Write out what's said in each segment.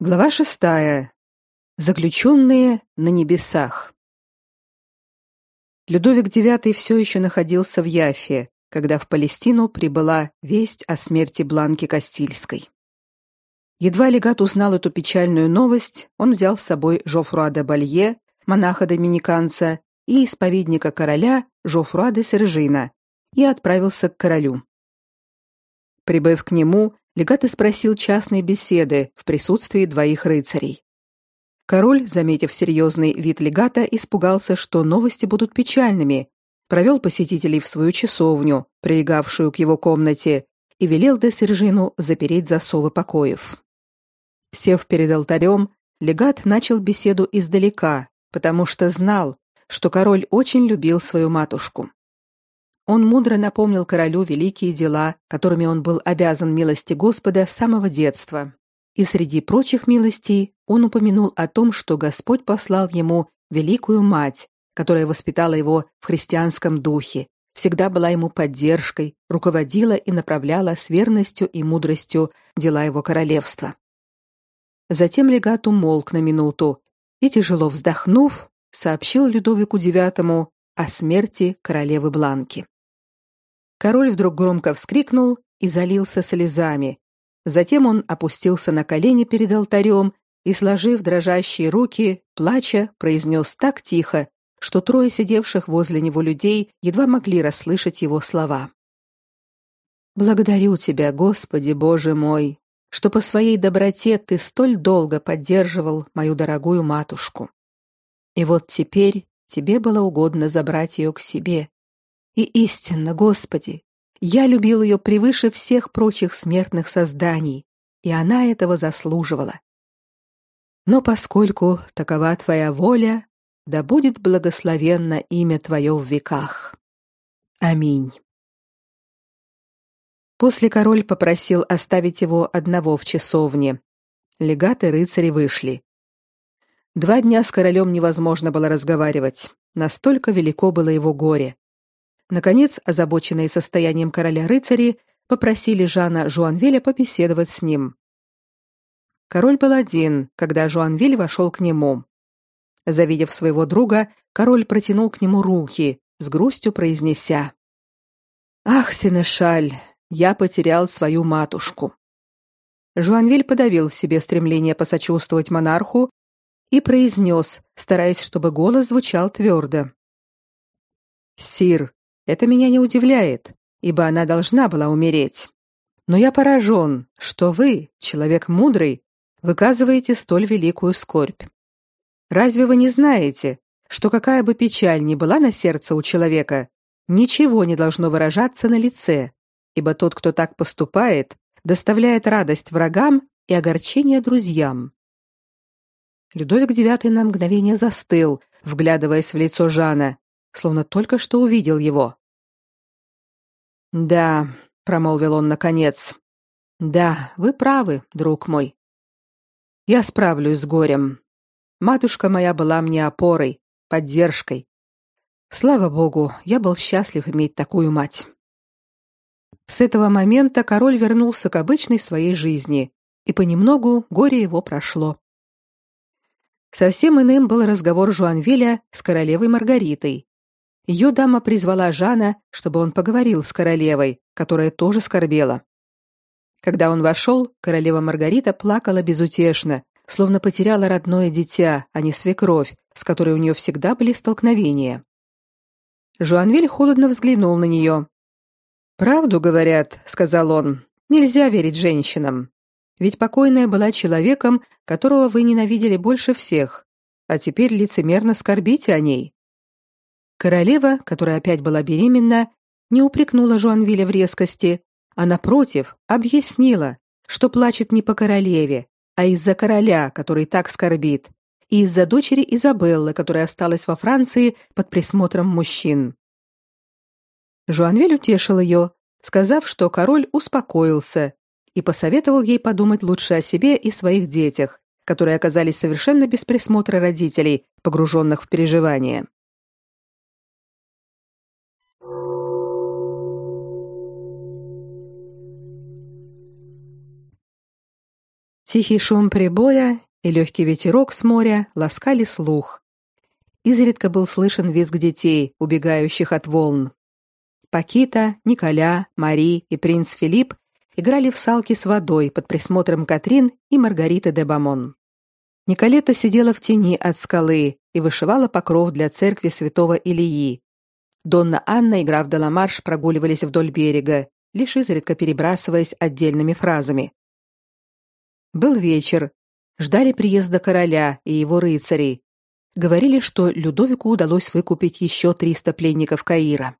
Глава шестая. Заключенные на небесах. Людовик IX все еще находился в Яфе, когда в Палестину прибыла весть о смерти Бланки Кастильской. Едва легат узнал эту печальную новость, он взял с собой Жофруа де Балье, монаха-доминиканца, и исповедника короля Жофруа де Сержина, и отправился к королю. Прибыв к нему, легат и спросил частной беседы в присутствии двоих рыцарей. Король, заметив серьезный вид легата, испугался, что новости будут печальными, провел посетителей в свою часовню, прилегавшую к его комнате, и велел де Сержину запереть засовы покоев. Сев перед алтарем, легат начал беседу издалека, потому что знал, что король очень любил свою матушку. Он мудро напомнил королю великие дела, которыми он был обязан милости Господа с самого детства. И среди прочих милостей он упомянул о том, что Господь послал ему великую мать, которая воспитала его в христианском духе, всегда была ему поддержкой, руководила и направляла с верностью и мудростью дела его королевства. Затем легат умолк на минуту и, тяжело вздохнув, сообщил Людовику IX о смерти королевы Бланки. Король вдруг громко вскрикнул и залился слезами. Затем он опустился на колени перед алтарем и, сложив дрожащие руки, плача, произнес так тихо, что трое сидевших возле него людей едва могли расслышать его слова. «Благодарю Тебя, Господи, Боже мой, что по своей доброте Ты столь долго поддерживал мою дорогую матушку. И вот теперь Тебе было угодно забрать ее к себе, и истинно, Господи, я любил ее превыше всех прочих смертных созданий, и она этого заслуживала. Но поскольку такова твоя воля, да будет благословенно имя твое в веках. Аминь. После король попросил оставить его одного в часовне. Легаты рыцари вышли. Два дня с королем невозможно было разговаривать, настолько велико было его горе. Наконец, озабоченные состоянием короля рыцари попросили Жана Жуанвеля побеседовать с ним. Король был один, когда Жуанвель вошел к нему. Завидев своего друга, король протянул к нему руки, с грустью произнеся: "Ах, сенешаль, я потерял свою матушку". Жуанвель подавил в себе стремление посочувствовать монарху и произнес, стараясь, чтобы голос звучал твердо. «Сир, это меня не удивляет, ибо она должна была умереть. Но я поражен, что вы, человек мудрый, выказываете столь великую скорбь. Разве вы не знаете, что какая бы печаль ни была на сердце у человека, ничего не должно выражаться на лице, ибо тот, кто так поступает, доставляет радость врагам и огорчение друзьям. Людовик IX на мгновение застыл, вглядываясь в лицо Жана, словно только что увидел его. Да, промолвил он наконец. Да, вы правы, друг мой. Я справлюсь с горем. Матушка моя была мне опорой, поддержкой. Слава богу, я был счастлив иметь такую мать. С этого момента король вернулся к обычной своей жизни, и понемногу горе его прошло. Совсем иным был разговор Жуанвеля с королевой Маргаритой, ее дама призвала Жана, чтобы он поговорил с королевой, которая тоже скорбела. Когда он вошел, королева Маргарита плакала безутешно, словно потеряла родное дитя, а не свекровь, с которой у нее всегда были столкновения. Жуанвиль холодно взглянул на нее. «Правду говорят», — сказал он, — «нельзя верить женщинам. Ведь покойная была человеком, которого вы ненавидели больше всех, а теперь лицемерно скорбите о ней. Королева, которая опять была беременна, не упрекнула Жуанвиля в резкости, а напротив, объяснила, что плачет не по королеве, а из-за короля, который так скорбит, и из-за дочери Изабеллы, которая осталась во Франции под присмотром мужчин. Жуанвиль утешил ее, сказав, что король успокоился и посоветовал ей подумать лучше о себе и своих детях, которые оказались совершенно без присмотра родителей, погруженных в переживания. Тихий шум прибоя и легкий ветерок с моря ласкали слух. Изредка был слышен визг детей, убегающих от волн. Пакита, Николя, Мари и принц Филипп играли в салки с водой под присмотром Катрин и Маргариты де Бамон. Николета сидела в тени от скалы и вышивала покров для церкви святого Илии. Донна Анна и граф Деламарш прогуливались вдоль берега, лишь изредка перебрасываясь отдельными фразами. Был вечер. Ждали приезда короля и его рыцарей. Говорили, что Людовику удалось выкупить еще 300 пленников Каира.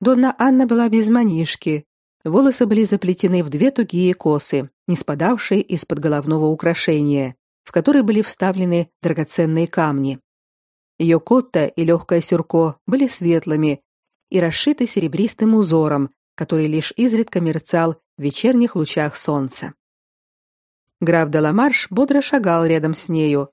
Донна Анна была без манишки. Волосы были заплетены в две тугие косы, не спадавшие из-под головного украшения, в которые были вставлены драгоценные камни. Ее котта и легкое сюрко были светлыми и расшиты серебристым узором, который лишь изредка мерцал в вечерних лучах солнца. Граф Деламарш бодро шагал рядом с нею.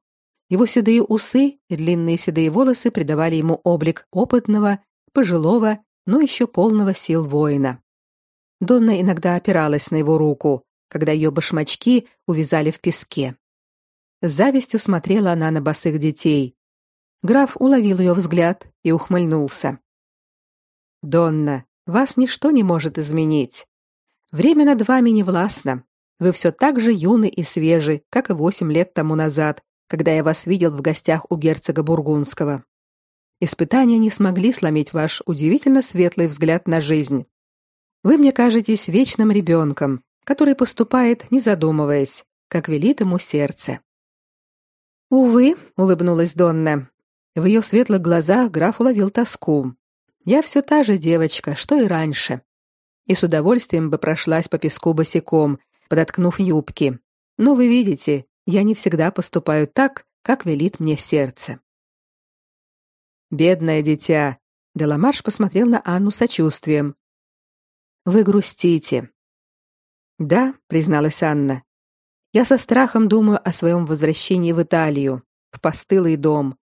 Его седые усы и длинные седые волосы придавали ему облик опытного, пожилого, но еще полного сил воина. Донна иногда опиралась на его руку, когда ее башмачки увязали в песке. С завистью смотрела она на босых детей. Граф уловил ее взгляд и ухмыльнулся. «Донна, вас ничто не может изменить. Время над вами не властно. Вы все так же юны и свежи, как и восемь лет тому назад, когда я вас видел в гостях у герцога Бургундского. Испытания не смогли сломить ваш удивительно светлый взгляд на жизнь. Вы мне кажетесь вечным ребенком, который поступает, не задумываясь, как велит ему сердце. Увы, улыбнулась Донна. В ее светлых глазах граф уловил тоску. Я все та же девочка, что и раньше. И с удовольствием бы прошлась по песку босиком, подоткнув юбки. Но вы видите, я не всегда поступаю так, как велит мне сердце. Бедное дитя, Деламарш посмотрел на Анну сочувствием. Вы грустите. Да, призналась Анна. Я со страхом думаю о своем возвращении в Италию, в постылый дом.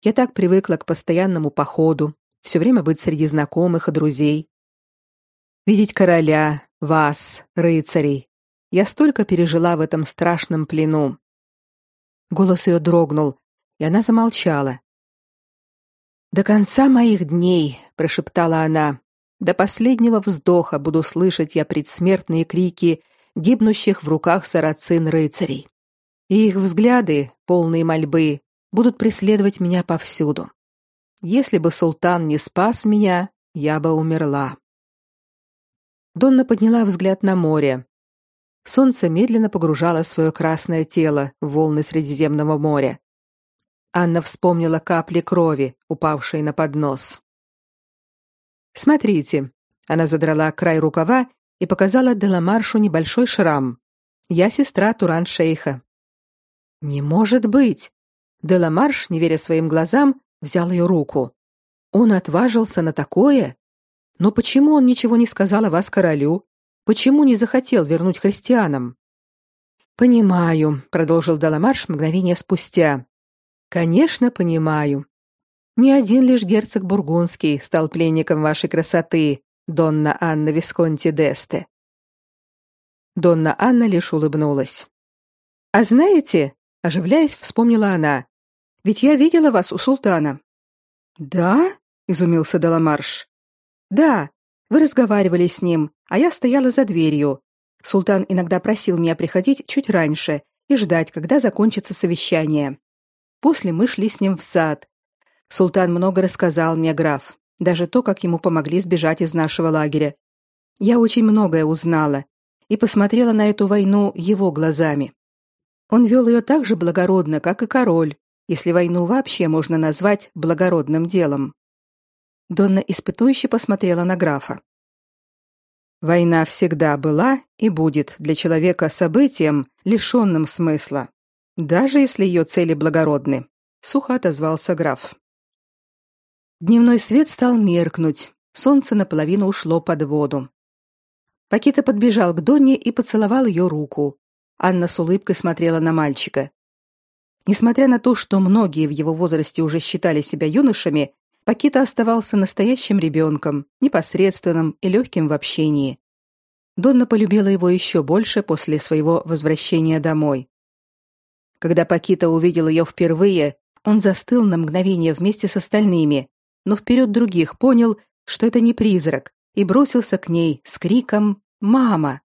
Я так привыкла к постоянному походу, все время быть среди знакомых и друзей. Видеть короля, вас, рыцарей, я столько пережила в этом страшном плену. Голос ее дрогнул, и она замолчала. До конца моих дней, прошептала она, до последнего вздоха буду слышать я предсмертные крики гибнущих в руках сарацин рыцарей. И их взгляды, полные мольбы, будут преследовать меня повсюду. Если бы султан не спас меня, я бы умерла. Донна подняла взгляд на море, Солнце медленно погружало свое красное тело в волны Средиземного моря. Анна вспомнила капли крови, упавшие на поднос. Смотрите, она задрала край рукава и показала Деламаршу небольшой шрам. Я сестра Туран-шейха. Не может быть. Деламарш, не веря своим глазам, взял ее руку. Он отважился на такое? Но почему он ничего не сказал о вас королю? Почему не захотел вернуть христианам? Понимаю, продолжил Даламарш мгновение спустя. Конечно, понимаю. Не один лишь герцог бургундский стал пленником вашей красоты, Донна Анна Висконти д'Есте. Донна Анна лишь улыбнулась. А знаете, оживляясь, вспомнила она. Ведь я видела вас у султана. Да? изумился Даламарш. Да, вы разговаривали с ним, а я стояла за дверью. Султан иногда просил меня приходить чуть раньше и ждать, когда закончится совещание. После мы шли с ним в сад. Султан много рассказал мне, граф, даже то, как ему помогли сбежать из нашего лагеря. Я очень многое узнала и посмотрела на эту войну его глазами. Он вел ее так же благородно, как и король, если войну вообще можно назвать благородным делом. Донна испытующе посмотрела на графа. Война всегда была и будет для человека событием, лишенным смысла, даже если ее цели благородны, сухо отозвался граф. Дневной свет стал меркнуть, солнце наполовину ушло под воду. Пакита подбежал к Донне и поцеловал ее руку. Анна с улыбкой смотрела на мальчика. Несмотря на то, что многие в его возрасте уже считали себя юношами, Пакита оставался настоящим ребенком, непосредственным и легким в общении. Донна полюбила его еще больше после своего возвращения домой. Когда Пакита увидел ее впервые, он застыл на мгновение вместе с остальными, но вперед других понял, что это не призрак, и бросился к ней с криком «Мама!».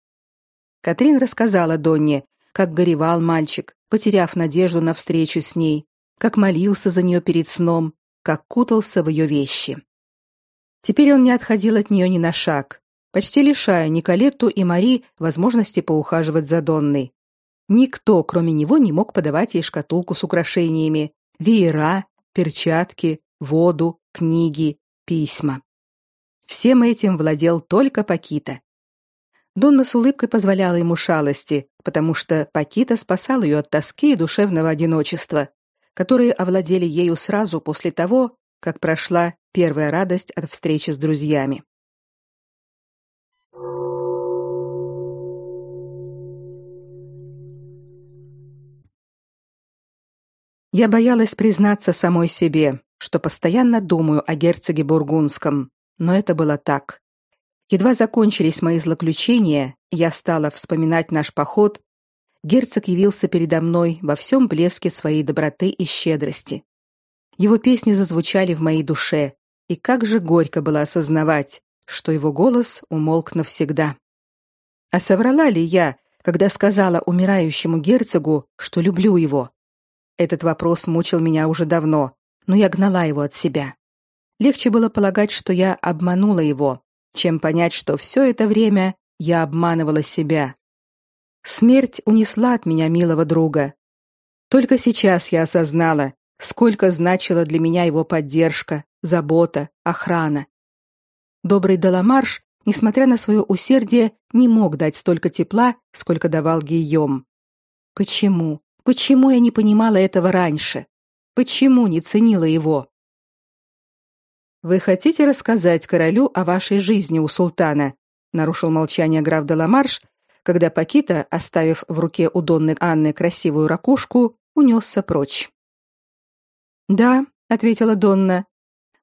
Катрин рассказала Донне, как горевал мальчик, потеряв надежду на встречу с ней, как молился за нее перед сном, как кутался в ее вещи. Теперь он не отходил от нее ни на шаг, почти лишая Николетту и Мари возможности поухаживать за Донной. Никто, кроме него, не мог подавать ей шкатулку с украшениями, веера, перчатки, воду, книги, письма. Всем этим владел только Пакита. Донна с улыбкой позволяла ему шалости, потому что Пакита спасал ее от тоски и душевного одиночества, которые овладели ею сразу после того, как прошла первая радость от встречи с друзьями. Я боялась признаться самой себе, что постоянно думаю о герцоге бургундском, но это было так. Едва закончились мои злоключения, я стала вспоминать наш поход, герцог явился передо мной во всем блеске своей доброты и щедрости. Его песни зазвучали в моей душе, и как же горько было осознавать, что его голос умолк навсегда. А соврала ли я, когда сказала умирающему герцогу, что люблю его? Этот вопрос мучил меня уже давно, но я гнала его от себя. Легче было полагать, что я обманула его, чем понять, что все это время я обманывала себя. Смерть унесла от меня милого друга. Только сейчас я осознала, сколько значила для меня его поддержка, забота, охрана. Добрый Деламарш, несмотря на свое усердие, не мог дать столько тепла, сколько давал Гийом. Почему? Почему я не понимала этого раньше? Почему не ценила его? Вы хотите рассказать королю о вашей жизни у султана? нарушил молчание граф Деламарш, когда Пакита, оставив в руке у Донны Анны красивую ракушку, унесся прочь. Да, ответила Донна.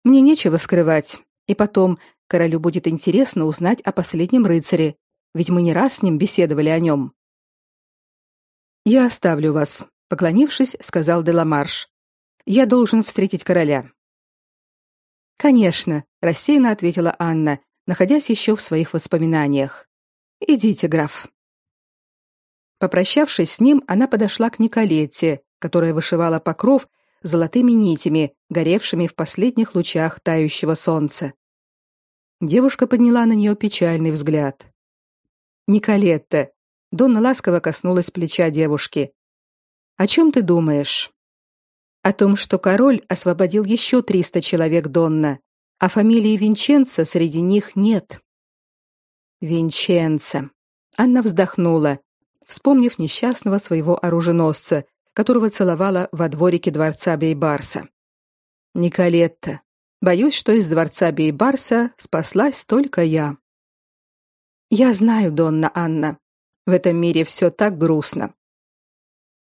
Мне нечего скрывать. И потом, королю будет интересно узнать о последнем рыцаре, ведь мы не раз с ним беседовали о нем. Я оставлю вас, поклонившись, сказал Деламарш. Я должен встретить короля. Конечно, рассеянно ответила Анна, находясь еще в своих воспоминаниях. Идите, граф. Попрощавшись с ним, она подошла к Николете, которая вышивала покров золотыми нитями, горевшими в последних лучах тающего солнца. Девушка подняла на нее печальный взгляд. Николетта, Донна ласково коснулась плеча девушки. О чем ты думаешь? О том, что король освободил еще триста человек Донна, а фамилии Винченца среди них нет. Винченца. Анна вздохнула, вспомнив несчастного своего оруженосца, которого целовала во дворике дворца Бейбарса. Николетта, боюсь, что из дворца Бейбарса спаслась только я. Я знаю, Донна Анна, в этом мире все так грустно.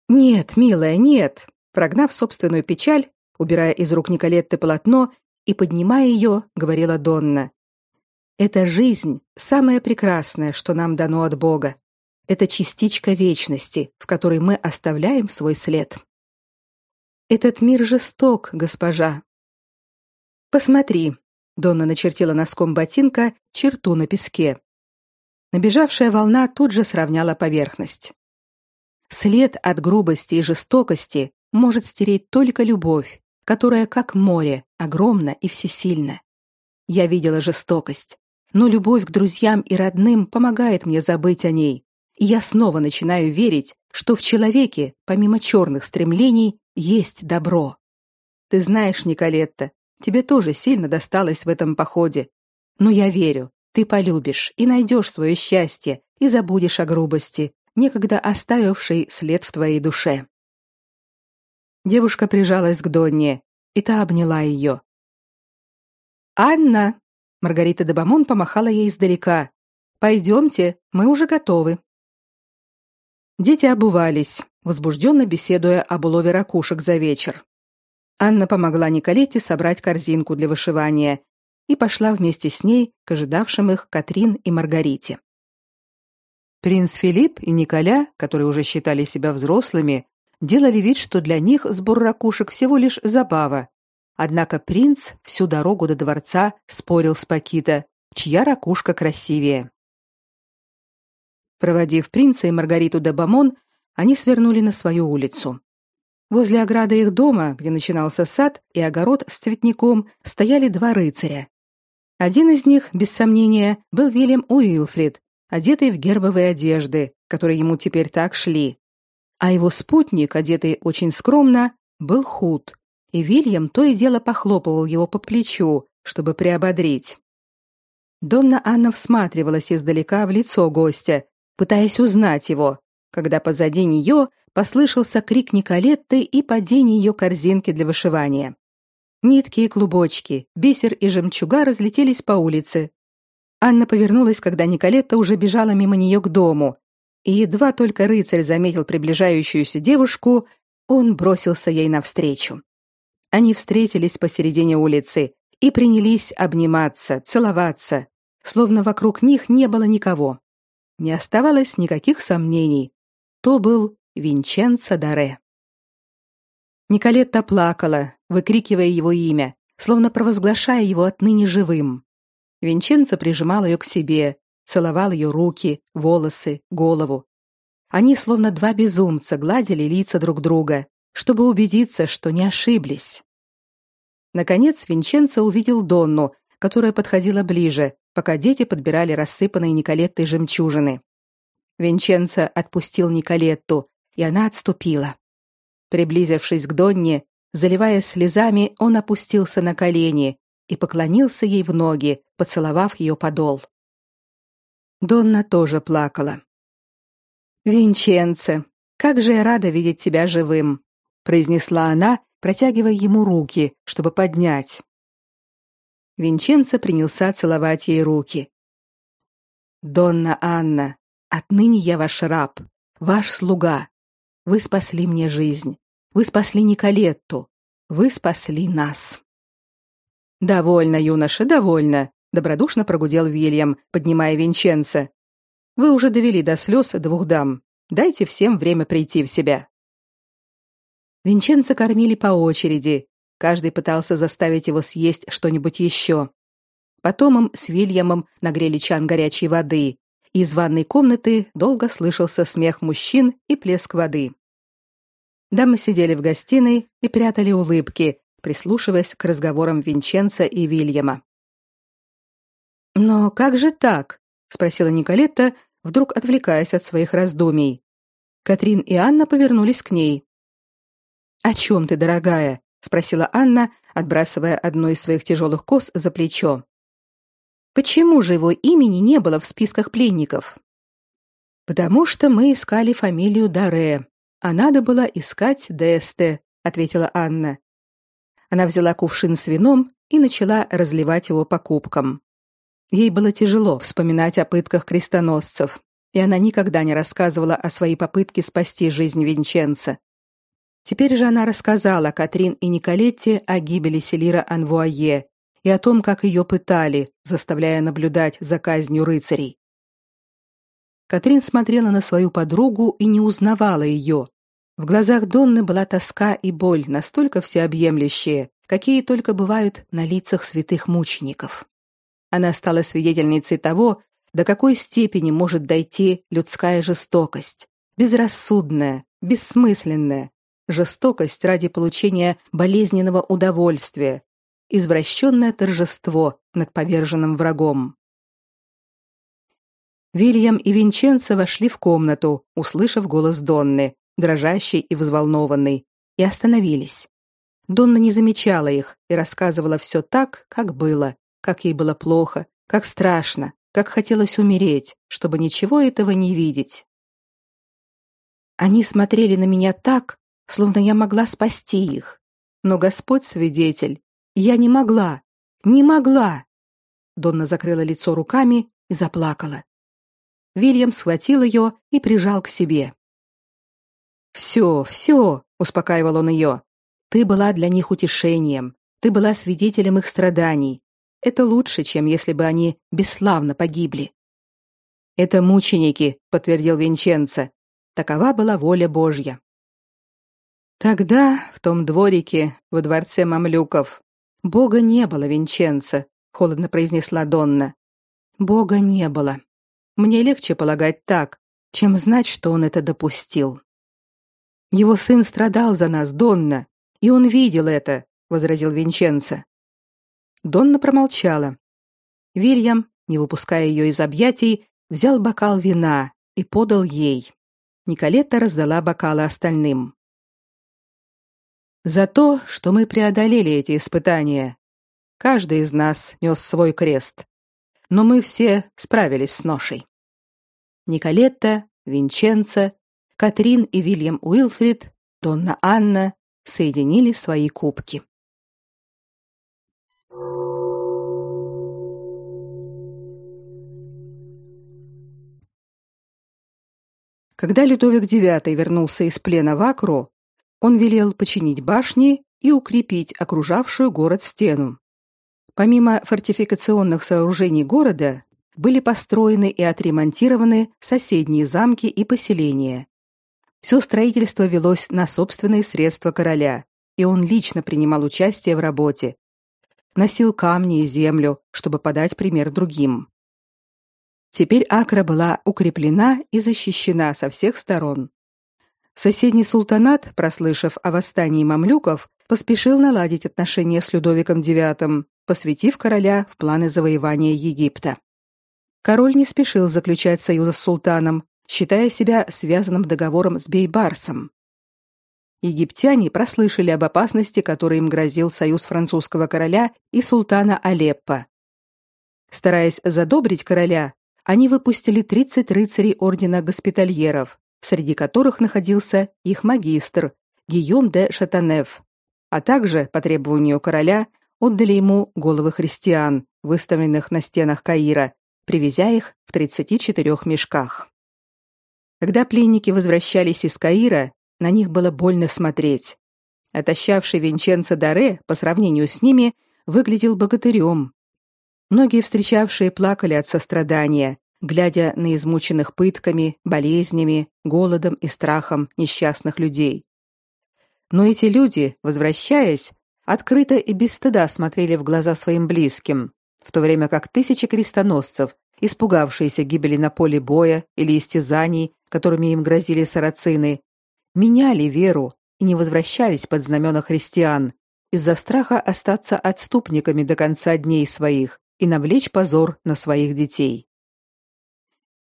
Нет, милая, нет. Прогнав собственную печаль, убирая из рук Николетты полотно и поднимая ее, говорила Донна. Эта жизнь самое прекрасное, что нам дано от Бога. Это частичка вечности, в которой мы оставляем свой след. Этот мир жесток, госпожа. Посмотри, Донна начертила носком ботинка черту на песке. Набежавшая волна тут же сравняла поверхность. След от грубости и жестокости может стереть только любовь, которая как море, огромна и всесильна. Я видела жестокость, но любовь к друзьям и родным помогает мне забыть о ней, и я снова начинаю верить, что в человеке, помимо черных стремлений, есть добро. Ты знаешь, Николетта, тебе тоже сильно досталось в этом походе, но я верю, ты полюбишь и найдешь свое счастье и забудешь о грубости, некогда оставившей след в твоей душе. Девушка прижалась к Донне, и та обняла ее. Анна, Маргарита де Бамон помахала ей издалека. Пойдемте, мы уже готовы. Дети обувались, возбужденно беседуя об улове ракушек за вечер. Анна помогла Николете собрать корзинку для вышивания и пошла вместе с ней к ожидавшим их Катрин и Маргарите. Принц Филипп и Николя, которые уже считали себя взрослыми, делали вид, что для них сбор ракушек всего лишь забава. Однако принц всю дорогу до дворца спорил с Пакита, чья ракушка красивее. Проводив принца и Маргариту до Бамон, они свернули на свою улицу. Возле ограды их дома, где начинался сад и огород с цветником, стояли два рыцаря. Один из них, без сомнения, был Вильям Уилфрид, одетый в гербовые одежды, которые ему теперь так шли. А его спутник, одетый очень скромно, был худ, и Вильям то и дело похлопывал его по плечу, чтобы приободрить. Донна Анна всматривалась издалека в лицо гостя, пытаясь узнать его, когда позади нее послышался крик Николетты и падение ее корзинки для вышивания. Нитки и клубочки, бисер и жемчуга разлетелись по улице, Анна повернулась, когда Николетта уже бежала мимо нее к дому, и едва только рыцарь заметил приближающуюся девушку, он бросился ей навстречу. Они встретились посередине улицы и принялись обниматься, целоваться, словно вокруг них не было никого. Не оставалось никаких сомнений. То был Винченцо Даре. Николетта плакала, выкрикивая его имя, словно провозглашая его отныне живым. Винченцо прижимал ее к себе, целовал ее руки, волосы, голову. Они словно два безумца гладили лица друг друга, чтобы убедиться, что не ошиблись. Наконец Винченцо увидел Донну, которая подходила ближе, пока дети подбирали рассыпанные Николеттой жемчужины. Винченцо отпустил Николетту, и она отступила. Приблизившись к Донне, заливаясь слезами, он опустился на колени и поклонился ей в ноги, поцеловав ее подол. Донна тоже плакала. «Винченце, как же я рада видеть тебя живым!» Произнесла она, протягивая ему руки, чтобы поднять. Винченцо принялся целовать ей руки. «Донна Анна, отныне я ваш раб, ваш слуга. Вы спасли мне жизнь. Вы спасли Николетту. Вы спасли нас». Довольно, юноша, довольно, добродушно прогудел Вильям, поднимая Винченца. Вы уже довели до слез двух дам. Дайте всем время прийти в себя. Винченца кормили по очереди. Каждый пытался заставить его съесть что-нибудь еще. Потом им с Вильямом нагрели чан горячей воды. Из ванной комнаты долго слышался смех мужчин и плеск воды. Дамы сидели в гостиной и прятали улыбки, прислушиваясь к разговорам Винченца и Вильяма. «Но как же так?» — спросила Николетта, вдруг отвлекаясь от своих раздумий. Катрин и Анна повернулись к ней. «О чем ты, дорогая?» — спросила Анна, отбрасывая одну из своих тяжелых кос за плечо. «Почему же его имени не было в списках пленников?» «Потому что мы искали фамилию Даре, а надо было искать Десте», — ответила Анна. Она взяла кувшин с вином и начала разливать его по кубкам. Ей было тяжело вспоминать о пытках крестоносцев, и она никогда не рассказывала о своей попытке спасти жизнь Винченца. Теперь же она рассказала Катрин и Николетте о гибели Селира Анвуае и о том, как ее пытали, заставляя наблюдать за казнью рыцарей. Катрин смотрела на свою подругу и не узнавала ее, в глазах Донны была тоска и боль настолько всеобъемлющие, какие только бывают на лицах святых мучеников. Она стала свидетельницей того, до какой степени может дойти людская жестокость, безрассудная, бессмысленная, жестокость ради получения болезненного удовольствия, извращенное торжество над поверженным врагом. Вильям и Винченцо вошли в комнату, услышав голос Донны, дрожащий и взволнованный, и остановились. Донна не замечала их и рассказывала все так, как было, как ей было плохо, как страшно, как хотелось умереть, чтобы ничего этого не видеть. Они смотрели на меня так, словно я могла спасти их. Но Господь свидетель, я не могла, не могла. Донна закрыла лицо руками и заплакала. Вильям схватил ее и прижал к себе. Все, все, успокаивал он ее. Ты была для них утешением, ты была свидетелем их страданий. Это лучше, чем если бы они бесславно погибли. Это мученики, подтвердил Винченцо. Такова была воля Божья. Тогда в том дворике во дворце мамлюков Бога не было, Винченцо, холодно произнесла Донна. Бога не было. Мне легче полагать так, чем знать, что он это допустил. Его сын страдал за нас, Донна, и он видел это, возразил Винченцо. Донна промолчала. Вильям, не выпуская ее из объятий, взял бокал вина и подал ей. Николетта раздала бокалы остальным. За то, что мы преодолели эти испытания. Каждый из нас нес свой крест. Но мы все справились с ношей. Николетта, Винченцо, Катрин и Вильям Уилфрид, Донна Анна соединили свои кубки. Когда Людовик IX вернулся из плена в Акру, он велел починить башни и укрепить окружавшую город стену. Помимо фортификационных сооружений города, были построены и отремонтированы соседние замки и поселения. Все строительство велось на собственные средства короля, и он лично принимал участие в работе. Носил камни и землю, чтобы подать пример другим. Теперь Акра была укреплена и защищена со всех сторон. Соседний султанат, прослышав о восстании мамлюков, поспешил наладить отношения с Людовиком IX, посвятив короля в планы завоевания Египта. Король не спешил заключать союз с султаном, считая себя связанным договором с Бейбарсом. Египтяне прослышали об опасности, которой им грозил союз французского короля и султана Алеппо. Стараясь задобрить короля, они выпустили 30 рыцарей ордена госпитальеров, среди которых находился их магистр Гийом де Шатанев, а также по требованию короля отдали ему головы христиан, выставленных на стенах Каира, привезя их в 34 мешках. Когда пленники возвращались из Каира, на них было больно смотреть. Отощавший Винченцо Даре по сравнению с ними выглядел богатырем. Многие встречавшие плакали от сострадания, глядя на измученных пытками, болезнями, голодом и страхом несчастных людей. Но эти люди, возвращаясь, открыто и без стыда смотрели в глаза своим близким, в то время как тысячи крестоносцев, испугавшиеся гибели на поле боя или истязаний, которыми им грозили сарацины, меняли веру и не возвращались под знамена христиан из-за страха остаться отступниками до конца дней своих и навлечь позор на своих детей.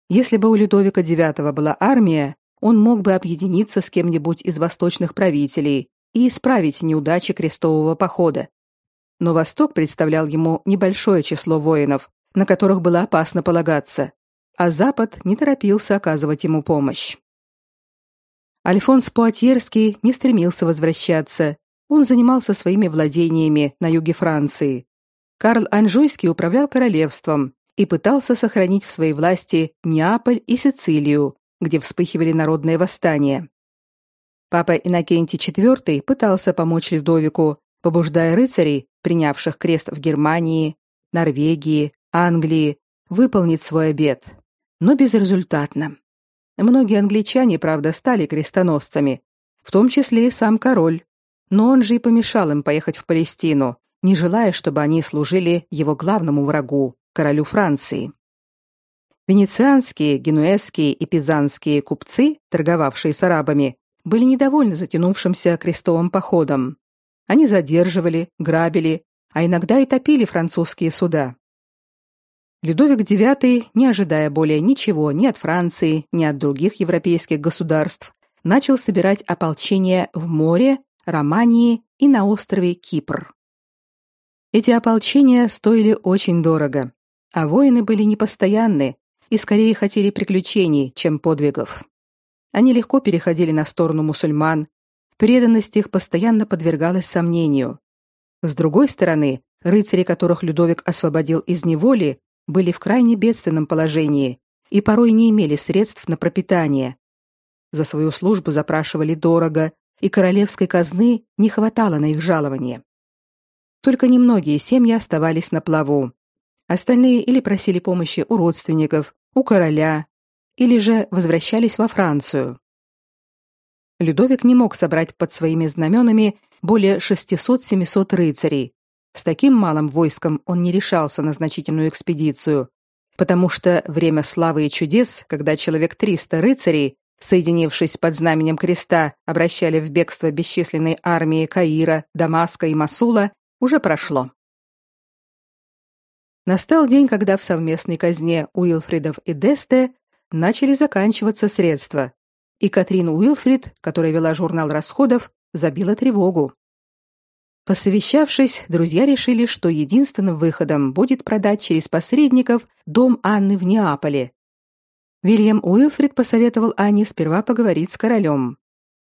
Если бы у Людовика IX была армия, он мог бы объединиться с кем-нибудь из восточных правителей и исправить неудачи крестового похода. Но Восток представлял ему небольшое число воинов, на которых было опасно полагаться, а Запад не торопился оказывать ему помощь. Альфонс Пуатьерский не стремился возвращаться. Он занимался своими владениями на юге Франции. Карл Анжуйский управлял королевством, и пытался сохранить в своей власти Неаполь и Сицилию, где вспыхивали народные восстания. Папа Иннокентий IV пытался помочь Людовику, побуждая рыцарей, принявших крест в Германии, Норвегии, Англии, выполнить свой обет, но безрезультатно. Многие англичане, правда, стали крестоносцами, в том числе и сам король, но он же и помешал им поехать в Палестину, не желая, чтобы они служили его главному врагу королю Франции. Венецианские, генуэзские и пизанские купцы, торговавшие с арабами, были недовольны затянувшимся крестовым походом. Они задерживали, грабили, а иногда и топили французские суда. Людовик IX, не ожидая более ничего ни от Франции, ни от других европейских государств, начал собирать ополчение в море, Романии и на острове Кипр. Эти ополчения стоили очень дорого а воины были непостоянны и скорее хотели приключений, чем подвигов. Они легко переходили на сторону мусульман, преданность их постоянно подвергалась сомнению. С другой стороны, рыцари, которых Людовик освободил из неволи, были в крайне бедственном положении и порой не имели средств на пропитание. За свою службу запрашивали дорого, и королевской казны не хватало на их жалование. Только немногие семьи оставались на плаву. Остальные или просили помощи у родственников, у короля или же возвращались во Францию. Людовик не мог собрать под своими знаменами более 600-700 рыцарей. С таким малым войском он не решался на значительную экспедицию, потому что время славы и чудес, когда человек 300 рыцарей, соединившись под знаменем креста, обращали в бегство бесчисленные армии Каира, Дамаска и Масула, уже прошло. Настал день, когда в совместной казне Уилфридов и Десте начали заканчиваться средства, и Катрин Уилфрид, которая вела журнал расходов, забила тревогу. Посовещавшись, друзья решили, что единственным выходом будет продать через посредников дом Анны в Неаполе. Вильям Уилфрид посоветовал Анне сперва поговорить с королем.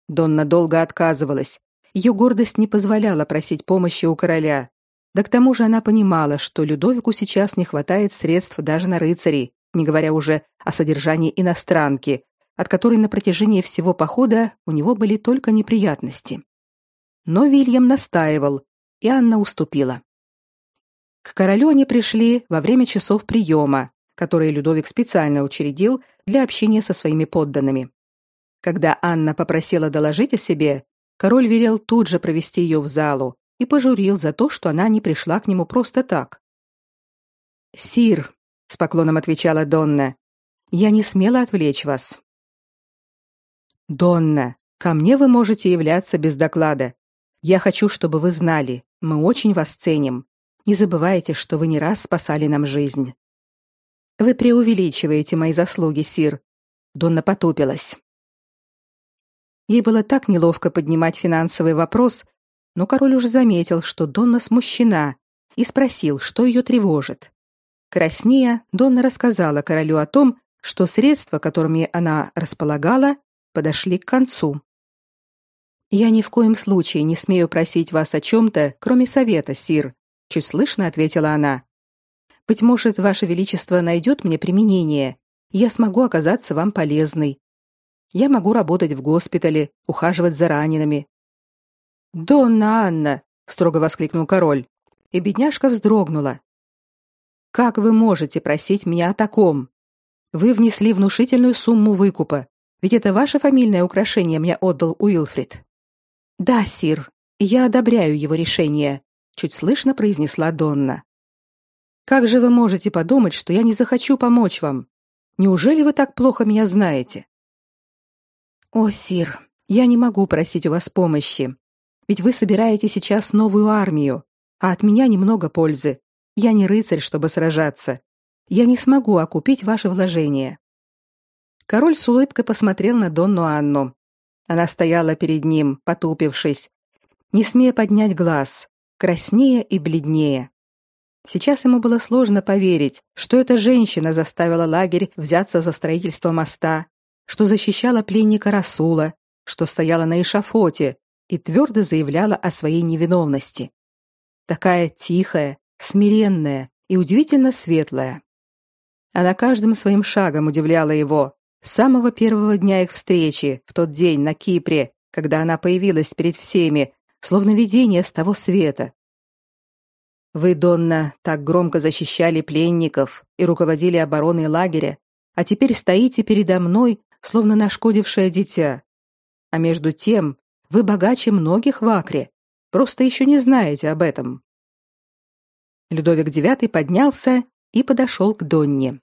Донна долго отказывалась. Ее гордость не позволяла просить помощи у короля. Да к тому же она понимала, что Людовику сейчас не хватает средств даже на рыцарей, не говоря уже о содержании иностранки, от которой на протяжении всего похода у него были только неприятности. Но Вильям настаивал, и Анна уступила. К королю они пришли во время часов приема, которые Людовик специально учредил для общения со своими подданными. Когда Анна попросила доложить о себе, король велел тут же провести ее в залу и пожурил за то, что она не пришла к нему просто так. «Сир», — с поклоном отвечала Донна, — «я не смела отвлечь вас. Донна, ко мне вы можете являться без доклада. Я хочу, чтобы вы знали, мы очень вас ценим. Не забывайте, что вы не раз спасали нам жизнь. Вы преувеличиваете мои заслуги, сир. Донна потупилась. Ей было так неловко поднимать финансовый вопрос, но король уже заметил, что Донна смущена, и спросил, что ее тревожит. Краснея, Донна рассказала королю о том, что средства, которыми она располагала, подошли к концу. Я ни в коем случае не смею просить вас о чем то кроме совета, сир, чуть слышно ответила она. Быть может, ваше величество найдет мне применение, я смогу оказаться вам полезной. Я могу работать в госпитале, ухаживать за ранеными. Донна Анна, строго воскликнул король, и бедняжка вздрогнула. Как вы можете просить меня о таком? Вы внесли внушительную сумму выкупа, ведь это ваше фамильное украшение мне отдал Уилфрид. Да, сир, я одобряю его решение, чуть слышно произнесла Донна. Как же вы можете подумать, что я не захочу помочь вам? Неужели вы так плохо меня знаете? О, сир, я не могу просить у вас помощи. Ведь вы собираете сейчас новую армию, а от меня немного пользы. Я не рыцарь, чтобы сражаться. Я не смогу окупить ваши вложения. Король с улыбкой посмотрел на Донну Анну. Она стояла перед ним, потупившись, не смея поднять глаз, краснее и бледнее. Сейчас ему было сложно поверить, что эта женщина заставила лагерь взяться за строительство моста, что защищала пленника Расула, что стояла на эшафоте и твердо заявляла о своей невиновности. Такая тихая, смиренная и удивительно светлая. Она каждым своим шагом удивляла его, с самого первого дня их встречи, в тот день на Кипре, когда она появилась перед всеми, словно видение с того света. Вы, Донна, так громко защищали пленников и руководили обороной лагеря, а теперь стоите передо мной, словно нашкодившее дитя. А между тем, вы богаче многих в Акре, просто еще не знаете об этом. Людовик IX поднялся и подошел к Донне.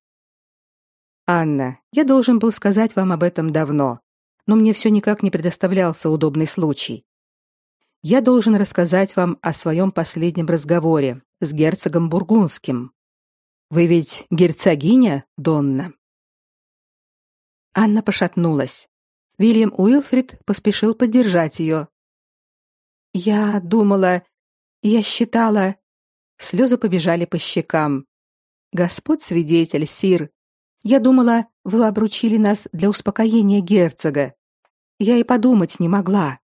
Анна, я должен был сказать вам об этом давно, но мне все никак не предоставлялся удобный случай. Я должен рассказать вам о своем последнем разговоре с герцогом бургундским. Вы ведь герцогиня, Донна. Анна пошатнулась. Вильям Уилфрид поспешил поддержать ее. Я думала, я считала, слезы побежали по щекам. Господь свидетель, сир, я думала, вы обручили нас для успокоения герцога. Я и подумать не могла.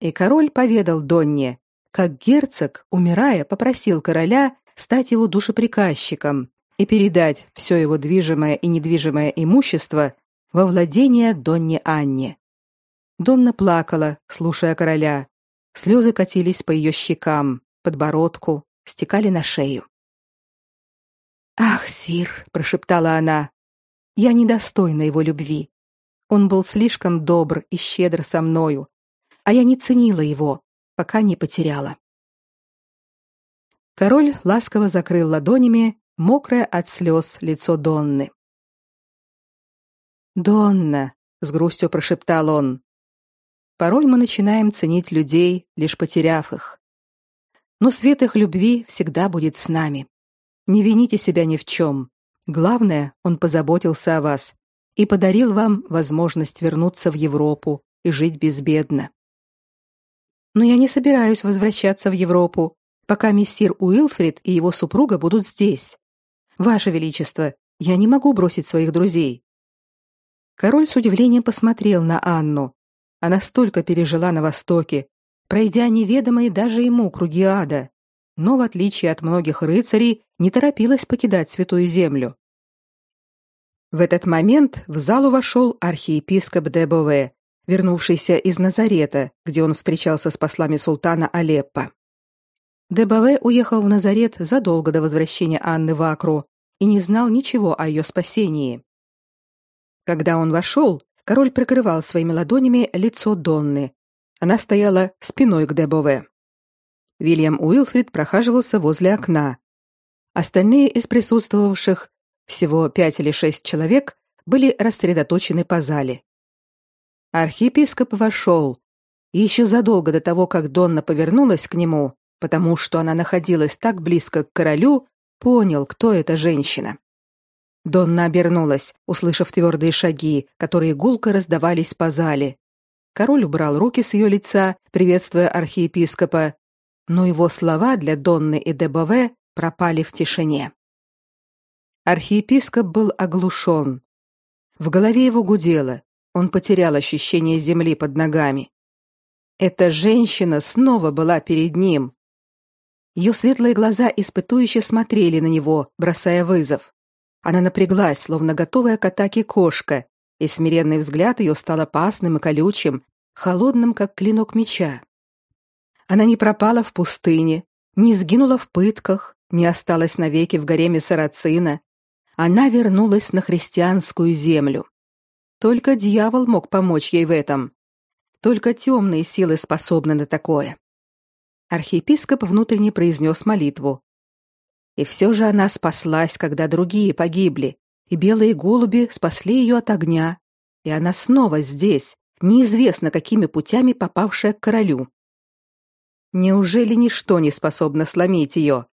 И король поведал Донне, как герцог, умирая, попросил короля стать его душеприказчиком и передать все его движимое и недвижимое имущество во владение Донне Анне. Донна плакала, слушая короля. Слезы катились по ее щекам, подбородку, стекали на шею. Ах, сир, прошептала она. Я недостойна его любви. Он был слишком добр и щедр со мною, а я не ценила его, пока не потеряла. Король ласково закрыл ладонями мокрое от слез лицо Донны. Донна, с грустью прошептал он. Порой мы начинаем ценить людей, лишь потеряв их. Но свет их любви всегда будет с нами. Не вините себя ни в чем. Главное, он позаботился о вас и подарил вам возможность вернуться в Европу и жить безбедно. Но я не собираюсь возвращаться в Европу, пока мессир Уилфрид и его супруга будут здесь. Ваше величество, я не могу бросить своих друзей. Король с удивлением посмотрел на Анну. Она столько пережила на востоке, пройдя неведомые даже ему круги ада, но в отличие от многих рыцарей, не торопилась покидать святую землю. В этот момент в залу вошел архиепископ Дебове, вернувшийся из Назарета, где он встречался с послами султана Алеппо. Дебове уехал в Назарет задолго до возвращения Анны в Акру и не знал ничего о ее спасении. Когда он вошел, король прикрывал своими ладонями лицо Донны. Она стояла спиной к Дебове. Вильям Уилфрид прохаживался возле окна. Остальные из присутствовавших, всего пять или шесть человек, были рассредоточены по зале. Архиепископ вошел, и еще задолго до того, как Донна повернулась к нему, потому что она находилась так близко к королю, понял, кто эта женщина. Донна обернулась, услышав твердые шаги, которые гулко раздавались по зале. Король убрал руки с ее лица, приветствуя архиепископа, но его слова для Донны и Дебове пропали в тишине. Архиепископ был оглушен. В голове его гудело, он потерял ощущение земли под ногами. Эта женщина снова была перед ним. Ее светлые глаза испытующе смотрели на него, бросая вызов. Она напряглась, словно готовая к атаке кошка, и смиренный взгляд ее стал опасным и колючим, холодным, как клинок меча. Она не пропала в пустыне, не сгинула в пытках, не осталась навеки в гареме Сарацина. Она вернулась на христианскую землю. Только дьявол мог помочь ей в этом. Только темные силы способны на такое. Архиепископ внутренне произнес молитву. И все же она спаслась, когда другие погибли, и белые голуби спасли ее от огня, и она снова здесь, неизвестно какими путями попавшая к королю. Неужели ничто не способно сломить ее?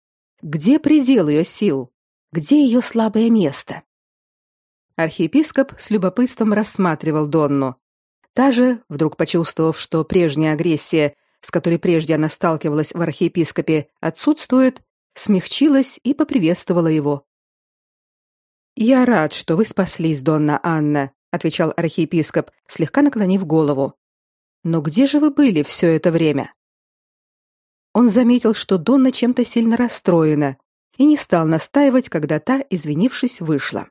Где предел ее сил? Где ее слабое место? Архиепископ с любопытством рассматривал Донну. Та же, вдруг почувствовав, что прежняя агрессия, с которой прежде она сталкивалась в архиепископе, отсутствует, смягчилась и поприветствовала его. «Я рад, что вы спаслись, Донна Анна», — отвечал архиепископ, слегка наклонив голову. «Но где же вы были все это время?» Он заметил, что Донна чем-то сильно расстроена, и не стал настаивать, когда та, извинившись, вышла.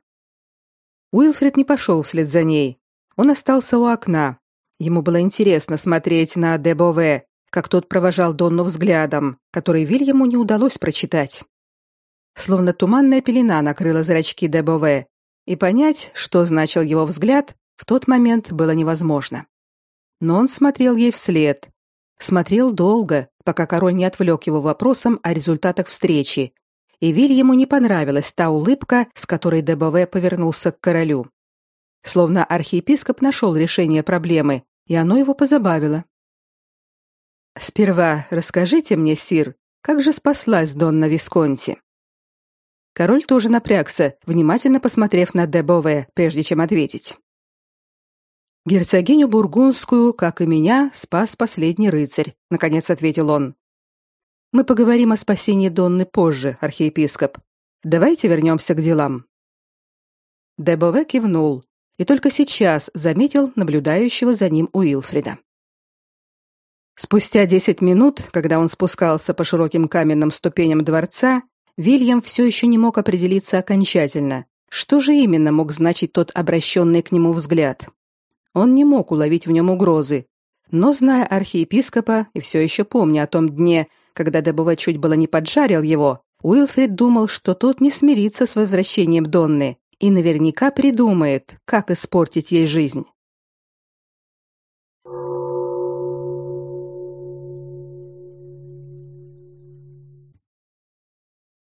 Уилфред не пошел вслед за ней. Он остался у окна. Ему было интересно смотреть на Дебове, как тот провожал Донну взглядом, который Вильяму не удалось прочитать. Словно туманная пелена накрыла зрачки Дебове, и понять, что значил его взгляд, в тот момент было невозможно. Но он смотрел ей вслед, Смотрел долго, пока король не отвлек его вопросом о результатах встречи, и Вильяму не понравилась та улыбка, с которой Дебове повернулся к королю. Словно архиепископ нашел решение проблемы, и оно его позабавило. «Сперва расскажите мне, сир, как же спаслась Донна Висконти?» Король тоже напрягся, внимательно посмотрев на Дебове, прежде чем ответить. Герцогиню бургундскую, как и меня, спас последний рыцарь, наконец ответил он. Мы поговорим о спасении Донны позже, архиепископ. Давайте вернемся к делам. Дебове кивнул и только сейчас заметил наблюдающего за ним Уилфрида. Спустя десять минут, когда он спускался по широким каменным ступеням дворца, Вильям все еще не мог определиться окончательно, что же именно мог значить тот обращенный к нему взгляд. Он не мог уловить в нем угрозы, но, зная архиепископа и все еще помня о том дне, когда Дебова чуть было не поджарил его, Уилфрид думал, что тот не смирится с возвращением Донны и наверняка придумает, как испортить ей жизнь.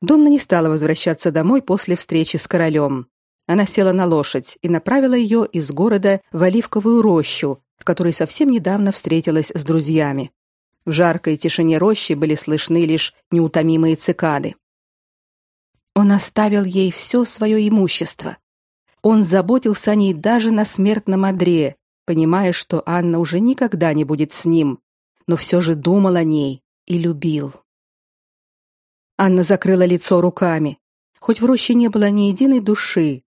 Донна не стала возвращаться домой после встречи с королем. Она села на лошадь и направила ее из города в оливковую рощу, в которой совсем недавно встретилась с друзьями. В жаркой тишине рощи были слышны лишь неутомимые цикады. Он оставил ей все свое имущество. Он заботился о ней даже на смертном одре, понимая, что Анна уже никогда не будет с ним, но все же думал о ней и любил. Анна закрыла лицо руками. Хоть в роще не было ни единой души.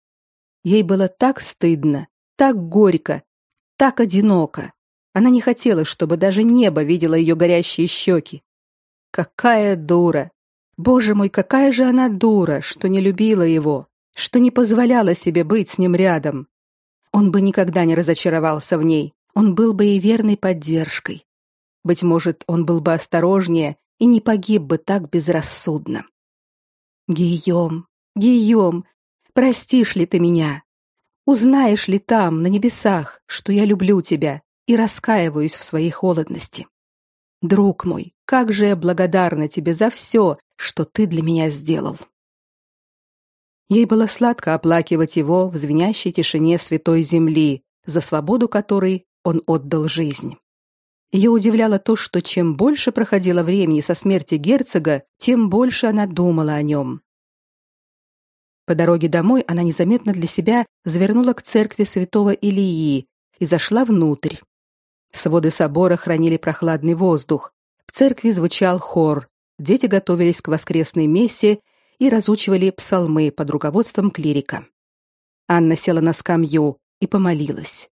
Ей было так стыдно, так горько, так одиноко. Она не хотела, чтобы даже небо видело ее горящие щеки. Какая дура! Боже мой, какая же она дура, что не любила его, что не позволяла себе быть с ним рядом. Он бы никогда не разочаровался в ней, он был бы и верной поддержкой. Быть может, он был бы осторожнее и не погиб бы так безрассудно. Гийом, Гийом, простишь ли ты меня? Узнаешь ли там, на небесах, что я люблю тебя и раскаиваюсь в своей холодности? Друг мой, как же я благодарна тебе за все, что ты для меня сделал. Ей было сладко оплакивать его в звенящей тишине святой земли, за свободу которой он отдал жизнь. Ее удивляло то, что чем больше проходило времени со смерти герцога, тем больше она думала о нем. По дороге домой она незаметно для себя завернула к церкви святого Илии и зашла внутрь. Своды собора хранили прохладный воздух. В церкви звучал хор. Дети готовились к воскресной мессе и разучивали псалмы под руководством клирика. Анна села на скамью и помолилась.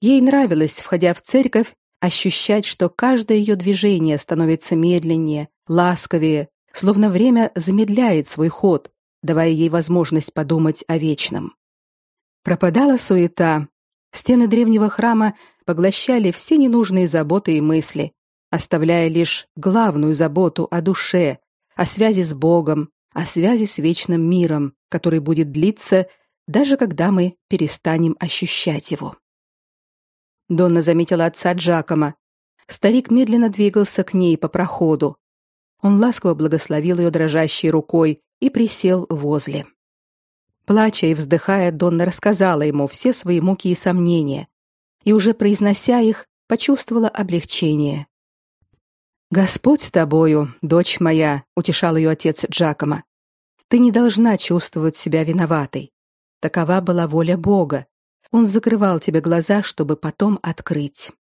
Ей нравилось, входя в церковь, ощущать, что каждое ее движение становится медленнее, ласковее, словно время замедляет свой ход, давая ей возможность подумать о вечном. Пропадала суета. Стены древнего храма поглощали все ненужные заботы и мысли, оставляя лишь главную заботу о душе, о связи с Богом, о связи с вечным миром, который будет длиться даже когда мы перестанем ощущать его. Донна заметила отца Джакома. Старик медленно двигался к ней по проходу. Он ласково благословил ее дрожащей рукой и присел возле. Плача и вздыхая, Донна рассказала ему все свои муки и сомнения, и уже произнося их, почувствовала облегчение. Господь с тобою, дочь моя, утешал ее отец Джакома. Ты не должна чувствовать себя виноватой. Такова была воля Бога, он закрывал тебе глаза, чтобы потом открыть.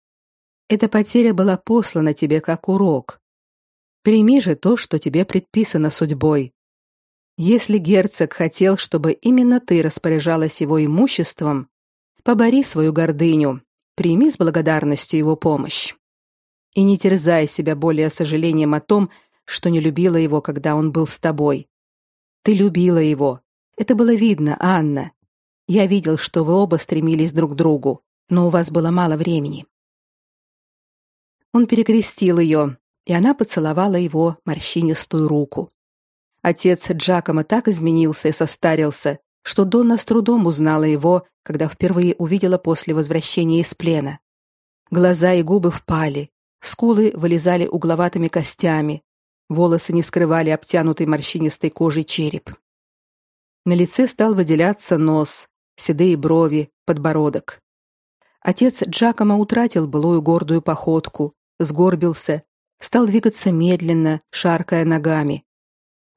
Эта потеря была послана тебе как урок. Прими же то, что тебе предписано судьбой. Если герцог хотел, чтобы именно ты распоряжалась его имуществом, побори свою гордыню, прими с благодарностью его помощь. И не терзай себя более сожалением о том, что не любила его, когда он был с тобой. Ты любила его. Это было видно, Анна. Я видел, что вы оба стремились друг к другу, но у вас было мало времени. Он перекрестил ее, и она поцеловала его морщинистую руку. Отец Джакома так изменился и состарился, что Донна с трудом узнала его, когда впервые увидела после возвращения из плена. Глаза и губы впали, скулы вылезали угловатыми костями, волосы не скрывали обтянутый морщинистой кожей череп. На лице стал выделяться нос, седые брови, подбородок. Отец Джакома утратил былую гордую походку, сгорбился, стал двигаться медленно, шаркая ногами.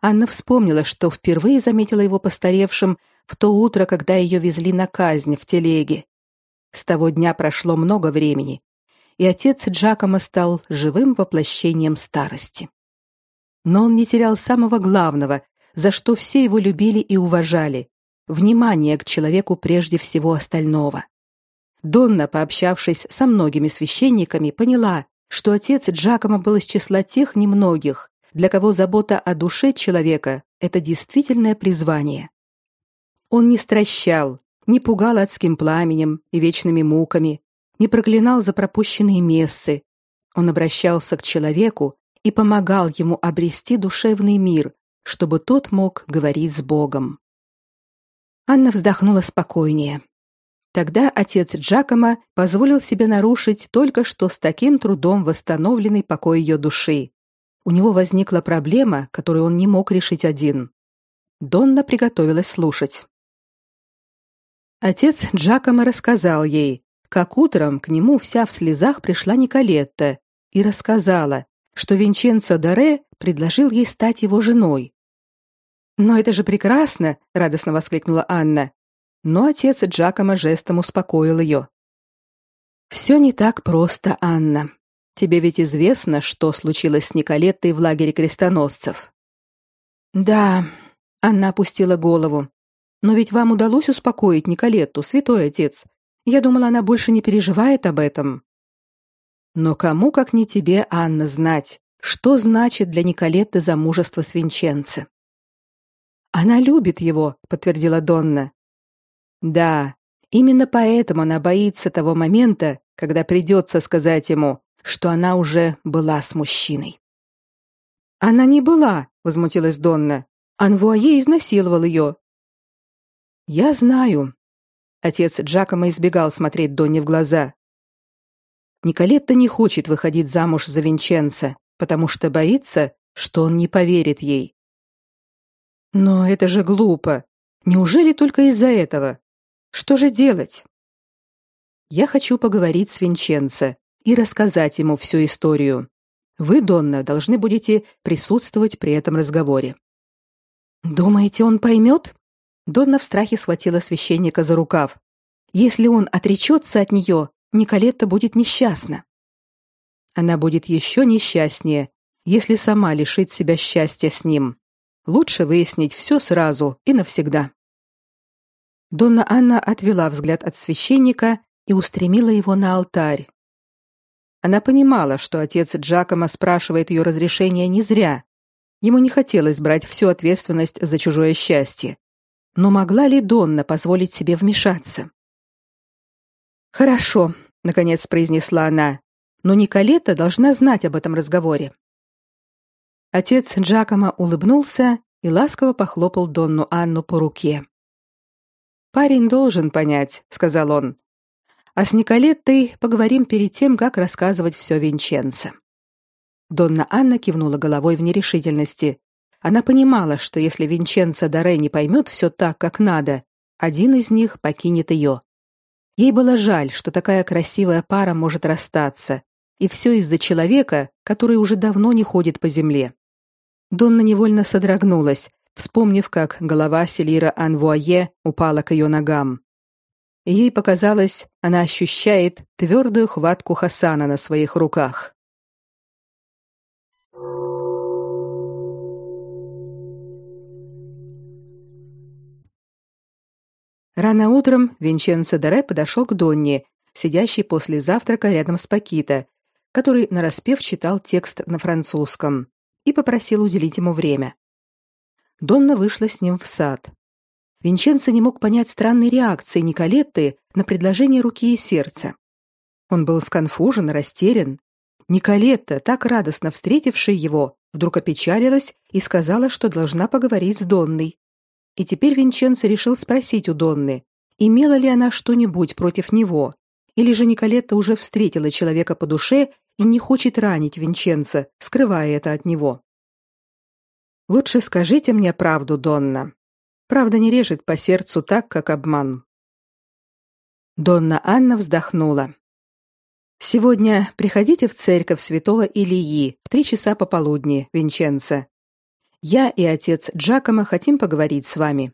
Анна вспомнила, что впервые заметила его постаревшим в то утро, когда ее везли на казнь в телеге. С того дня прошло много времени, и отец Джакома стал живым воплощением старости. Но он не терял самого главного, за что все его любили и уважали внимание к человеку прежде всего остального. Донна, пообщавшись со многими священниками, поняла, что отец Джакома был из числа тех немногих, для кого забота о душе человека это действительное призвание. Он не стращал, не пугал адским пламенем и вечными муками, не проклинал за пропущенные мессы. Он обращался к человеку и помогал ему обрести душевный мир, чтобы тот мог говорить с Богом. Анна вздохнула спокойнее. Тогда отец Джакома позволил себе нарушить только что с таким трудом восстановленный покой ее души. У него возникла проблема, которую он не мог решить один. Донна приготовилась слушать. Отец Джакома рассказал ей, как утром к нему вся в слезах пришла Николетта и рассказала, что Винченцо Доре предложил ей стать его женой. «Но это же прекрасно!» — радостно воскликнула Анна. Но отец Джакома жестом успокоил ее. «Все не так просто, Анна. Тебе ведь известно, что случилось с Николеттой в лагере крестоносцев». «Да», — Анна опустила голову. «Но ведь вам удалось успокоить Николетту, святой отец. Я думала, она больше не переживает об этом». «Но кому, как не тебе, Анна, знать, что значит для Николетты замужество с Винченце?» Она любит его, подтвердила Донна. Да, именно поэтому она боится того момента, когда придется сказать ему, что она уже была с мужчиной. Она не была, возмутилась Донна. Анвуае изнасиловал ее. Я знаю. Отец Джакома избегал смотреть Донне в глаза. Николетта не хочет выходить замуж за Винченца, потому что боится, что он не поверит ей. Но это же глупо. Неужели только из-за этого? Что же делать? Я хочу поговорить с Винченцо и рассказать ему всю историю. Вы, Донна, должны будете присутствовать при этом разговоре. Думаете, он поймет? Донна в страхе схватила священника за рукав. Если он отречется от нее, Николетта будет несчастна. Она будет еще несчастнее, если сама лишит себя счастья с ним. Лучше выяснить все сразу и навсегда. Донна Анна отвела взгляд от священника и устремила его на алтарь. Она понимала, что отец Джакома спрашивает ее разрешения не зря. Ему не хотелось брать всю ответственность за чужое счастье. Но могла ли Донна позволить себе вмешаться? «Хорошо», — наконец произнесла она, «но Николета должна знать об этом разговоре. Отец Джакома улыбнулся и ласково похлопал Донну Анну по руке. «Парень должен понять», — сказал он. «А с Николеттой поговорим перед тем, как рассказывать все Винченце». Донна Анна кивнула головой в нерешительности. Она понимала, что если Винченцо Доре не поймет все так, как надо, один из них покинет ее. Ей было жаль, что такая красивая пара может расстаться, и все из-за человека, который уже давно не ходит по земле. Донна невольно содрогнулась, вспомнив, как голова Селира Анвуае упала к ее ногам. ей показалось, она ощущает твердую хватку Хасана на своих руках. Рано утром Винченцо Дере подошел к Донне, сидящей после завтрака рядом с Пакита, который нараспев читал текст на французском и попросил уделить ему время. Донна вышла с ним в сад. Винченцо не мог понять странной реакции Николетты на предложение руки и сердца. Он был сконфужен растерян. Николетта, так радостно встретившая его, вдруг опечалилась и сказала, что должна поговорить с Донной. И теперь Винченцо решил спросить у Донны, имела ли она что-нибудь против него, или же Николетта уже встретила человека по душе и не хочет ранить Винченца, скрывая это от него. Лучше скажите мне правду, Донна. Правда не режет по сердцу так, как обман. Донна Анна вздохнула. Сегодня приходите в церковь Святого Илии в три часа пополудни, Винченцо. Я и отец Джакомо хотим поговорить с вами.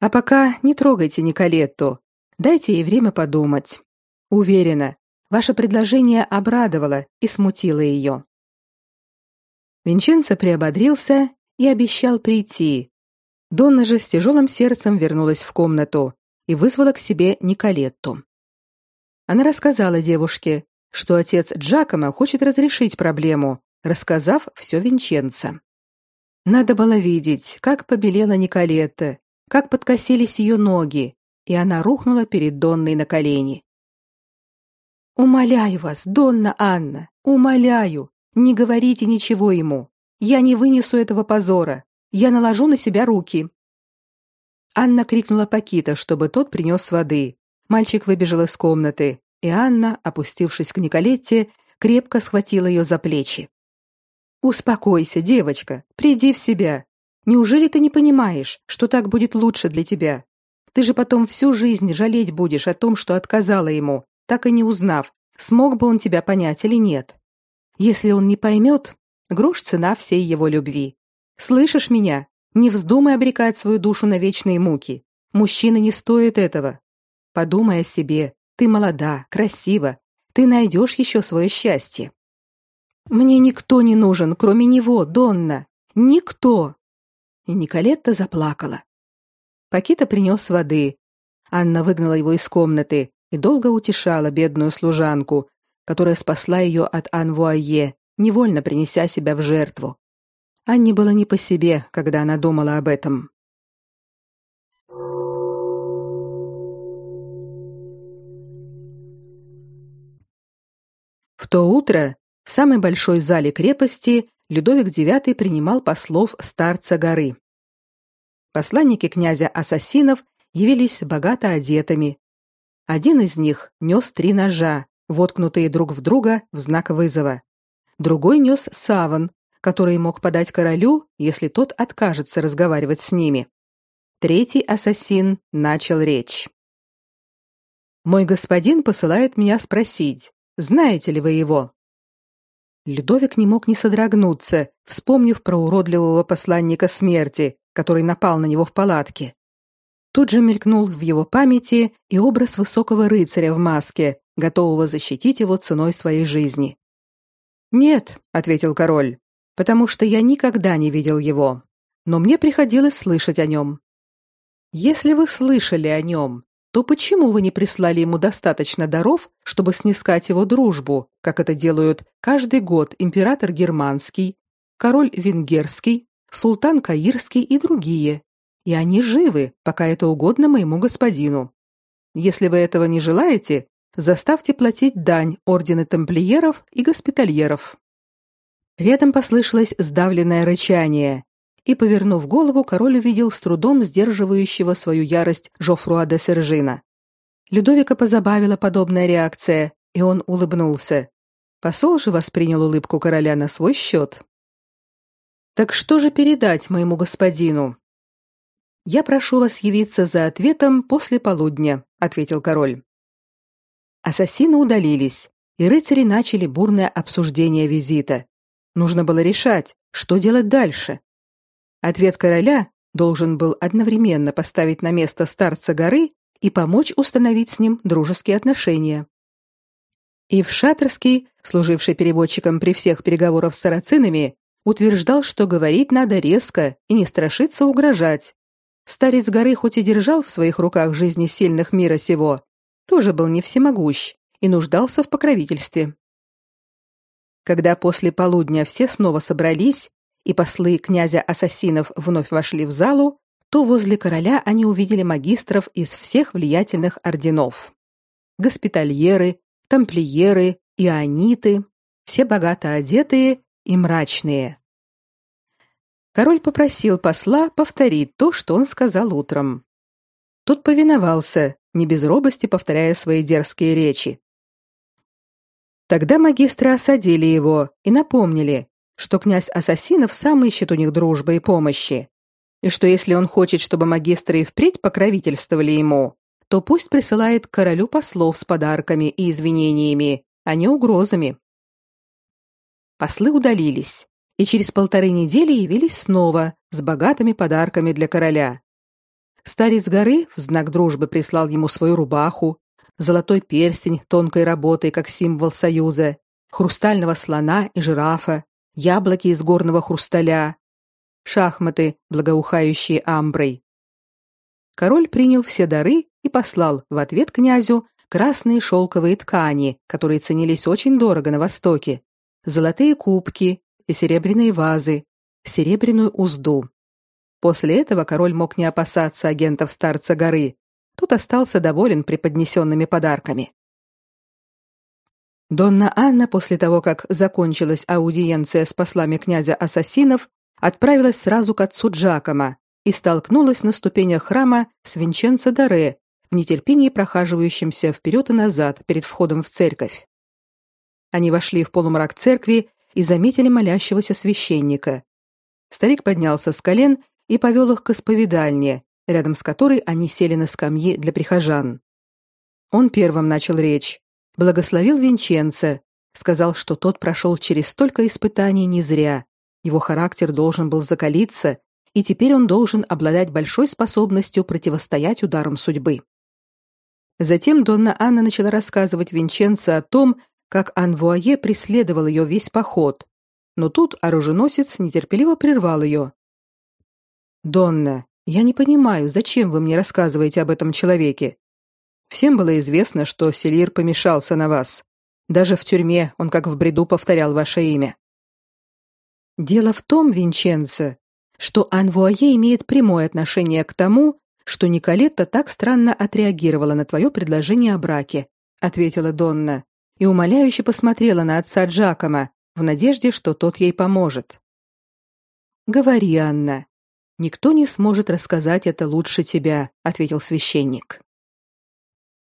А пока не трогайте Николетту. Дайте ей время подумать. Уверена, Ваше предложение обрадовало и смутило ее. Винченцо приободрился и обещал прийти. Донна же с тяжелым сердцем вернулась в комнату и вызвала к себе Николетту. Она рассказала девушке, что отец Джакомо хочет разрешить проблему, рассказав все Винченцо. Надо было видеть, как побелела Николетта, как подкосились ее ноги, и она рухнула перед Донной на колени. Умоляю вас, Донна Анна, умоляю, не говорите ничего ему. Я не вынесу этого позора. Я наложу на себя руки. Анна крикнула Пакита, чтобы тот принес воды. Мальчик выбежал из комнаты, и Анна, опустившись к Николетте, крепко схватила ее за плечи. Успокойся, девочка, приди в себя. Неужели ты не понимаешь, что так будет лучше для тебя? Ты же потом всю жизнь жалеть будешь о том, что отказала ему, так и не узнав, смог бы он тебя понять или нет. Если он не поймет, грош цена всей его любви. Слышишь меня? Не вздумай обрекать свою душу на вечные муки. Мужчина не стоит этого. Подумай о себе. Ты молода, красива. Ты найдешь еще свое счастье. Мне никто не нужен, кроме него, Донна. Никто. И Николетта заплакала. Пакита принес воды. Анна выгнала его из комнаты и долго утешала бедную служанку, которая спасла ее от Анвуае, невольно принеся себя в жертву. Анне было не по себе, когда она думала об этом. В то утро в самой большой зале крепости Людовик IX принимал послов старца горы. Посланники князя Ассасинов явились богато одетыми. Один из них нес три ножа, воткнутые друг в друга в знак вызова. Другой нес саван, который мог подать королю, если тот откажется разговаривать с ними. Третий ассасин начал речь. Мой господин посылает меня спросить, знаете ли вы его? Людовик не мог не содрогнуться, вспомнив про уродливого посланника смерти, который напал на него в палатке. Тут же мелькнул в его памяти и образ высокого рыцаря в маске, готового защитить его ценой своей жизни. "Нет", ответил король потому что я никогда не видел его, но мне приходилось слышать о нем. Если вы слышали о нем, то почему вы не прислали ему достаточно даров, чтобы снискать его дружбу, как это делают каждый год император германский, король венгерский, султан каирский и другие? И они живы, пока это угодно моему господину. Если вы этого не желаете, заставьте платить дань ордены тамплиеров и госпитальеров. Рядом послышалось сдавленное рычание, и, повернув голову, король увидел с трудом сдерживающего свою ярость Жофруа де Сержина. Людовика позабавила подобная реакция, и он улыбнулся. Посол же воспринял улыбку короля на свой счет. «Так что же передать моему господину?» «Я прошу вас явиться за ответом после полудня», — ответил король. Ассасины удалились, и рыцари начали бурное обсуждение визита. Нужно было решать, что делать дальше. Ответ короля должен был одновременно поставить на место старца горы и помочь установить с ним дружеские отношения. Ив Шатерский, служивший переводчиком при всех переговорах с сарацинами, утверждал, что говорить надо резко и не страшиться угрожать. Старец горы хоть и держал в своих руках жизни сильных мира сего, тоже был не всемогущ и нуждался в покровительстве. Когда после полудня все снова собрались и послы князя ассасинов вновь вошли в залу, то возле короля они увидели магистров из всех влиятельных орденов. Госпитальеры, тамплиеры, иониты, все богато одетые и мрачные. Король попросил посла повторить то, что он сказал утром. Тот повиновался, не без робости повторяя свои дерзкие речи. Тогда магистры осадили его и напомнили, что князь Ассасинов сам ищет у них дружбы и помощи, и что если он хочет, чтобы магистры и впредь покровительствовали ему, то пусть присылает королю послов с подарками и извинениями, а не угрозами. Послы удалились, и через полторы недели явились снова с богатыми подарками для короля. Старец горы в знак дружбы прислал ему свою рубаху, золотой перстень тонкой работы как символ союза, хрустального слона и жирафа, яблоки из горного хрусталя, шахматы, благоухающие амброй. Король принял все дары и послал в ответ князю красные шелковые ткани, которые ценились очень дорого на Востоке, золотые кубки и серебряные вазы, серебряную узду. После этого король мог не опасаться агентов старца горы, Тут остался доволен преподнесенными подарками. Донна Анна после того, как закончилась аудиенция с послами князя Ассасинов, отправилась сразу к отцу Джакома и столкнулась на ступенях храма с Винченцо Даре, в нетерпении прохаживающимся вперед и назад перед входом в церковь. Они вошли в полумрак церкви и заметили молящегося священника. Старик поднялся с колен и повел их к исповедальне, рядом с которой они сели на скамьи для прихожан. Он первым начал речь, благословил Винченца, сказал, что тот прошел через столько испытаний не зря. Его характер должен был закалиться, и теперь он должен обладать большой способностью противостоять ударам судьбы. Затем Донна Анна начала рассказывать Винченцо о том, как Анвуае преследовал ее весь поход. Но тут оруженосец нетерпеливо прервал ее. «Донна, я не понимаю, зачем вы мне рассказываете об этом человеке? Всем было известно, что Селир помешался на вас. Даже в тюрьме он как в бреду повторял ваше имя. Дело в том, Винченцо, что Анвуае имеет прямое отношение к тому, что Николетта так странно отреагировала на твое предложение о браке, ответила Донна и умоляюще посмотрела на отца Джакома в надежде, что тот ей поможет. Говори, Анна. Никто не сможет рассказать это лучше тебя, ответил священник.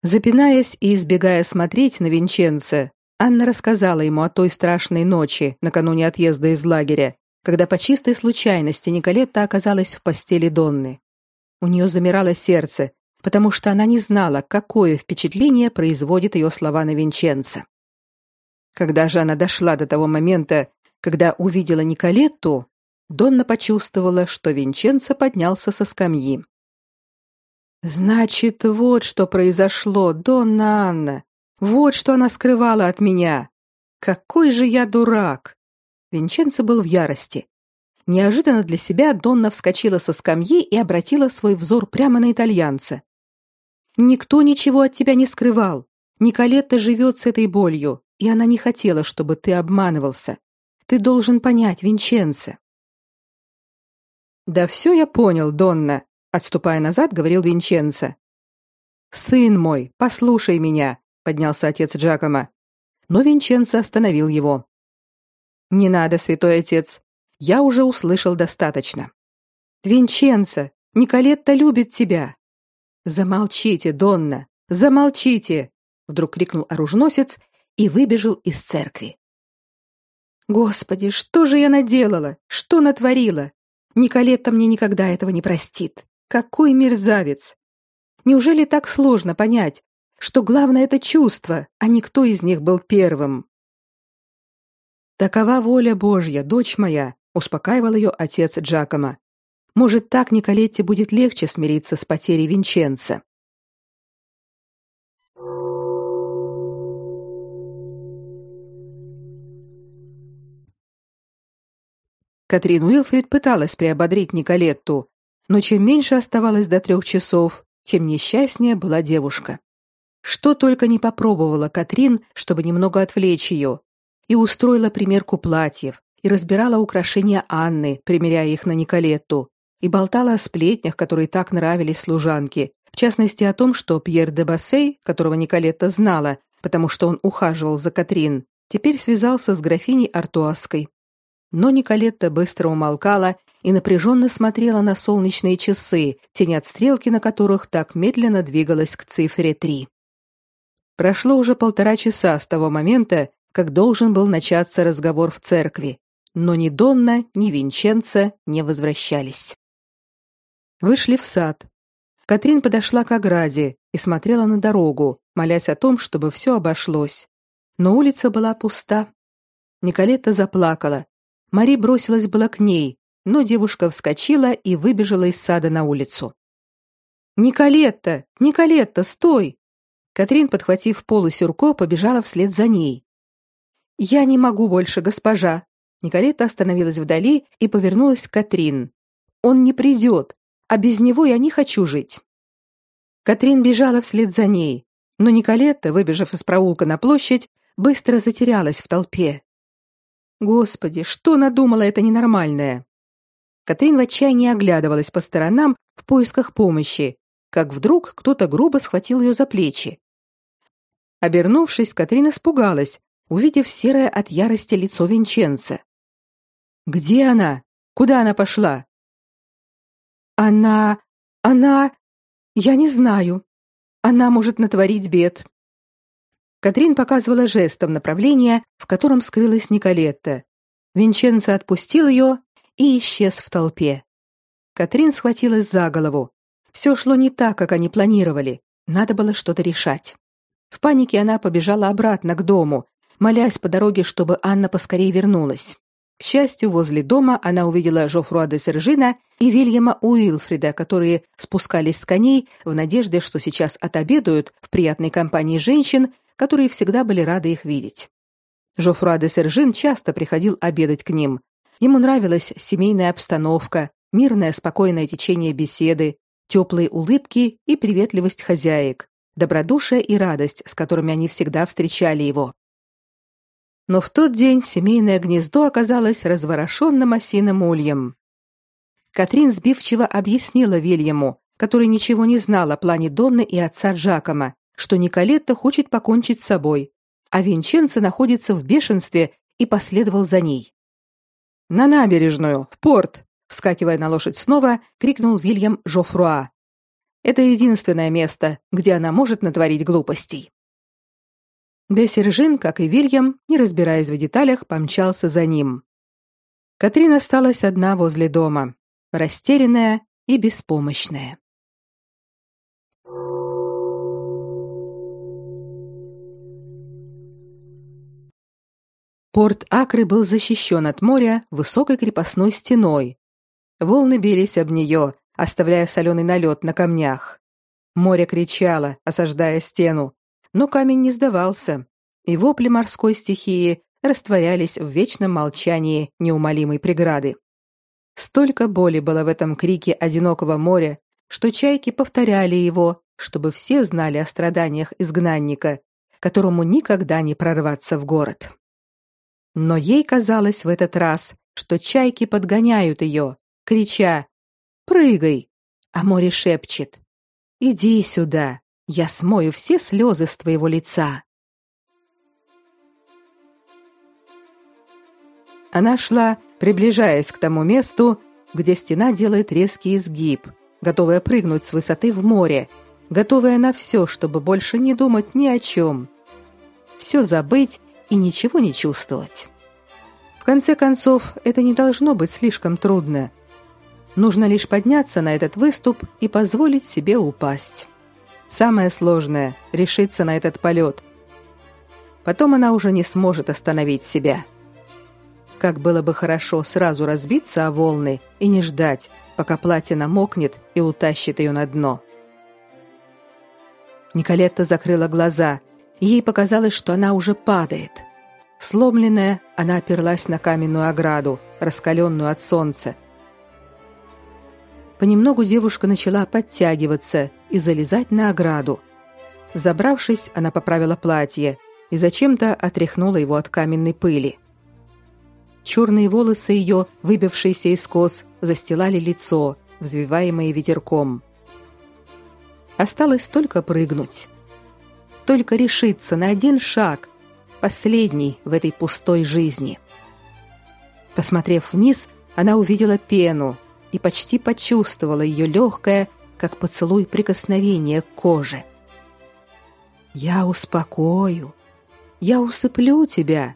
Запинаясь и избегая смотреть на Винченце, Анна рассказала ему о той страшной ночи накануне отъезда из лагеря, когда по чистой случайности Николетта оказалась в постели Донны. У нее замирало сердце, потому что она не знала, какое впечатление производит ее слова на Винченца. Когда же она дошла до того момента, когда увидела Николетту, Донна почувствовала, что Винченцо поднялся со скамьи. Значит, вот что произошло, Донна Анна. Вот что она скрывала от меня. Какой же я дурак. Винченцо был в ярости. Неожиданно для себя Донна вскочила со скамьи и обратила свой взор прямо на итальянца. Никто ничего от тебя не скрывал. Николетта живет с этой болью, и она не хотела, чтобы ты обманывался. Ты должен понять, Винченцо. Да все я понял, Донна, отступая назад, говорил Винченцо. Сын мой, послушай меня, поднялся отец Джакома. Но Винченцо остановил его. Не надо, святой отец. Я уже услышал достаточно. Винченцо, Николетта любит тебя. Замолчите, Донна, замолчите, вдруг крикнул оруженосец и выбежал из церкви. Господи, что же я наделала? Что натворила? Николетта мне никогда этого не простит. Какой мерзавец! Неужели так сложно понять, что главное это чувство, а не кто из них был первым? Такова воля Божья, дочь моя, успокаивал ее отец Джакома. Может, так Николетте будет легче смириться с потерей Винченца. Катрин Уилфрид пыталась приободрить Николетту, но чем меньше оставалось до трех часов, тем несчастнее была девушка. Что только не попробовала Катрин, чтобы немного отвлечь ее, и устроила примерку платьев, и разбирала украшения Анны, примеряя их на Николетту, и болтала о сплетнях, которые так нравились служанке, в частности о том, что Пьер де Бассей, которого Николетта знала, потому что он ухаживал за Катрин, теперь связался с графиней Артуаской. Но Николетта быстро умолкала и напряженно смотрела на солнечные часы, тень от стрелки на которых так медленно двигалась к цифре три. Прошло уже полтора часа с того момента, как должен был начаться разговор в церкви, но ни Донна, ни Винченцо не возвращались. Вышли в сад. Катрин подошла к ограде и смотрела на дорогу, молясь о том, чтобы все обошлось. Но улица была пуста. Николетта заплакала. Мари бросилась была к ней, но девушка вскочила и выбежала из сада на улицу. Николетта, Николетта, стой! Катрин, подхватив полу сюрко, побежала вслед за ней. Я не могу больше, госпожа. Николетта остановилась вдали и повернулась к Катрин. Он не придет, а без него я не хочу жить. Катрин бежала вслед за ней, но Николетта, выбежав из проулка на площадь, быстро затерялась в толпе. Господи, что надумала эта ненормальная? Катрин в отчаянии оглядывалась по сторонам в поисках помощи, как вдруг кто-то грубо схватил ее за плечи. Обернувшись, Катрин испугалась, увидев серое от ярости лицо Винченца. Где она? Куда она пошла? Она... она... Я не знаю. Она может натворить бед. Катрин показывала жестом направление, в котором скрылась Николетта. Винченцо отпустил ее и исчез в толпе. Катрин схватилась за голову. Все шло не так, как они планировали. Надо было что-то решать. В панике она побежала обратно к дому, молясь по дороге, чтобы Анна поскорее вернулась. К счастью, возле дома она увидела Жофруа де Сержина и Вильяма Уилфрида, которые спускались с коней в надежде, что сейчас отобедают в приятной компании женщин, которые всегда были рады их видеть. Жофруа де Сержин часто приходил обедать к ним. Ему нравилась семейная обстановка, мирное спокойное течение беседы, теплые улыбки и приветливость хозяек, добродушие и радость, с которыми они всегда встречали его. Но в тот день семейное гнездо оказалось разворошенным осиным ульем. Катрин сбивчиво объяснила Вильяму, который ничего не знал о плане Донны и отца Джакома, что Николетта хочет покончить с собой, а Винченцо находится в бешенстве и последовал за ней. «На набережную, в порт!» вскакивая на лошадь снова, крикнул Вильям Жофруа. «Это единственное место, где она может натворить глупостей». Бессержин, как и Вильям, не разбираясь в деталях, помчался за ним. Катрин осталась одна возле дома, растерянная и беспомощная. Порт Акры был защищен от моря высокой крепостной стеной. Волны бились об нее, оставляя соленый налет на камнях. Море кричало, осаждая стену, но камень не сдавался, и вопли морской стихии растворялись в вечном молчании неумолимой преграды. Столько боли было в этом крике одинокого моря, что чайки повторяли его, чтобы все знали о страданиях изгнанника, которому никогда не прорваться в город. Но ей казалось в этот раз, что чайки подгоняют ее, крича «Прыгай!», а море шепчет «Иди сюда, я смою все слезы с твоего лица. Она шла, приближаясь к тому месту, где стена делает резкий изгиб, готовая прыгнуть с высоты в море, готовая на все, чтобы больше не думать ни о чем. Все забыть и ничего не чувствовать. В конце концов, это не должно быть слишком трудно. Нужно лишь подняться на этот выступ и позволить себе упасть. Самое сложное — решиться на этот полет. Потом она уже не сможет остановить себя. Как было бы хорошо сразу разбиться о волны и не ждать, пока платье намокнет и утащит ее на дно. Николетта закрыла глаза. Ей показалось, что она уже падает. Сломленная, она оперлась на каменную ограду, раскаленную от солнца, Понемногу девушка начала подтягиваться и залезать на ограду. Забравшись, она поправила платье и зачем-то отряхнула его от каменной пыли. Черные волосы ее, выбившиеся из кос, застилали лицо, взвиваемое ветерком. Осталось только прыгнуть. Только решиться на один шаг, последний в этой пустой жизни. Посмотрев вниз, она увидела пену, и почти почувствовала ее легкое, как поцелуй прикосновение к коже. «Я успокою, я усыплю тебя,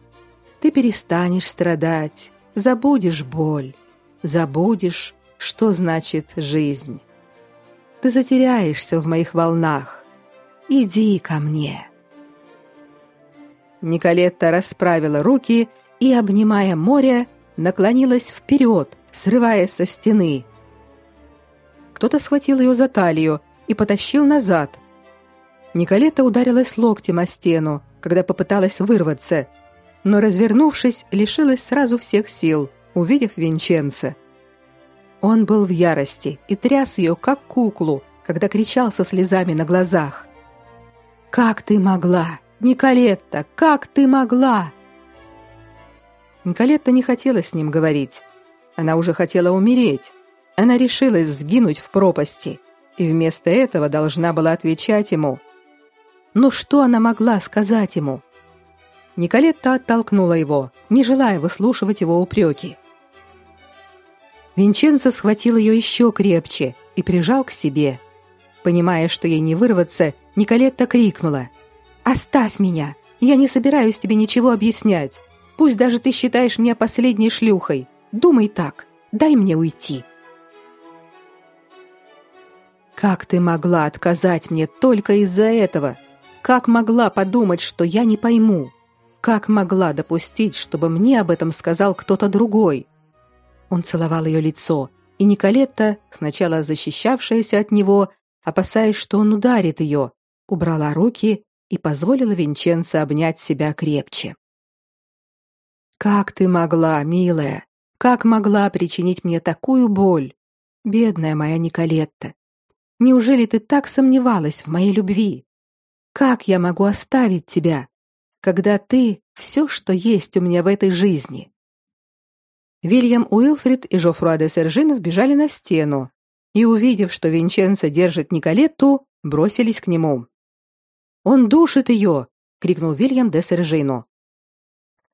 ты перестанешь страдать, забудешь боль, забудешь, что значит жизнь. Ты затеряешься в моих волнах. Иди ко мне». Николетта расправила руки и, обнимая море, наклонилась вперед, срываясь со стены. Кто-то схватил ее за талию и потащил назад. Николета ударилась локтем о стену, когда попыталась вырваться, но, развернувшись, лишилась сразу всех сил, увидев Винченца. Он был в ярости и тряс ее, как куклу, когда кричал со слезами на глазах. «Как ты могла? Николетта, как ты могла?» Николетта не хотела с ним говорить. Она уже хотела умереть. Она решилась сгинуть в пропасти, и вместо этого должна была отвечать ему. Но что она могла сказать ему? Николетта оттолкнула его, не желая выслушивать его упреки. Винченцо схватил ее еще крепче и прижал к себе. Понимая, что ей не вырваться, Николетта крикнула: "Оставь меня! Я не собираюсь тебе ничего объяснять. Пусть даже ты считаешь меня последней шлюхой. Думай так. Дай мне уйти". Как ты могла отказать мне только из-за этого? Как могла подумать, что я не пойму? Как могла допустить, чтобы мне об этом сказал кто-то другой? Он целовал ее лицо, и Николетта, сначала защищавшаяся от него, опасаясь, что он ударит ее, убрала руки и позволила Винченцо обнять себя крепче. Как ты могла, милая? Как могла причинить мне такую боль? Бедная моя Николетта. Неужели ты так сомневалась в моей любви? Как я могу оставить тебя, когда ты все, что есть у меня в этой жизни? Вильям Уилфрид и Жофруа де Сержин вбежали на стену и, увидев, что Винченцо держит Николетту, бросились к нему. «Он душит ее!» — крикнул Вильям де Сержину.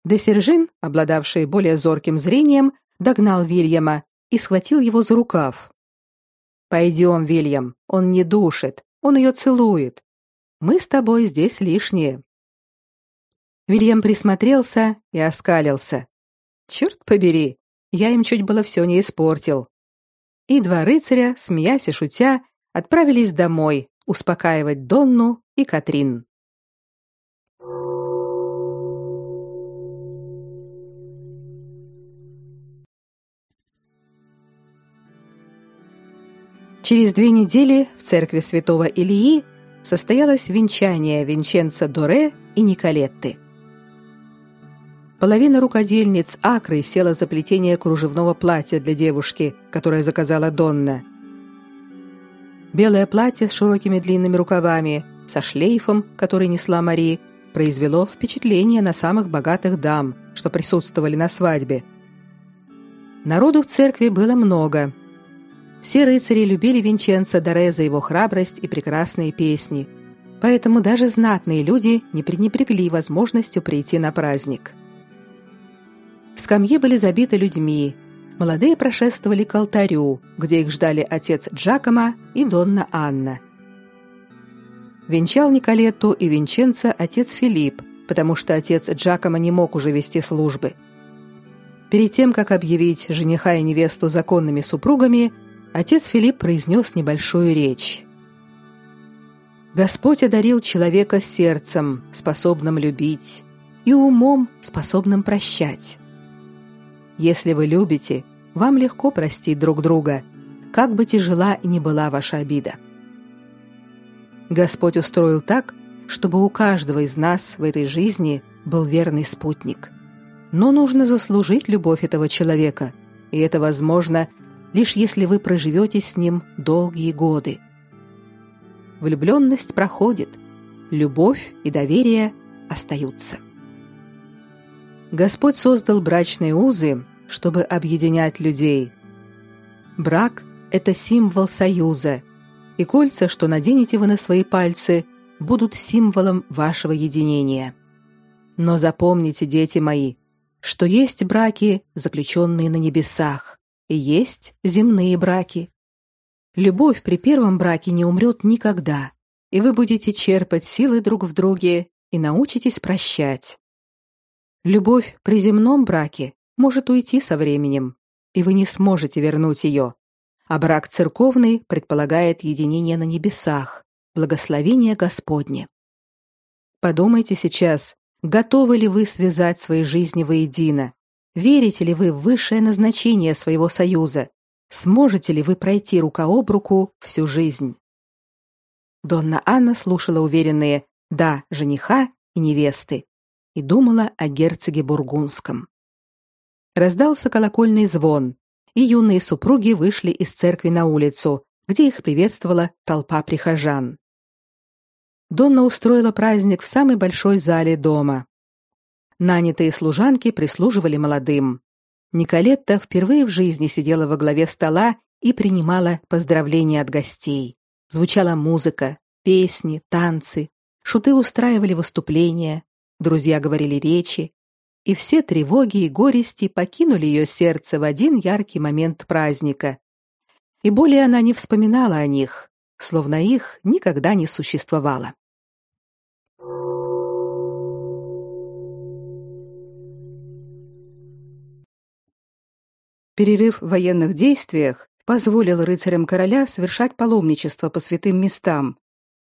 Де Сержин, обладавший более зорким зрением, догнал Вильяма и схватил его за рукав. Пойдем, Вильям, он не душит, он ее целует. Мы с тобой здесь лишние. Вильям присмотрелся и оскалился. Черт побери, я им чуть было все не испортил. И два рыцаря, смеясь и шутя, отправились домой успокаивать Донну и Катрин. Через две недели в церкви Святого Илии состоялось венчание Винченца Доре и Николетты. Половина рукодельниц Акры села за плетение кружевного платья для девушки, которое заказала Донна. Белое платье с широкими длинными рукавами, со шлейфом, который несла Мари, произвело впечатление на самых богатых дам, что присутствовали на свадьбе. Народу в церкви было много, все рыцари любили Винченцо Доре за его храбрость и прекрасные песни, поэтому даже знатные люди не пренебрегли возможностью прийти на праздник. Скамьи были забиты людьми. Молодые прошествовали к алтарю, где их ждали отец Джакома и Донна Анна. Венчал Николетту и Винченцо отец Филипп, потому что отец Джакома не мог уже вести службы. Перед тем, как объявить жениха и невесту законными супругами, отец Филипп произнес небольшую речь. Господь одарил человека сердцем, способным любить, и умом, способным прощать. Если вы любите, вам легко простить друг друга, как бы тяжела ни была ваша обида. Господь устроил так, чтобы у каждого из нас в этой жизни был верный спутник. Но нужно заслужить любовь этого человека, и это возможно лишь если вы проживете с ним долгие годы. Влюбленность проходит, любовь и доверие остаются. Господь создал брачные узы, чтобы объединять людей. Брак – это символ союза, и кольца, что наденете вы на свои пальцы, будут символом вашего единения. Но запомните, дети мои, что есть браки, заключенные на небесах, есть земные браки. Любовь при первом браке не умрет никогда, и вы будете черпать силы друг в друге и научитесь прощать. Любовь при земном браке может уйти со временем, и вы не сможете вернуть ее. А брак церковный предполагает единение на небесах, благословение Господне. Подумайте сейчас, готовы ли вы связать свои жизни воедино, Верите ли вы в высшее назначение своего союза? Сможете ли вы пройти рука об руку всю жизнь? Донна Анна слушала уверенные «да» жениха и невесты и думала о герцоге Бургундском. Раздался колокольный звон, и юные супруги вышли из церкви на улицу, где их приветствовала толпа прихожан. Донна устроила праздник в самой большой зале дома. Нанятые служанки прислуживали молодым. Николетта впервые в жизни сидела во главе стола и принимала поздравления от гостей. Звучала музыка, песни, танцы. Шуты устраивали выступления, друзья говорили речи. и все тревоги и горести покинули ее сердце в один яркий момент праздника. И более она не вспоминала о них, словно их никогда не существовало. Перерыв в военных действиях позволил рыцарям короля совершать паломничество по святым местам.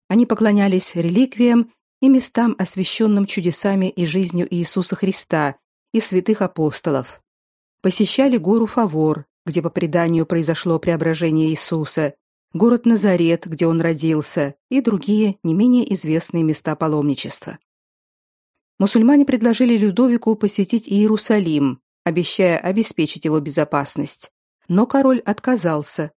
Они поклонялись реликвиям и местам, освященным чудесами и жизнью Иисуса Христа и святых апостолов. Посещали гору Фавор, где по преданию произошло преображение Иисуса, город Назарет, где он родился, и другие не менее известные места паломничества. Мусульмане предложили Людовику посетить Иерусалим, обещая обеспечить его безопасность, но король отказался.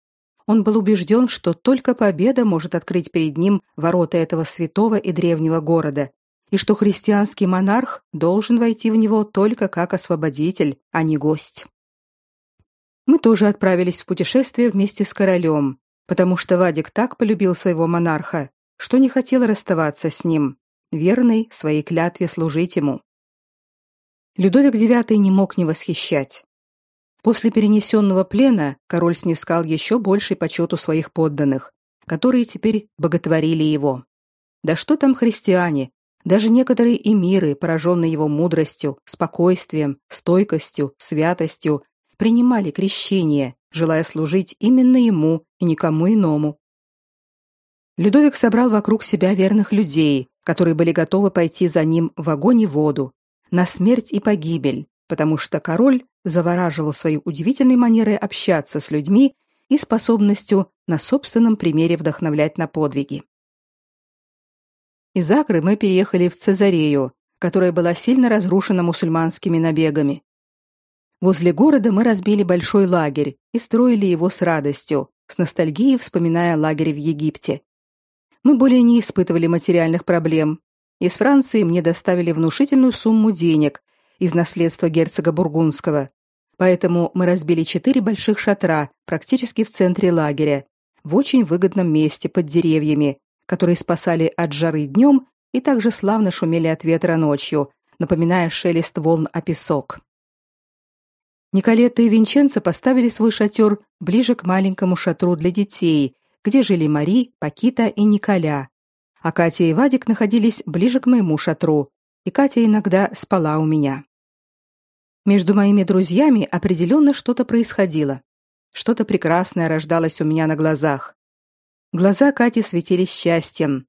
Он был убежден, что только победа может открыть перед ним ворота этого святого и древнего города, и что христианский монарх должен войти в него только как освободитель, а не гость. Мы тоже отправились в путешествие вместе с королем, потому что Вадик так полюбил своего монарха, что не хотел расставаться с ним, верный своей клятве служить ему. Людовик IX не мог не восхищать. После перенесенного плена король снискал еще больший почет у своих подданных, которые теперь боготворили его. Да что там христиане, даже некоторые эмиры, пораженные его мудростью, спокойствием, стойкостью, святостью, принимали крещение, желая служить именно ему и никому иному. Людовик собрал вокруг себя верных людей, которые были готовы пойти за ним в огонь и воду, на смерть и погибель, потому что король завораживал своей удивительной манерой общаться с людьми и способностью на собственном примере вдохновлять на подвиги. Из Акры мы переехали в Цезарею, которая была сильно разрушена мусульманскими набегами. Возле города мы разбили большой лагерь и строили его с радостью, с ностальгией вспоминая лагерь в Египте. Мы более не испытывали материальных проблем. Из Франции мне доставили внушительную сумму денег из наследства герцога Бургундского. Поэтому мы разбили четыре больших шатра практически в центре лагеря, в очень выгодном месте под деревьями, которые спасали от жары днем и также славно шумели от ветра ночью, напоминая шелест волн о песок. Николетта и Винченцо поставили свой шатер ближе к маленькому шатру для детей, где жили Мари, Пакита и Николя. А Катя и Вадик находились ближе к моему шатру, и Катя иногда спала у меня. Между моими друзьями определенно что-то происходило. Что-то прекрасное рождалось у меня на глазах. Глаза Кати светились счастьем.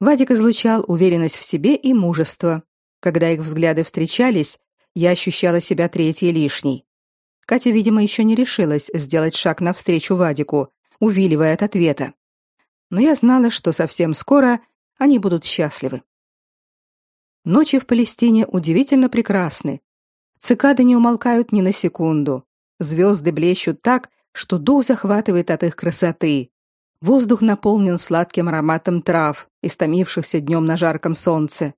Вадик излучал уверенность в себе и мужество. Когда их взгляды встречались, я ощущала себя третьей лишней. Катя, видимо, еще не решилась сделать шаг навстречу Вадику, увиливая от ответа. Но я знала, что совсем скоро они будут счастливы. Ночи в Палестине удивительно прекрасны. Цикады не умолкают ни на секунду. Звезды блещут так, что дух захватывает от их красоты. Воздух наполнен сладким ароматом трав, истомившихся днем на жарком солнце.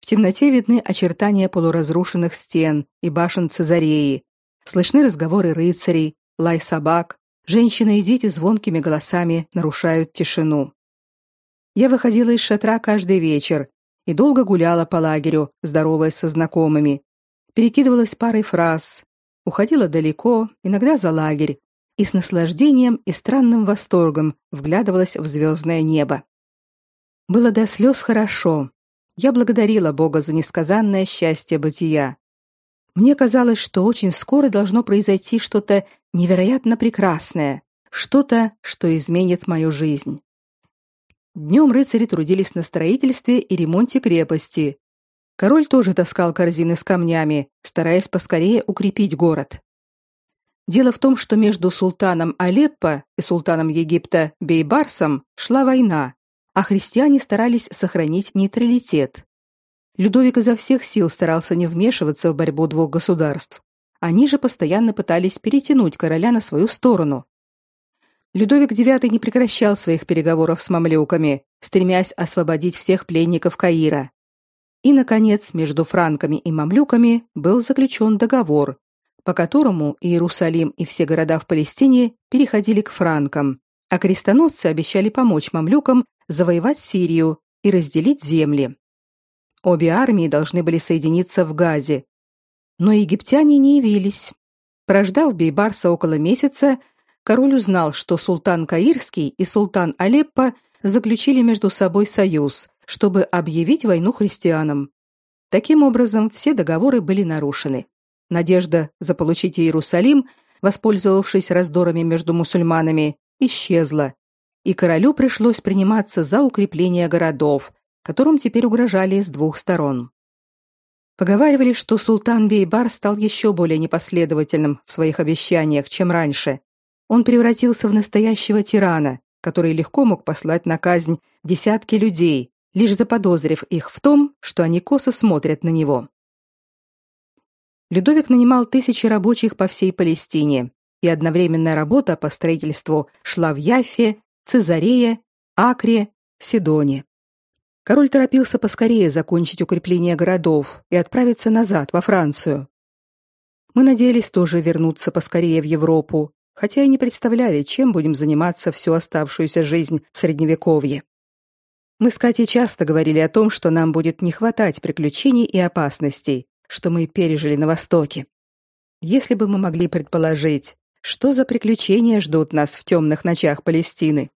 В темноте видны очертания полуразрушенных стен и башен Цезареи, Слышны разговоры рыцарей, лай собак, женщины и дети звонкими голосами нарушают тишину. Я выходила из шатра каждый вечер и долго гуляла по лагерю, здороваясь со знакомыми. Перекидывалась парой фраз, уходила далеко, иногда за лагерь, и с наслаждением и странным восторгом вглядывалась в звездное небо. Было до слез хорошо. Я благодарила Бога за несказанное счастье бытия. Мне казалось, что очень скоро должно произойти что-то невероятно прекрасное, что-то, что изменит мою жизнь. Днем рыцари трудились на строительстве и ремонте крепости. Король тоже таскал корзины с камнями, стараясь поскорее укрепить город. Дело в том, что между султаном Алеппо и султаном Египта Бейбарсом шла война, а христиане старались сохранить нейтралитет. Людовик изо всех сил старался не вмешиваться в борьбу двух государств. Они же постоянно пытались перетянуть короля на свою сторону. Людовик IX не прекращал своих переговоров с мамлюками, стремясь освободить всех пленников Каира. И наконец, между франками и мамлюками был заключен договор, по которому Иерусалим и все города в Палестине переходили к франкам, а крестоносцы обещали помочь мамлюкам завоевать Сирию и разделить земли. Обе армии должны были соединиться в Газе, Но египтяне не явились. Прождав Бейбарса около месяца, король узнал, что султан Каирский и султан Алеппо заключили между собой союз, чтобы объявить войну христианам. Таким образом, все договоры были нарушены. Надежда заполучить Иерусалим, воспользовавшись раздорами между мусульманами, исчезла, и королю пришлось приниматься за укрепление городов, которым теперь угрожали с двух сторон. Поговаривали, что султан Бейбар стал еще более непоследовательным в своих обещаниях, чем раньше. Он превратился в настоящего тирана, который легко мог послать на казнь десятки людей, лишь заподозрив их в том, что они косо смотрят на него. Людовик нанимал тысячи рабочих по всей Палестине, и одновременная работа по строительству шла в Яффе, Цезарее, Акре, Сидоне. Король торопился поскорее закончить укрепление городов и отправиться назад во Францию. Мы надеялись тоже вернуться поскорее в Европу, хотя и не представляли, чем будем заниматься всю оставшуюся жизнь в средневековье. Мы с Катей часто говорили о том, что нам будет не хватать приключений и опасностей, что мы пережили на Востоке. Если бы мы могли предположить, что за приключения ждут нас в темных ночах Палестины.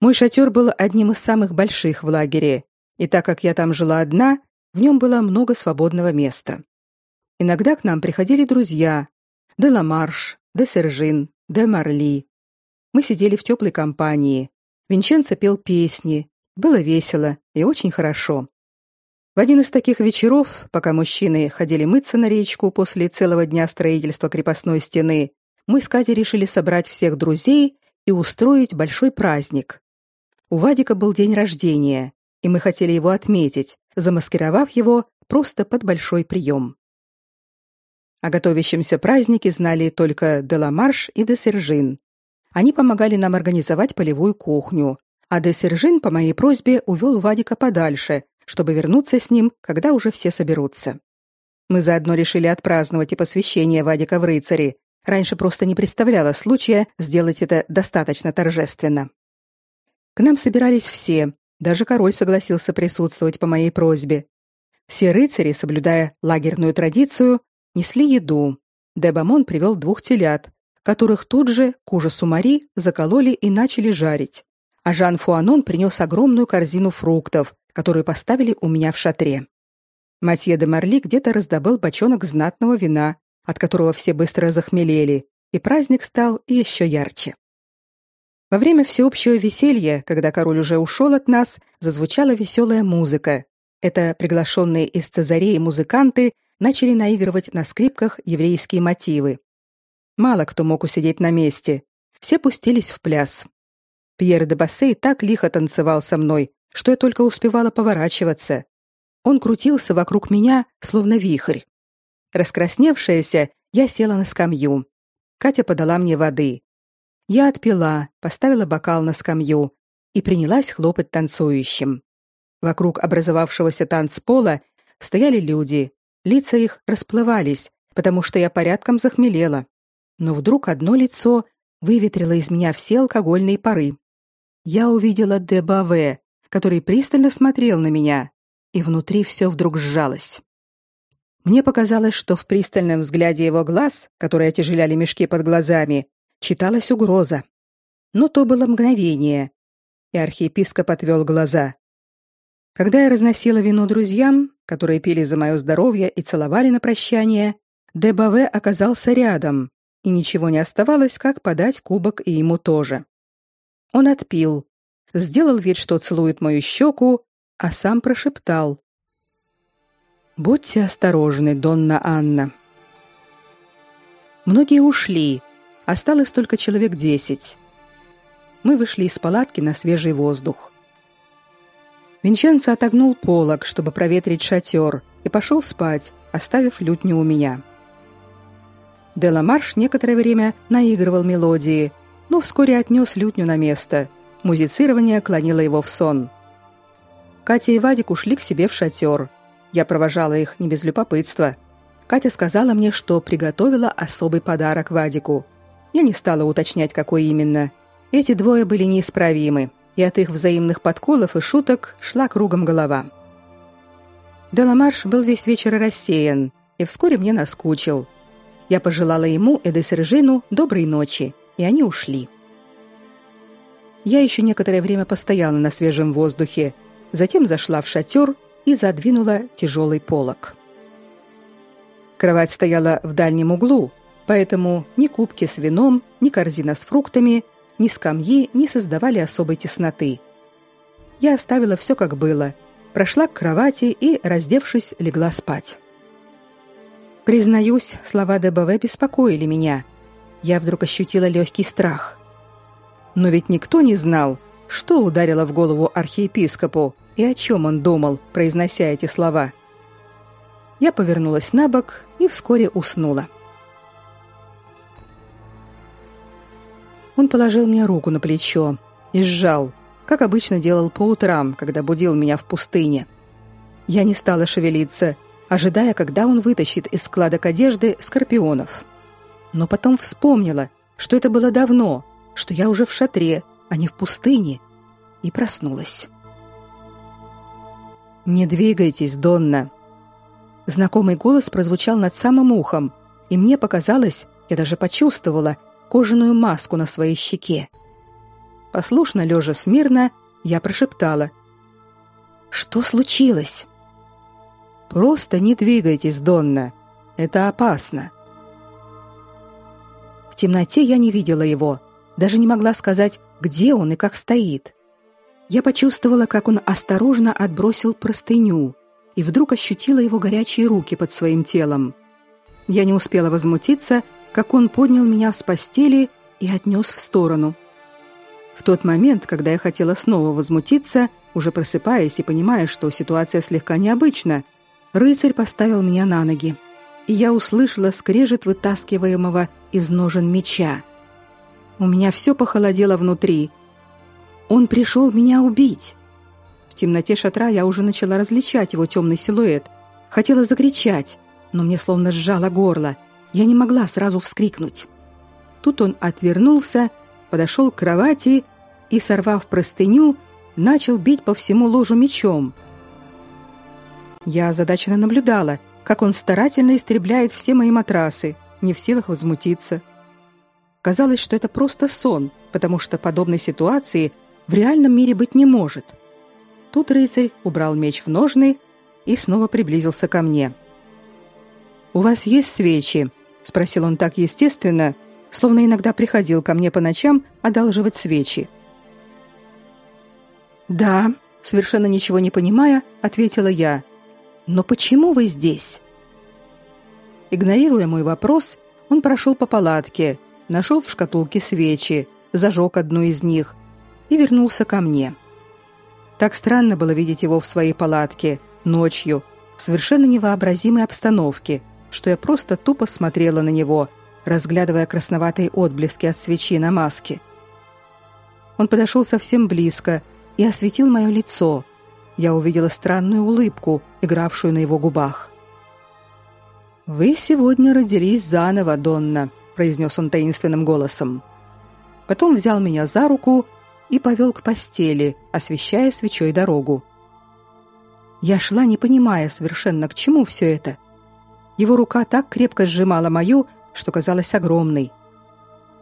Мой шатер был одним из самых больших в лагере, и так как я там жила одна, в нем было много свободного места. Иногда к нам приходили друзья: де Ламарш, де Сержин, де Марли. Мы сидели в теплой компании. Винченцо пел песни. Было весело и очень хорошо. В один из таких вечеров, пока мужчины ходили мыться на речку после целого дня строительства крепостной стены, мы с Катей решили собрать всех друзей и устроить большой праздник. У Вадика был день рождения, и мы хотели его отметить, замаскировав его просто под большой прием. О готовящемся празднике знали только Деламарш и Десержин. Они помогали нам организовать полевую кухню, а Десержин по моей просьбе увел Вадика подальше, чтобы вернуться с ним, когда уже все соберутся. Мы заодно решили отпраздновать и посвящение Вадика в рыцари. Раньше просто не представляла случая сделать это достаточно торжественно. К нам собирались все, даже король согласился присутствовать по моей просьбе. Все рыцари, соблюдая лагерную традицию, несли еду. Дебамон привел двух телят, которых тут же, к ужасу Мари, закололи и начали жарить. А Жан Фуанон принес огромную корзину фруктов, которую поставили у меня в шатре. Матье де Марли где-то раздобыл бочонок знатного вина, от которого все быстро захмелели, и праздник стал еще ярче. Во время всеобщего веселья, когда король уже ушел от нас, зазвучала веселая музыка. Это приглашенные из Цезареи музыканты начали наигрывать на скрипках еврейские мотивы. Мало кто мог усидеть на месте. Все пустились в пляс. Пьер де Бассей так лихо танцевал со мной, что я только успевала поворачиваться. Он крутился вокруг меня, словно вихрь. Раскрасневшаяся, я села на скамью. Катя подала мне воды. Я отпила, поставила бокал на скамью и принялась хлопать танцующим. Вокруг образовавшегося танцпола стояли люди. Лица их расплывались, потому что я порядком захмелела. Но вдруг одно лицо выветрило из меня все алкогольные пары. Я увидела Дебаве, который пристально смотрел на меня, и внутри все вдруг сжалось. Мне показалось, что в пристальном взгляде его глаз, которые отяжеляли мешки под глазами, читалась угроза. Но то было мгновение, и архиепископ отвел глаза. Когда я разносила вино друзьям, которые пили за мое здоровье и целовали на прощание, Дебаве оказался рядом, и ничего не оставалось, как подать кубок и ему тоже. Он отпил, сделал вид, что целует мою щеку, а сам прошептал: "Будьте осторожны, Донна Анна". Многие ушли, Осталось только человек десять. Мы вышли из палатки на свежий воздух. Винченцо отогнул полог, чтобы проветрить шатер, и пошел спать, оставив лютню у меня. Деламарш некоторое время наигрывал мелодии, но вскоре отнес лютню на место. Музицирование клонило его в сон. Катя и Вадик ушли к себе в шатер. Я провожала их не без любопытства. Катя сказала мне, что приготовила особый подарок Вадику – я не стала уточнять, какой именно. Эти двое были неисправимы, и от их взаимных подколов и шуток шла кругом голова. Деламарш был весь вечер рассеян, и вскоре мне наскучил. Я пожелала ему и де Сержину доброй ночи, и они ушли. Я еще некоторое время постояла на свежем воздухе, затем зашла в шатер и задвинула тяжелый полог. Кровать стояла в дальнем углу, поэтому ни кубки с вином, ни корзина с фруктами, ни скамьи не создавали особой тесноты. Я оставила все как было, прошла к кровати и, раздевшись, легла спать. Признаюсь, слова ДБВ беспокоили меня. Я вдруг ощутила легкий страх. Но ведь никто не знал, что ударило в голову архиепископу и о чем он думал, произнося эти слова. Я повернулась на бок и вскоре уснула. Он положил мне руку на плечо и сжал, как обычно делал по утрам, когда будил меня в пустыне. Я не стала шевелиться, ожидая, когда он вытащит из складок одежды скорпионов. Но потом вспомнила, что это было давно, что я уже в шатре, а не в пустыне, и проснулась. «Не двигайтесь, Донна!» Знакомый голос прозвучал над самым ухом, и мне показалось, я даже почувствовала кожаную маску на своей щеке. Послушно лежа смирно, я прошептала. «Что случилось?» Просто не двигайтесь, Донна. Это опасно. В темноте я не видела его, даже не могла сказать, где он и как стоит. Я почувствовала, как он осторожно отбросил простыню и вдруг ощутила его горячие руки под своим телом. Я не успела возмутиться, как он поднял меня с постели и отнес в сторону. В тот момент, когда я хотела снова возмутиться, уже просыпаясь и понимая, что ситуация слегка необычна, рыцарь поставил меня на ноги, и я услышала скрежет вытаскиваемого из ножен меча. У меня все похолодело внутри. Он пришел меня убить. В темноте шатра я уже начала различать его темный силуэт. Хотела закричать, но мне словно сжало горло. Я не могла сразу вскрикнуть. Тут он отвернулся, подошел к кровати и, сорвав простыню, начал бить по всему ложу мечом – я озадаченно наблюдала, как он старательно истребляет все мои матрасы, не в силах возмутиться. Казалось, что это просто сон, потому что подобной ситуации в реальном мире быть не может. Тут рыцарь убрал меч в ножны и снова приблизился ко мне. «У вас есть свечи?» — спросил он так естественно, словно иногда приходил ко мне по ночам одалживать свечи. «Да», — совершенно ничего не понимая, ответила я — но почему вы здесь? Игнорируя мой вопрос, он прошел по палатке, нашел в шкатулке свечи, зажег одну из них и вернулся ко мне. Так странно было видеть его в своей палатке ночью, в совершенно невообразимой обстановке, что я просто тупо смотрела на него, разглядывая красноватые отблески от свечи на маске. Он подошел совсем близко и осветил мое лицо, я увидела странную улыбку, игравшую на его губах. Вы сегодня родились заново, Донна, произнес он таинственным голосом. Потом взял меня за руку и повел к постели, освещая свечой дорогу. Я шла, не понимая совершенно, к чему все это. Его рука так крепко сжимала мою, что казалась огромной.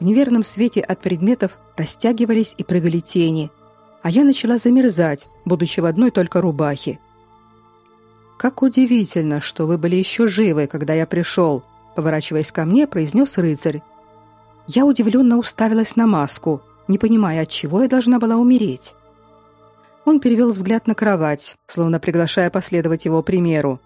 В неверном свете от предметов растягивались и прыгали тени, а я начала замерзать, будучи в одной только рубахе. Как удивительно, что вы были еще живы, когда я пришел», — поворачиваясь ко мне, произнес рыцарь. Я удивленно уставилась на маску, не понимая, от чего я должна была умереть. Он перевел взгляд на кровать, словно приглашая последовать его примеру.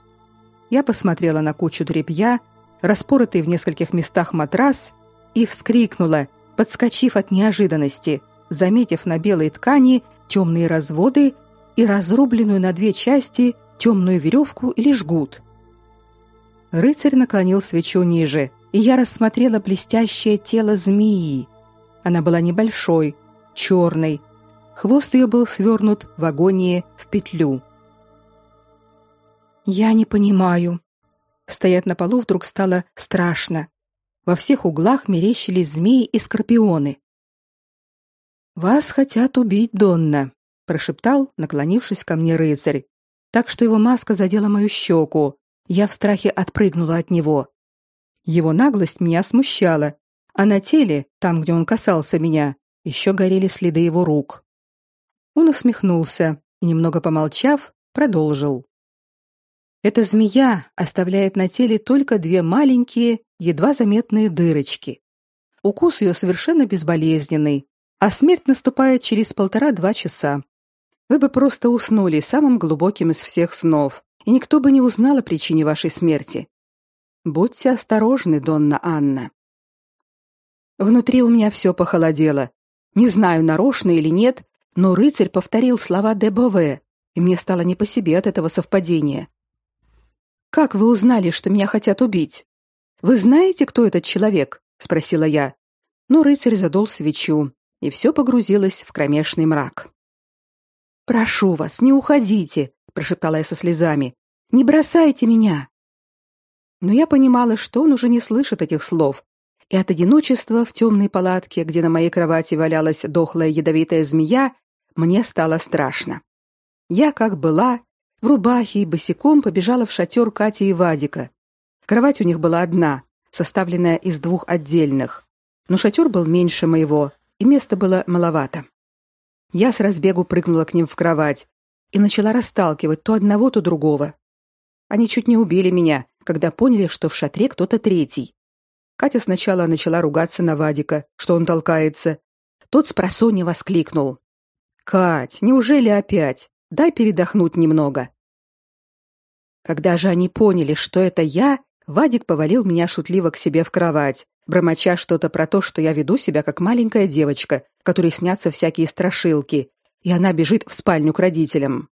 Я посмотрела на кучу тряпья, распоротый в нескольких местах матрас, и вскрикнула, подскочив от неожиданности, заметив на белой ткани темные разводы и разрубленную на две части темную веревку или жгут. Рыцарь наклонил свечу ниже, и я рассмотрела блестящее тело змеи. Она была небольшой, черной. Хвост ее был свернут в агонии в петлю. Я не понимаю. Стоять на полу вдруг стало страшно. Во всех углах мерещились змеи и скорпионы. Вас хотят убить, Донна, прошептал, наклонившись ко мне рыцарь, так что его маска задела мою щеку. Я в страхе отпрыгнула от него. Его наглость меня смущала, а на теле, там, где он касался меня, еще горели следы его рук. Он усмехнулся и немного помолчав, продолжил. Эта змея оставляет на теле только две маленькие, едва заметные дырочки. Укус ее совершенно безболезненный, а смерть наступает через полтора-два часа. Вы бы просто уснули самым глубоким из всех снов, и никто бы не узнал о причине вашей смерти. Будьте осторожны, Донна Анна. Внутри у меня все похолодело. Не знаю, нарочно или нет, но рыцарь повторил слова де Бове, и мне стало не по себе от этого совпадения. Как вы узнали, что меня хотят убить? Вы знаете, кто этот человек? спросила я. Но рыцарь задул свечу, и все погрузилось в кромешный мрак. Прошу вас, не уходите, прошептала я со слезами. Не бросайте меня. Но я понимала, что он уже не слышит этих слов, и от одиночества в темной палатке, где на моей кровати валялась дохлая ядовитая змея, мне стало страшно. Я, как была, в рубахе и босиком побежала в шатер Кати и Вадика. Кровать у них была одна, составленная из двух отдельных, но шатер был меньше моего, и места было маловато. Я с разбегу прыгнула к ним в кровать и начала расталкивать то одного, то другого. Они чуть не убили меня, когда поняли, что в шатре кто-то третий. Катя сначала начала ругаться на Вадика, что он толкается. Тот с просонья воскликнул: "Кать, неужели опять? Дай передохнуть немного". Когда же они поняли, что это я, Вадик повалил меня шутливо к себе в кровать, бормоча что-то про то, что я веду себя как маленькая девочка, которой снятся всякие страшилки, и она бежит в спальню к родителям.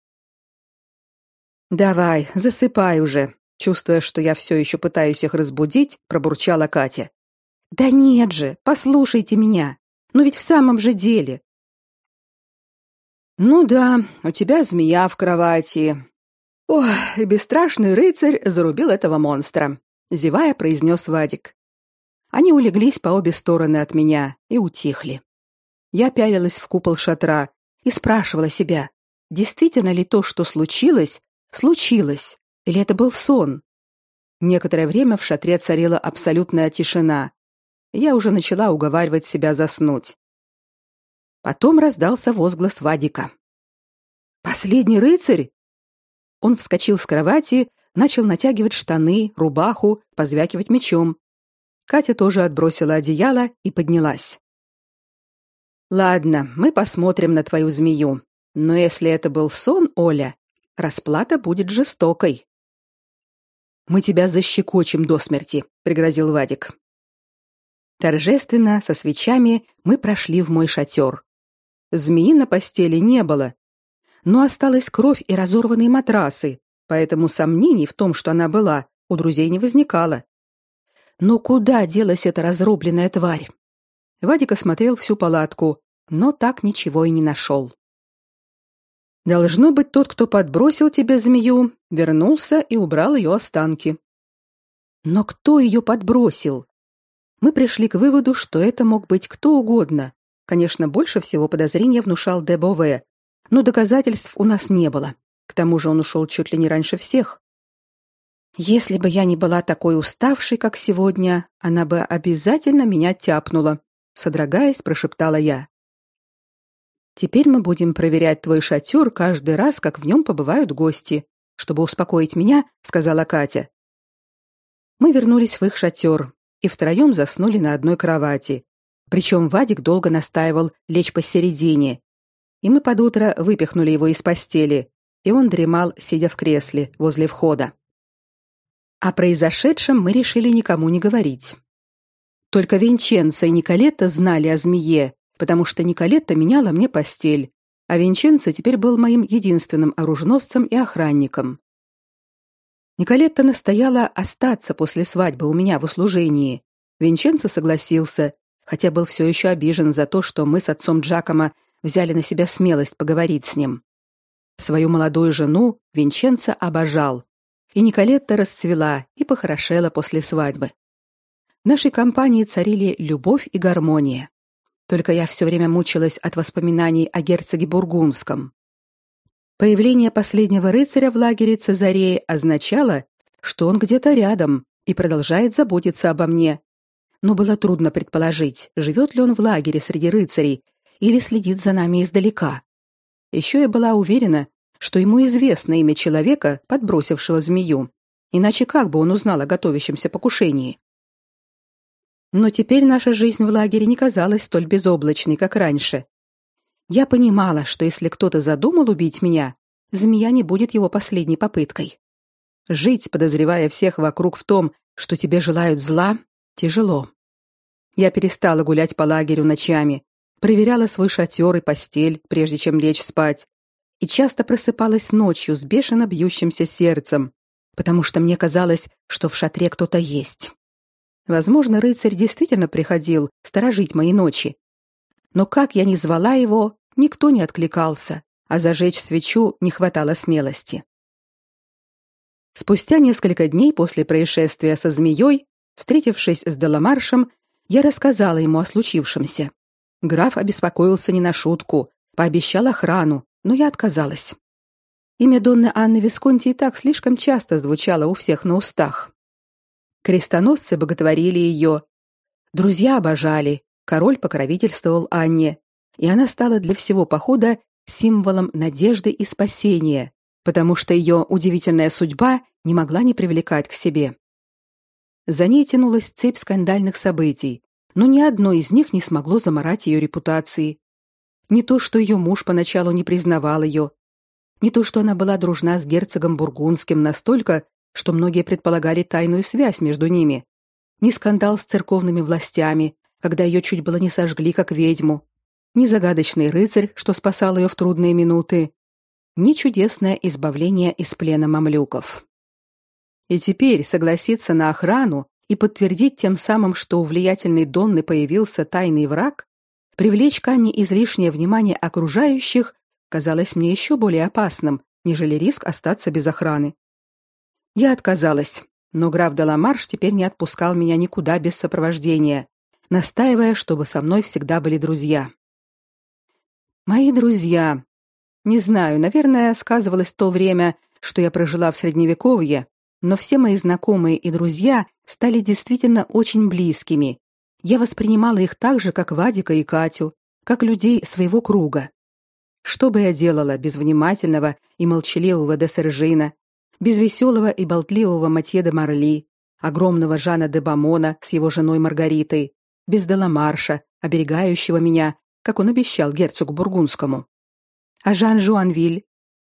Давай, засыпай уже, чувствуя, что я все еще пытаюсь их разбудить, пробурчала Катя. Да нет же, послушайте меня. Ну ведь в самом же деле. Ну да, у тебя змея в кровати. Ох, бесстрашный рыцарь зарубил этого монстра, зевая, произнес Вадик. Они улеглись по обе стороны от меня и утихли. Я пялилась в купол шатра и спрашивала себя, действительно ли то, что случилось, случилось, или это был сон? Некоторое время в шатре царила абсолютная тишина. Я уже начала уговаривать себя заснуть. Потом раздался возглас Вадика. Последний рыцарь. Он вскочил с кровати, начал натягивать штаны, рубаху, позвякивать мечом. Катя тоже отбросила одеяло и поднялась. Ладно, мы посмотрим на твою змею. Но если это был сон, Оля, расплата будет жестокой. Мы тебя защекочем до смерти, пригрозил Вадик. Торжественно, со свечами, мы прошли в мой шатер. Змеи на постели не было, но осталась кровь и разорванные матрасы, поэтому сомнений в том, что она была, у друзей не возникало. Но куда делась эта разрубленная тварь? Вадик осмотрел всю палатку, но так ничего и не нашел. Должно быть, тот, кто подбросил тебе змею, вернулся и убрал ее останки. Но кто ее подбросил? Мы пришли к выводу, что это мог быть кто угодно. Конечно, больше всего подозрения внушал Дебове, но доказательств у нас не было. К тому же он ушел чуть ли не раньше всех. Если бы я не была такой уставшей, как сегодня, она бы обязательно меня тяпнула, содрогаясь, прошептала я. Теперь мы будем проверять твой шатер каждый раз, как в нем побывают гости, чтобы успокоить меня, сказала Катя. Мы вернулись в их шатер и втроем заснули на одной кровати. Причем Вадик долго настаивал лечь посередине. И мы под утро выпихнули его из постели, и он дремал, сидя в кресле возле входа. О произошедшем мы решили никому не говорить. Только Винченцо и Николетта знали о змее, потому что Николетта меняла мне постель, а Винченцо теперь был моим единственным оруженосцем и охранником. Николетта настояла остаться после свадьбы у меня в услужении. Винченцо согласился, хотя был все еще обижен за то, что мы с отцом Джакома взяли на себя смелость поговорить с ним. Свою молодую жену Винченцо обожал, и Николетта расцвела и похорошела после свадьбы. В нашей компании царили любовь и гармония. Только я все время мучилась от воспоминаний о герцоге Бургундском. Появление последнего рыцаря в лагере Цезареи означало, что он где-то рядом и продолжает заботиться обо мне. Но было трудно предположить, живет ли он в лагере среди рыцарей или следит за нами издалека. Еще я была уверена, что ему известно имя человека, подбросившего змею. Иначе как бы он узнал о готовящемся покушении? Но теперь наша жизнь в лагере не казалась столь безоблачной, как раньше. Я понимала, что если кто-то задумал убить меня, змея не будет его последней попыткой. Жить, подозревая всех вокруг в том, что тебе желают зла, тяжело. Я перестала гулять по лагерю ночами, проверяла свой шатер и постель, прежде чем лечь спать, и часто просыпалась ночью с бешено бьющимся сердцем, потому что мне казалось, что в шатре кто-то есть. Возможно, рыцарь действительно приходил сторожить мои ночи. Но как я ни звала его, никто не откликался, а зажечь свечу не хватало смелости. Спустя несколько дней после происшествия со змеей, встретившись с Деламаршем, я рассказала ему о случившемся. Граф обеспокоился не на шутку, пообещал охрану, но я отказалась. Имя Донны Анны Висконти и так слишком часто звучало у всех на устах. Крестоносцы боготворили ее. Друзья обожали, король покровительствовал Анне, и она стала для всего похода символом надежды и спасения, потому что ее удивительная судьба не могла не привлекать к себе. За ней тянулась цепь скандальных событий, но ни одно из них не смогло заморать ее репутации. Не то, что ее муж поначалу не признавал ее, не то, что она была дружна с герцогом бургундским настолько, что многие предполагали тайную связь между ними. Ни скандал с церковными властями, когда ее чуть было не сожгли как ведьму, ни загадочный рыцарь, что спасал ее в трудные минуты, ни чудесное избавление из плена мамлюков. И теперь согласиться на охрану и подтвердить тем самым, что у влиятельной Донны появился тайный враг, привлечь к Анне излишнее внимание окружающих казалось мне еще более опасным, нежели риск остаться без охраны. Я отказалась, но граф Деламарш теперь не отпускал меня никуда без сопровождения, настаивая, чтобы со мной всегда были друзья. Мои друзья. Не знаю, наверное, сказывалось то время, что я прожила в средневековье, но все мои знакомые и друзья стали действительно очень близкими. Я воспринимала их так же, как Вадика и Катю, как людей своего круга. Что бы я делала без внимательного и молчаливого Десержина, без веселого и болтливого Матье де Марли, огромного Жана де Бамона с его женой Маргаритой, без Деламарша, оберегающего меня, как он обещал герцогу Бургундскому. А Жан Жуанвиль,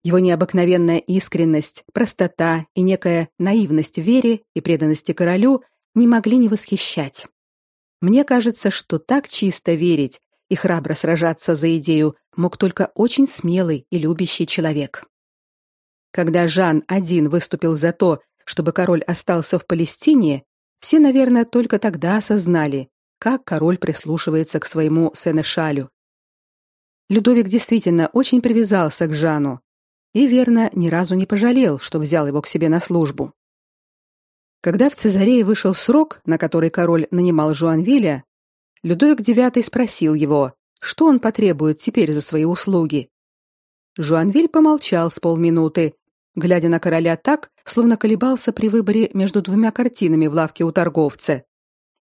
его необыкновенная искренность, простота и некая наивность в вере и преданности королю не могли не восхищать. Мне кажется, что так чисто верить и храбро сражаться за идею мог только очень смелый и любящий человек. Когда Жан один выступил за то, чтобы король остался в Палестине, все, наверное, только тогда осознали, как король прислушивается к своему сенешалю. Людовик действительно очень привязался к Жану и, верно, ни разу не пожалел, что взял его к себе на службу. Когда в Цезарее вышел срок, на который король нанимал Жуанвиля, Людовик IX спросил его, что он потребует теперь за свои услуги. Жуанвиль помолчал с полминуты, глядя на короля так, словно колебался при выборе между двумя картинами в лавке у торговца,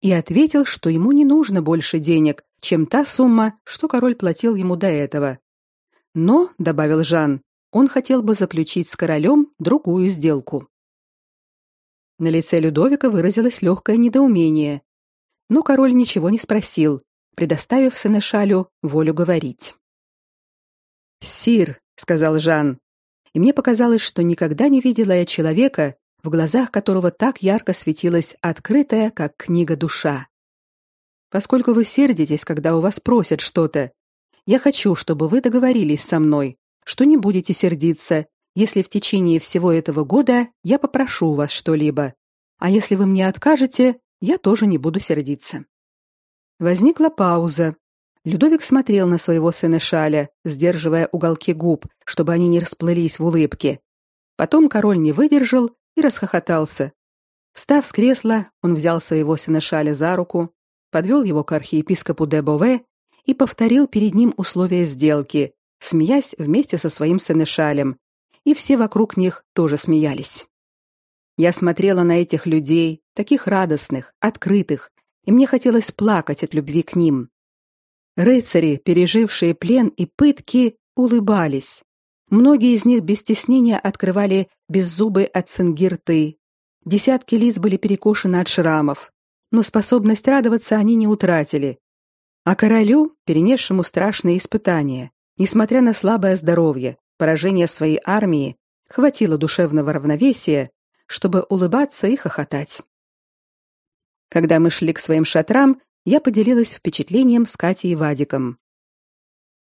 и ответил, что ему не нужно больше денег, чем та сумма, что король платил ему до этого. Но, добавил Жан, он хотел бы заключить с королем другую сделку. На лице Людовика выразилось легкое недоумение, но король ничего не спросил, предоставив сенешалю волю говорить. «Сир», — сказал Жан, и мне показалось, что никогда не видела я человека, в глазах которого так ярко светилась открытая, как книга, душа. Поскольку вы сердитесь, когда у вас просят что-то, я хочу, чтобы вы договорились со мной, что не будете сердиться, если в течение всего этого года я попрошу у вас что-либо, а если вы мне откажете, я тоже не буду сердиться. Возникла пауза. Людовик смотрел на своего сына Шаля, сдерживая уголки губ, чтобы они не расплылись в улыбке. Потом король не выдержал и расхохотался. Встав с кресла, он взял своего сына Шаля за руку, подвел его к архиепископу де и повторил перед ним условия сделки, смеясь вместе со своим сенешалем, и все вокруг них тоже смеялись. Я смотрела на этих людей, таких радостных, открытых, и мне хотелось плакать от любви к ним. Рыцари, пережившие плен и пытки, улыбались. Многие из них без стеснения открывали беззубые от цинги рты. Десятки лиц были перекошены от шрамов, но способность радоваться они не утратили. А королю, перенесшему страшные испытания, несмотря на слабое здоровье, поражение своей армии, хватило душевного равновесия, чтобы улыбаться и хохотать. Когда мы шли к своим шатрам, я поделилась впечатлением с Катей и Вадиком.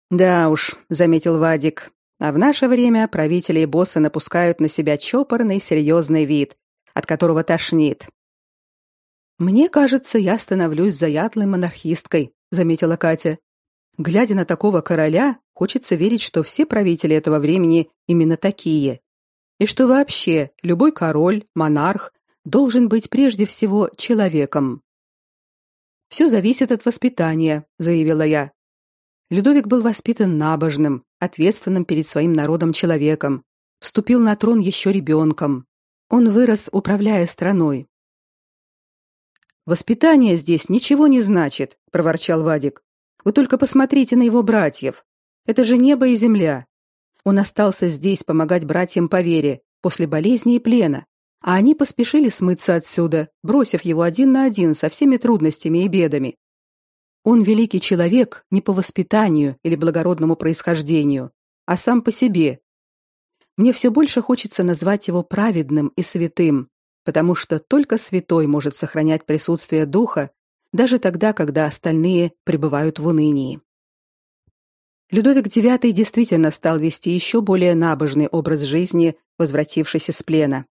Да уж, заметил Вадик. А в наше время правители и боссы напускают на себя чопорный серьезный вид, от которого тошнит. Мне кажется, я становлюсь заядлой монархисткой, заметила Катя. Глядя на такого короля, хочется верить, что все правители этого времени именно такие. И что вообще любой король, монарх должен быть прежде всего человеком. Все зависит от воспитания, заявила я. Людовик был воспитан набожным, ответственным перед своим народом человеком, вступил на трон еще ребенком. Он вырос, управляя страной. Воспитание здесь ничего не значит, проворчал Вадик. Вы только посмотрите на его братьев. Это же небо и земля. Он остался здесь помогать братьям по вере после болезни и плена, а они поспешили смыться отсюда, бросив его один на один со всеми трудностями и бедами. Он великий человек не по воспитанию или благородному происхождению, а сам по себе. Мне все больше хочется назвать его праведным и святым, потому что только святой может сохранять присутствие духа даже тогда, когда остальные пребывают в унынии. Людовик IX действительно стал вести еще более набожный образ жизни, возвратившись из плена.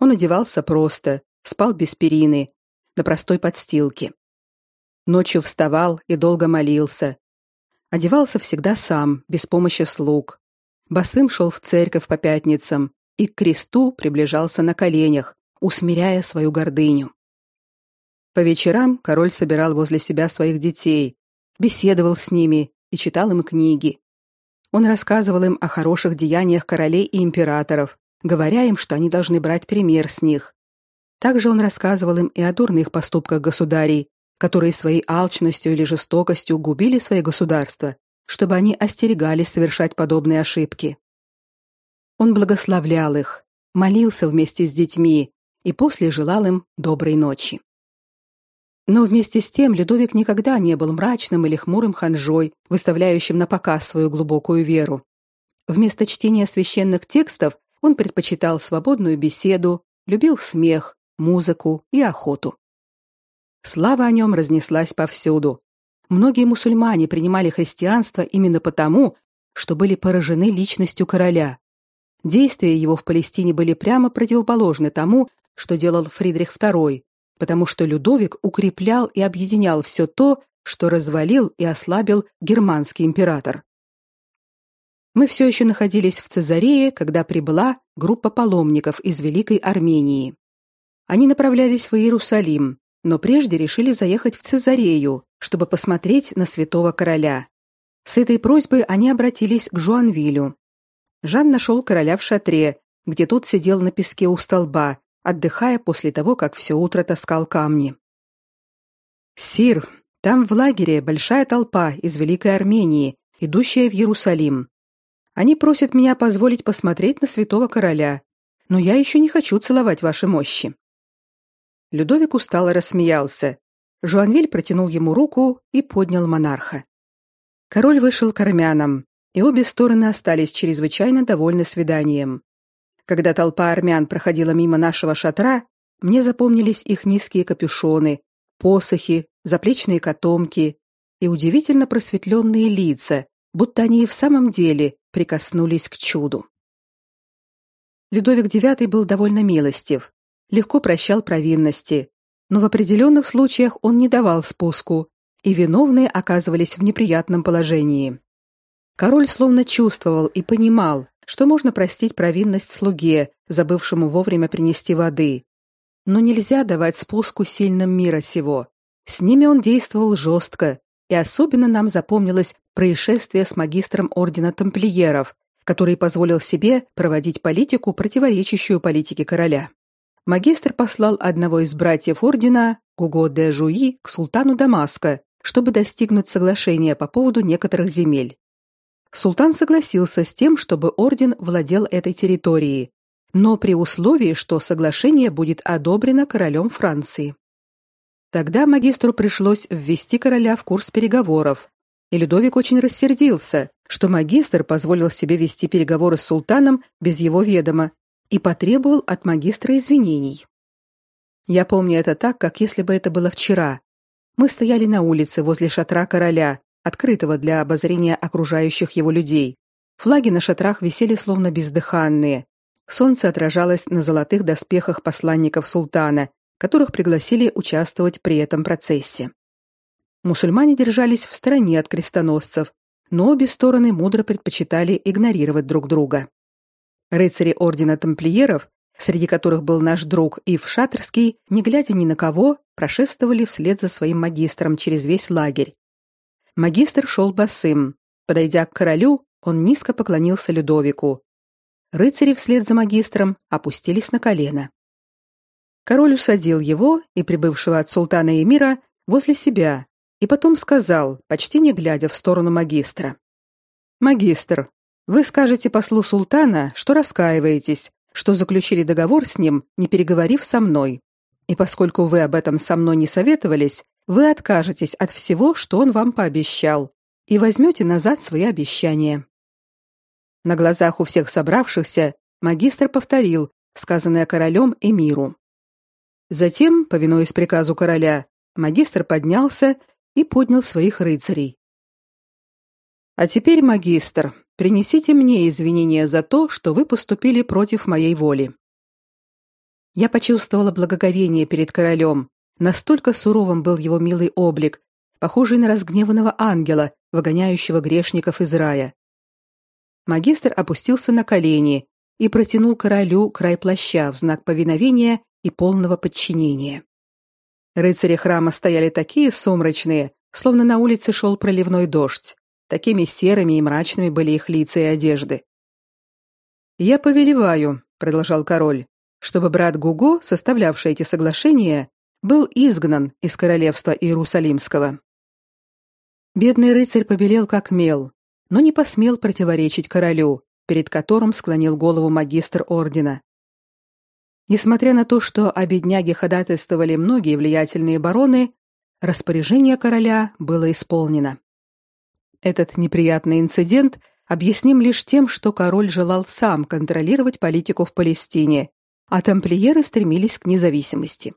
Он одевался просто, спал без перины, на простой подстилке. Ночью вставал и долго молился. Одевался всегда сам, без помощи слуг. Босым шел в церковь по пятницам и к кресту приближался на коленях, усмиряя свою гордыню. По вечерам король собирал возле себя своих детей, беседовал с ними и читал им книги. Он рассказывал им о хороших деяниях королей и императоров, говоря им, что они должны брать пример с них. Также он рассказывал им и о дурных поступках государей, которые своей алчностью или жестокостью губили свои государства, чтобы они остерегались совершать подобные ошибки. Он благословлял их, молился вместе с детьми и после желал им доброй ночи. Но вместе с тем Людовик никогда не был мрачным или хмурым ханжой, выставляющим на показ свою глубокую веру. Вместо чтения священных текстов он предпочитал свободную беседу, любил смех, музыку и охоту. Слава о нем разнеслась повсюду. Многие мусульмане принимали христианство именно потому, что были поражены личностью короля. Действия его в Палестине были прямо противоположны тому, что делал Фридрих II, потому что Людовик укреплял и объединял все то, что развалил и ослабил германский император. Мы все еще находились в Цезарее, когда прибыла группа паломников из Великой Армении. Они направлялись в Иерусалим, но прежде решили заехать в Цезарею, чтобы посмотреть на святого короля. С этой просьбой они обратились к Жуанвилю. Жан нашел короля в шатре, где тот сидел на песке у столба, отдыхая после того, как все утро таскал камни. «Сир, там в лагере большая толпа из Великой Армении, идущая в Иерусалим. Они просят меня позволить посмотреть на святого короля, но я еще не хочу целовать ваши мощи». Людовик устало рассмеялся. Жуанвиль протянул ему руку и поднял монарха. Король вышел к армянам, и обе стороны остались чрезвычайно довольны свиданием. Когда толпа армян проходила мимо нашего шатра, мне запомнились их низкие капюшоны, посохи, заплечные котомки и удивительно просветленные лица, будто они и в самом деле прикоснулись к чуду. Людовик IX был довольно милостив легко прощал провинности, но в определенных случаях он не давал спуску, и виновные оказывались в неприятном положении. Король словно чувствовал и понимал, что можно простить провинность слуге, забывшему вовремя принести воды, но нельзя давать спуску сильным мира сего. С ними он действовал жестко, и особенно нам запомнилось происшествие с магистром ордена тамплиеров, который позволил себе проводить политику, противоречащую политике короля. Магистр послал одного из братьев ордена, Гуго де Жуи, к султану Дамаска, чтобы достигнуть соглашения по поводу некоторых земель. Султан согласился с тем, чтобы орден владел этой территорией, но при условии, что соглашение будет одобрено королем Франции. Тогда магистру пришлось ввести короля в курс переговоров, и Людовик очень рассердился, что магистр позволил себе вести переговоры с султаном без его ведома и потребовал от магистра извинений. Я помню это так, как если бы это было вчера. Мы стояли на улице возле шатра короля, открытого для обозрения окружающих его людей. Флаги на шатрах висели словно бездыханные. Солнце отражалось на золотых доспехах посланников султана, которых пригласили участвовать при этом процессе. Мусульмане держались в стороне от крестоносцев, но обе стороны мудро предпочитали игнорировать друг друга. Рыцари ордена тамплиеров, среди которых был наш друг Ив Шатерский, не глядя ни на кого, прошествовали вслед за своим магистром через весь лагерь. Магистр шел босым. Подойдя к королю, он низко поклонился Людовику. Рыцари вслед за магистром опустились на колено. Король усадил его и прибывшего от султана эмира возле себя, и потом сказал, почти не глядя в сторону магистра: "Магистр, вы скажете послу султана, что раскаиваетесь, что заключили договор с ним, не переговорив со мной. И поскольку вы об этом со мной не советовались, вы откажетесь от всего, что он вам пообещал, и возьмете назад свои обещания. На глазах у всех собравшихся магистр повторил сказанное королем и миру. Затем, повинуясь приказу короля, магистр поднялся и поднял своих рыцарей. А теперь, магистр, принесите мне извинения за то, что вы поступили против моей воли. Я почувствовала благоговение перед королем, Настолько суровым был его милый облик, похожий на разгневанного ангела, выгоняющего грешников из рая. Магистр опустился на колени и протянул королю край плаща в знак повиновения и полного подчинения. Рыцари храма стояли такие сумрачные, словно на улице шел проливной дождь. Такими серыми и мрачными были их лица и одежды. «Я повелеваю», — продолжал король, «чтобы брат Гуго, составлявший эти соглашения, был изгнан из королевства Иерусалимского. Бедный рыцарь побелел как мел, но не посмел противоречить королю, перед которым склонил голову магистр ордена. Несмотря на то, что о бедняге ходатайствовали многие влиятельные бароны, распоряжение короля было исполнено. Этот неприятный инцидент объясним лишь тем, что король желал сам контролировать политику в Палестине, а тамплиеры стремились к независимости.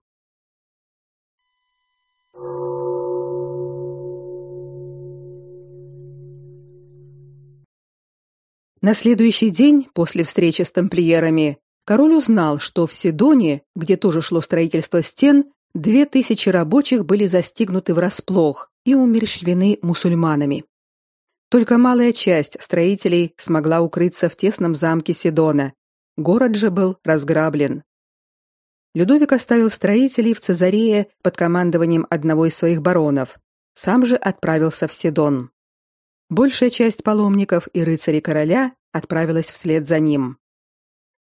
На следующий день после встречи с тамплиерами король узнал, что в Сидоне, где тоже шло строительство стен, две тысячи рабочих были застигнуты врасплох и умерщвлены мусульманами. Только малая часть строителей смогла укрыться в тесном замке Сидона. Город же был разграблен. Людовик оставил строителей в Цезарее под командованием одного из своих баронов. Сам же отправился в Сидон. Большая часть паломников и рыцарей короля отправилась вслед за ним.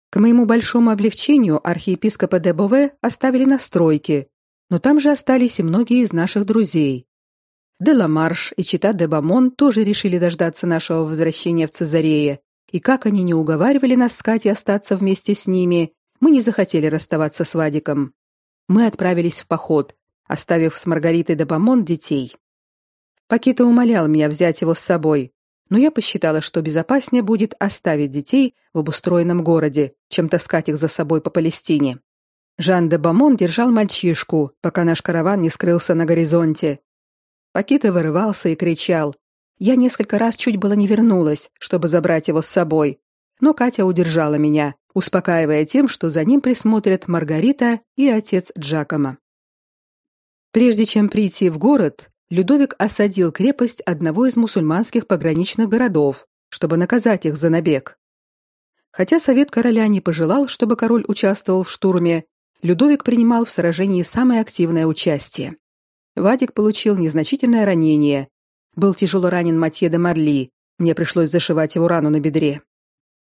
К моему большому облегчению архиепископа де Бове оставили на стройке, но там же остались и многие из наших друзей. Де Ламарш и Чита де Бамон тоже решили дождаться нашего возвращения в Цезарее, и как они не уговаривали нас с Катей остаться вместе с ними, мы не захотели расставаться с Вадиком. Мы отправились в поход, оставив с Маргаритой де Бамон детей. Пакита умолял меня взять его с собой, но я посчитала, что безопаснее будет оставить детей в обустроенном городе, чем таскать их за собой по Палестине. Жан де Бамон держал мальчишку, пока наш караван не скрылся на горизонте. Пакита вырывался и кричал. Я несколько раз чуть было не вернулась, чтобы забрать его с собой, но Катя удержала меня, успокаивая тем, что за ним присмотрят Маргарита и отец Джакома. Прежде чем прийти в город, Людовик осадил крепость одного из мусульманских пограничных городов, чтобы наказать их за набег. Хотя совет короля не пожелал, чтобы король участвовал в штурме, Людовик принимал в сражении самое активное участие. Вадик получил незначительное ранение, был тяжело ранен Матье де Марли. Мне пришлось зашивать его рану на бедре.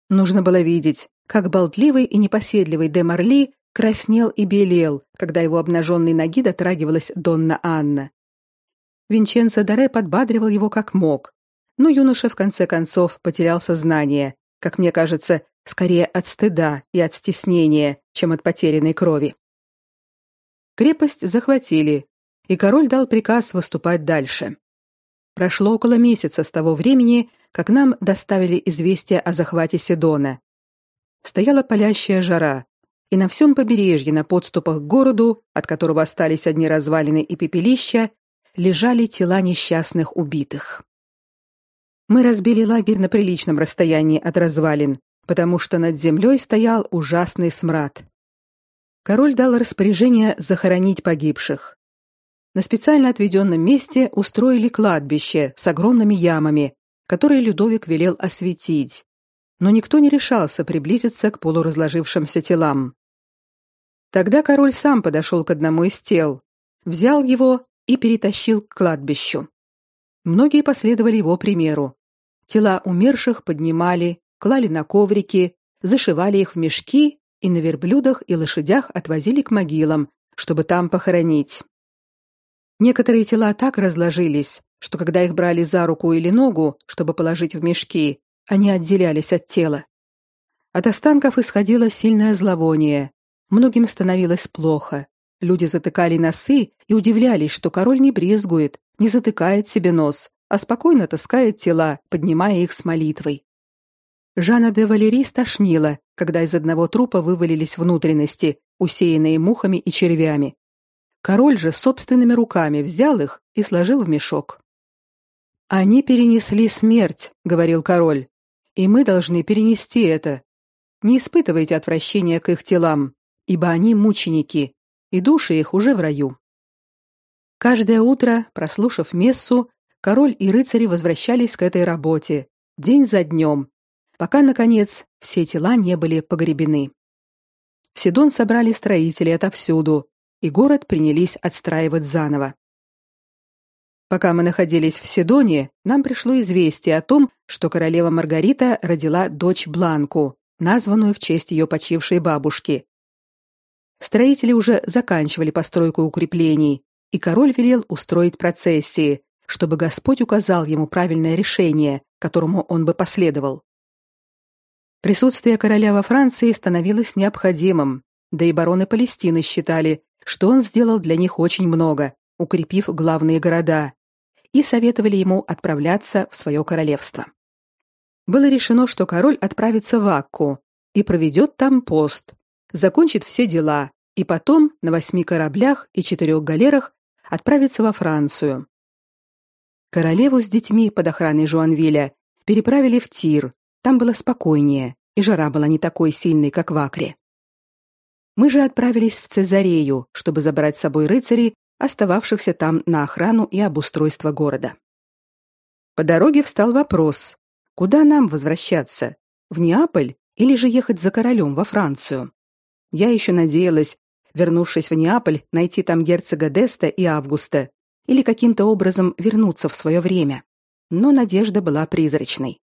Нужно было видеть, как болтливый и непоседливый де Марли краснел и белел, когда его обнаженной ноги дотрагивалась Донна Анна. Винченцо Даре подбадривал его как мог, но юноша в конце концов потерял сознание, как мне кажется, скорее от стыда и от стеснения, чем от потерянной крови. Крепость захватили, и король дал приказ выступать дальше. Прошло около месяца с того времени, как нам доставили известие о захвате Седона. Стояла палящая жара, и на всем побережье на подступах к городу, от которого остались одни развалины и пепелища, лежали тела несчастных убитых. Мы разбили лагерь на приличном расстоянии от развалин, потому что над землей стоял ужасный смрад. Король дал распоряжение захоронить погибших. На специально отведенном месте устроили кладбище с огромными ямами, которые Людовик велел осветить. Но никто не решался приблизиться к полуразложившимся телам. Тогда король сам подошел к одному из тел, взял его и перетащил к кладбищу. Многие последовали его примеру. Тела умерших поднимали, клали на коврики, зашивали их в мешки и на верблюдах и лошадях отвозили к могилам, чтобы там похоронить. Некоторые тела так разложились, что когда их брали за руку или ногу, чтобы положить в мешки, они отделялись от тела. От останков исходило сильное зловоние, Многим становилось плохо. Люди затыкали носы и удивлялись, что король не брезгует, не затыкает себе нос, а спокойно таскает тела, поднимая их с молитвой. Жанна де Валери стошнила, когда из одного трупа вывалились внутренности, усеянные мухами и червями. Король же собственными руками взял их и сложил в мешок. Они перенесли смерть, говорил король, и мы должны перенести это. Не испытывайте отвращения к их телам, ибо они мученики, и души их уже в раю. Каждое утро, прослушав мессу, король и рыцари возвращались к этой работе, день за днем, пока наконец все тела не были погребены. В Сидон собрали строители отовсюду, и город принялись отстраивать заново. Пока мы находились в Сидоне, нам пришло известие о том, что королева Маргарита родила дочь Бланку, названную в честь ее почившей бабушки, Строители уже заканчивали постройку укреплений, и король велел устроить процессии, чтобы Господь указал ему правильное решение, которому он бы последовал. Присутствие короля во Франции становилось необходимым, да и бароны Палестины считали, что он сделал для них очень много, укрепив главные города, и советовали ему отправляться в свое королевство. Было решено, что король отправится в Акку и проведет там пост, закончит все дела и потом на восьми кораблях и четырех галерах отправится во Францию. Королеву с детьми под охраной Жуанвиля переправили в Тир. Там было спокойнее, и жара была не такой сильной, как в Акре. Мы же отправились в Цезарею, чтобы забрать с собой рыцарей, остававшихся там на охрану и обустройство города. По дороге встал вопрос: куда нам возвращаться? В Неаполь или же ехать за королем во Францию? Я еще надеялась, вернувшись в Неаполь, найти там герцога Деста и Августа или каким-то образом вернуться в свое время. Но надежда была призрачной.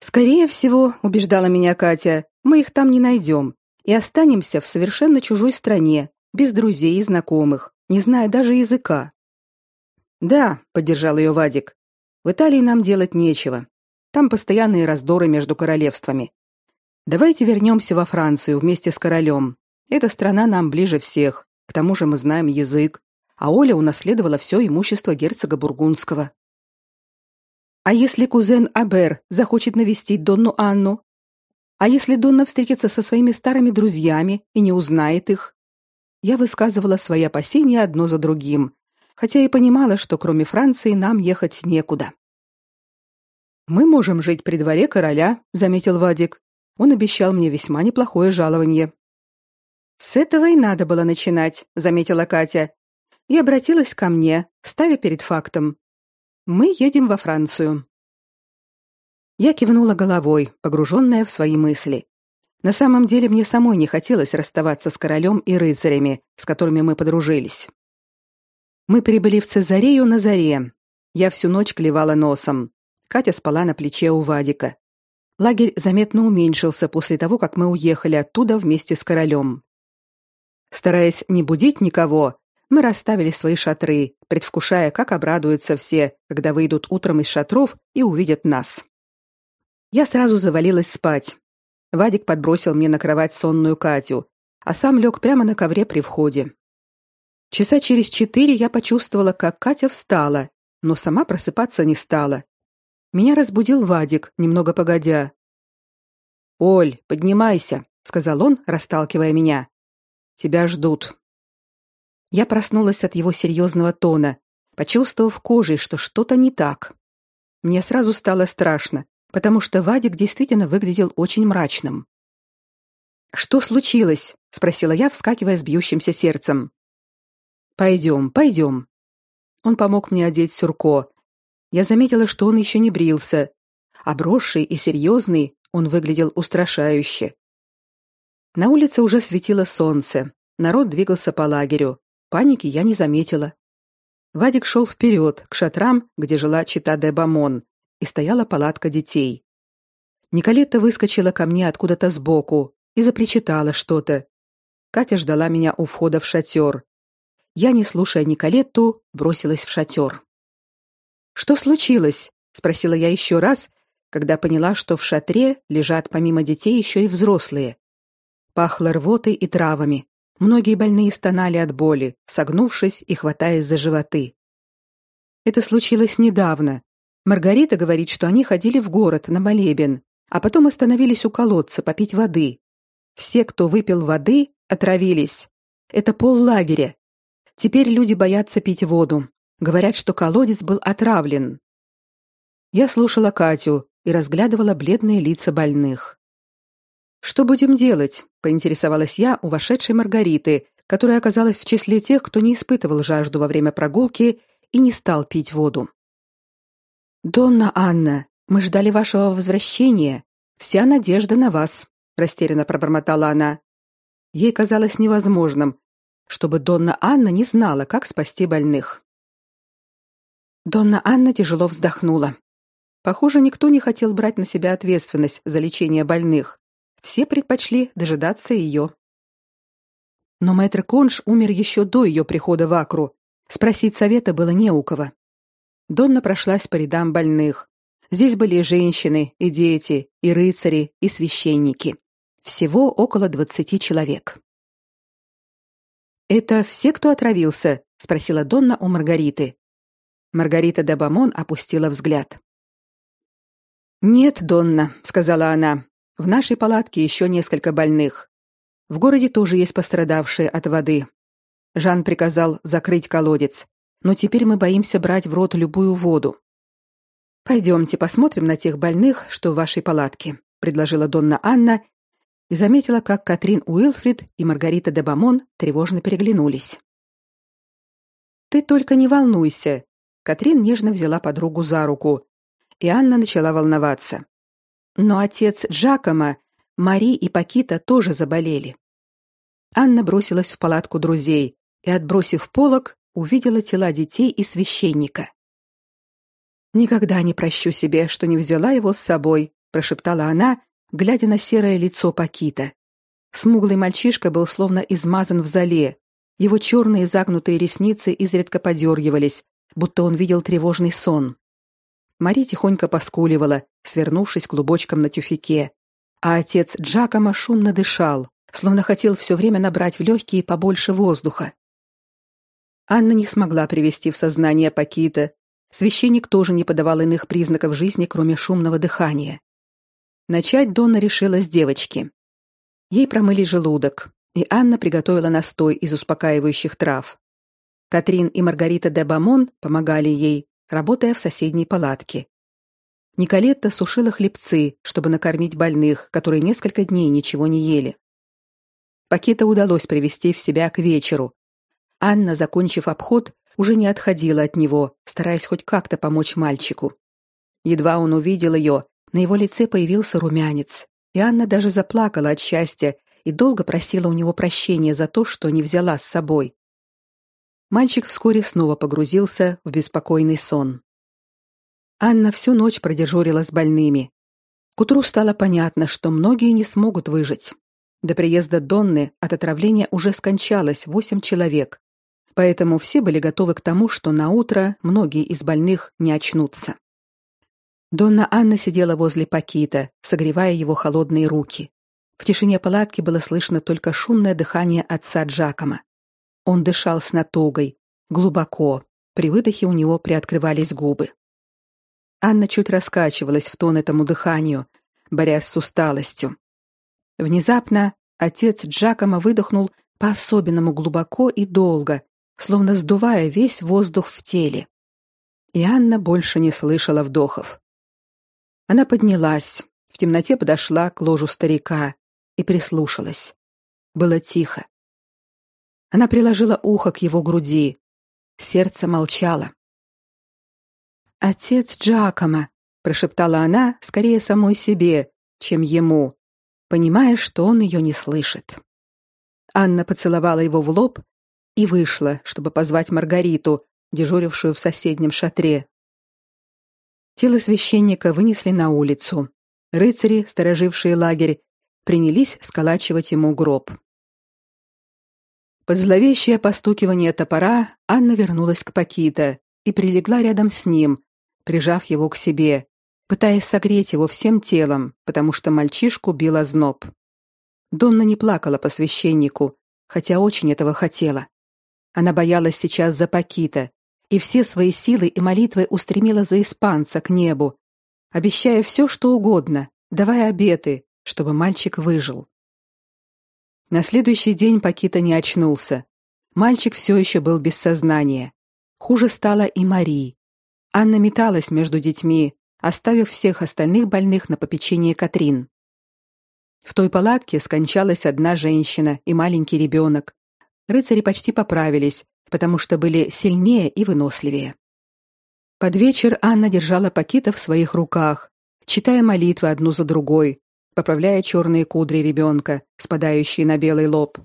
Скорее всего, убеждала меня Катя, мы их там не найдем и останемся в совершенно чужой стране, без друзей и знакомых, не зная даже языка. Да, поддержал ее Вадик. В Италии нам делать нечего. Там постоянные раздоры между королевствами. Давайте вернемся во Францию вместе с королем. Эта страна нам ближе всех. К тому же мы знаем язык, а Оля унаследовала все имущество герцога бургундского. А если кузен Абер захочет навестить Донну Анну? А если Донна встретится со своими старыми друзьями и не узнает их? Я высказывала свои опасения одно за другим, хотя и понимала, что кроме Франции нам ехать некуда. Мы можем жить при дворе короля, заметил Вадик. Он обещал мне весьма неплохое жалование. С этого и надо было начинать, заметила Катя. И обратилась ко мне, ставя перед фактом: мы едем во Францию. Я кивнула головой, погруженная в свои мысли. На самом деле мне самой не хотелось расставаться с королем и рыцарями, с которыми мы подружились. Мы прибыли в Цезарею на заре. Я всю ночь клевала носом. Катя спала на плече у Вадика. Лагерь заметно уменьшился после того, как мы уехали оттуда вместе с королем. Стараясь не будить никого, мы расставили свои шатры, предвкушая, как обрадуются все, когда выйдут утром из шатров и увидят нас. Я сразу завалилась спать. Вадик подбросил мне на кровать сонную Катю, а сам лег прямо на ковре при входе. Часа через четыре я почувствовала, как Катя встала, но сама просыпаться не стала. Меня разбудил Вадик, немного погодя. «Оль, поднимайся», — сказал он, расталкивая меня. «Тебя ждут». Я проснулась от его серьезного тона, почувствовав кожей, что что-то не так. Мне сразу стало страшно, потому что Вадик действительно выглядел очень мрачным. «Что случилось?» — спросила я, вскакивая с бьющимся сердцем. «Пойдем, пойдем». Он помог мне одеть сюрко. Я заметила, что он еще не брился. Обросший и серьезный, он выглядел устрашающе. На улице уже светило солнце. Народ двигался по лагерю. Паники я не заметила. Вадик шел вперед, к шатрам, где жила чита де Бамон, и стояла палатка детей. Николетта выскочила ко мне откуда-то сбоку и запричитала что-то. Катя ждала меня у входа в шатер. Я, не слушая Николетту, бросилась в шатер. «Что случилось?» — спросила я еще раз, когда поняла, что в шатре лежат помимо детей еще и взрослые. Пахло рвотой и травами. Многие больные стонали от боли, согнувшись и хватаясь за животы. Это случилось недавно. Маргарита говорит, что они ходили в город на молебен, а потом остановились у колодца попить воды. Все, кто выпил воды, отравились. Это пол лагеря. Теперь люди боятся пить воду. Говорят, что колодец был отравлен. Я слушала Катю и разглядывала бледные лица больных. Что будем делать? поинтересовалась я у вошедшей Маргариты, которая оказалась в числе тех, кто не испытывал жажду во время прогулки и не стал пить воду. Донна Анна, мы ждали вашего возвращения. Вся надежда на вас, растерянно пробормотала она. Ей казалось невозможным, чтобы Донна Анна не знала, как спасти больных. Донна Анна тяжело вздохнула. Похоже, никто не хотел брать на себя ответственность за лечение больных. Все предпочли дожидаться ее. Но мэтр Конш умер еще до ее прихода в Акру. Спросить совета было не у кого. Донна прошлась по рядам больных. Здесь были и женщины, и дети, и рыцари, и священники. Всего около двадцати человек. Это все, кто отравился, спросила Донна у Маргариты. Маргарита де Бамон опустила взгляд. Нет, Донна, сказала она. В нашей палатке еще несколько больных. В городе тоже есть пострадавшие от воды. Жан приказал закрыть колодец, но теперь мы боимся брать в рот любую воду. Пойдемте посмотрим на тех больных, что в вашей палатке, предложила Донна Анна и заметила, как Катрин Уилфрид и Маргарита де Бамон тревожно переглянулись. Ты только не волнуйся, Катрин нежно взяла подругу за руку, и Анна начала волноваться. Но отец Джакома, Мари и Пакита тоже заболели. Анна бросилась в палатку друзей и, отбросив полог, увидела тела детей и священника. Никогда не прощу себе, что не взяла его с собой, прошептала она, глядя на серое лицо Пакита. Смуглый мальчишка был словно измазан в зале. Его черные загнутые ресницы изредка подергивались, будто он видел тревожный сон. Мари тихонько поскуливала, свернувшись клубочком на тюфике, а отец Джакома шумно дышал, словно хотел все время набрать в легкие побольше воздуха. Анна не смогла привести в сознание Пакита. Священник тоже не подавал иных признаков жизни, кроме шумного дыхания. Начать Донна решила с девочки. Ей промыли желудок, и Анна приготовила настой из успокаивающих трав. Катрин и Маргарита де Бамон помогали ей, работая в соседней палатке. Николетта сушила хлебцы, чтобы накормить больных, которые несколько дней ничего не ели. Пакета удалось привести в себя к вечеру. Анна, закончив обход, уже не отходила от него, стараясь хоть как-то помочь мальчику. Едва он увидел ее, на его лице появился румянец, и Анна даже заплакала от счастья и долго просила у него прощения за то, что не взяла с собой. Мальчик вскоре снова погрузился в беспокойный сон. Анна всю ночь продежурила с больными. К утру стало понятно, что многие не смогут выжить. До приезда Донны от отравления уже скончалось восемь человек, поэтому все были готовы к тому, что на утро многие из больных не очнутся. Донна Анна сидела возле Пакита, согревая его холодные руки. В тишине палатки было слышно только шумное дыхание отца Джакома. Он дышал с натугой, глубоко. При выдохе у него приоткрывались губы. Анна чуть раскачивалась в тон этому дыханию, борясь с усталостью. Внезапно отец Джакома выдохнул по-особенному глубоко и долго, словно сдувая весь воздух в теле. И Анна больше не слышала вдохов. Она поднялась, в темноте подошла к ложу старика и прислушалась. Было тихо. Она приложила ухо к его груди. Сердце молчало. Отец Джакома, прошептала она скорее самой себе, чем ему, понимая, что он ее не слышит. Анна поцеловала его в лоб и вышла, чтобы позвать Маргариту, дежурившую в соседнем шатре. Тело священника вынесли на улицу. Рыцари, сторожившие лагерь, принялись сколачивать ему гроб. Под зловещее постукивание топора Анна вернулась к Пакита и прилегла рядом с ним, прижав его к себе, пытаясь согреть его всем телом, потому что мальчишку бил озноб. Донна не плакала по священнику, хотя очень этого хотела. Она боялась сейчас за Пакита, и все свои силы и молитвы устремила за испанца к небу, обещая все, что угодно, давая обеты, чтобы мальчик выжил. На следующий день Пакита не очнулся. Мальчик все еще был без сознания. Хуже стало и Мари. Анна металась между детьми, оставив всех остальных больных на попечение Катрин. В той палатке скончалась одна женщина и маленький ребенок. Рыцари почти поправились, потому что были сильнее и выносливее. Под вечер Анна держала пакеты в своих руках, читая молитвы одну за другой, поправляя черные кудри ребенка, спадающие на белый лоб.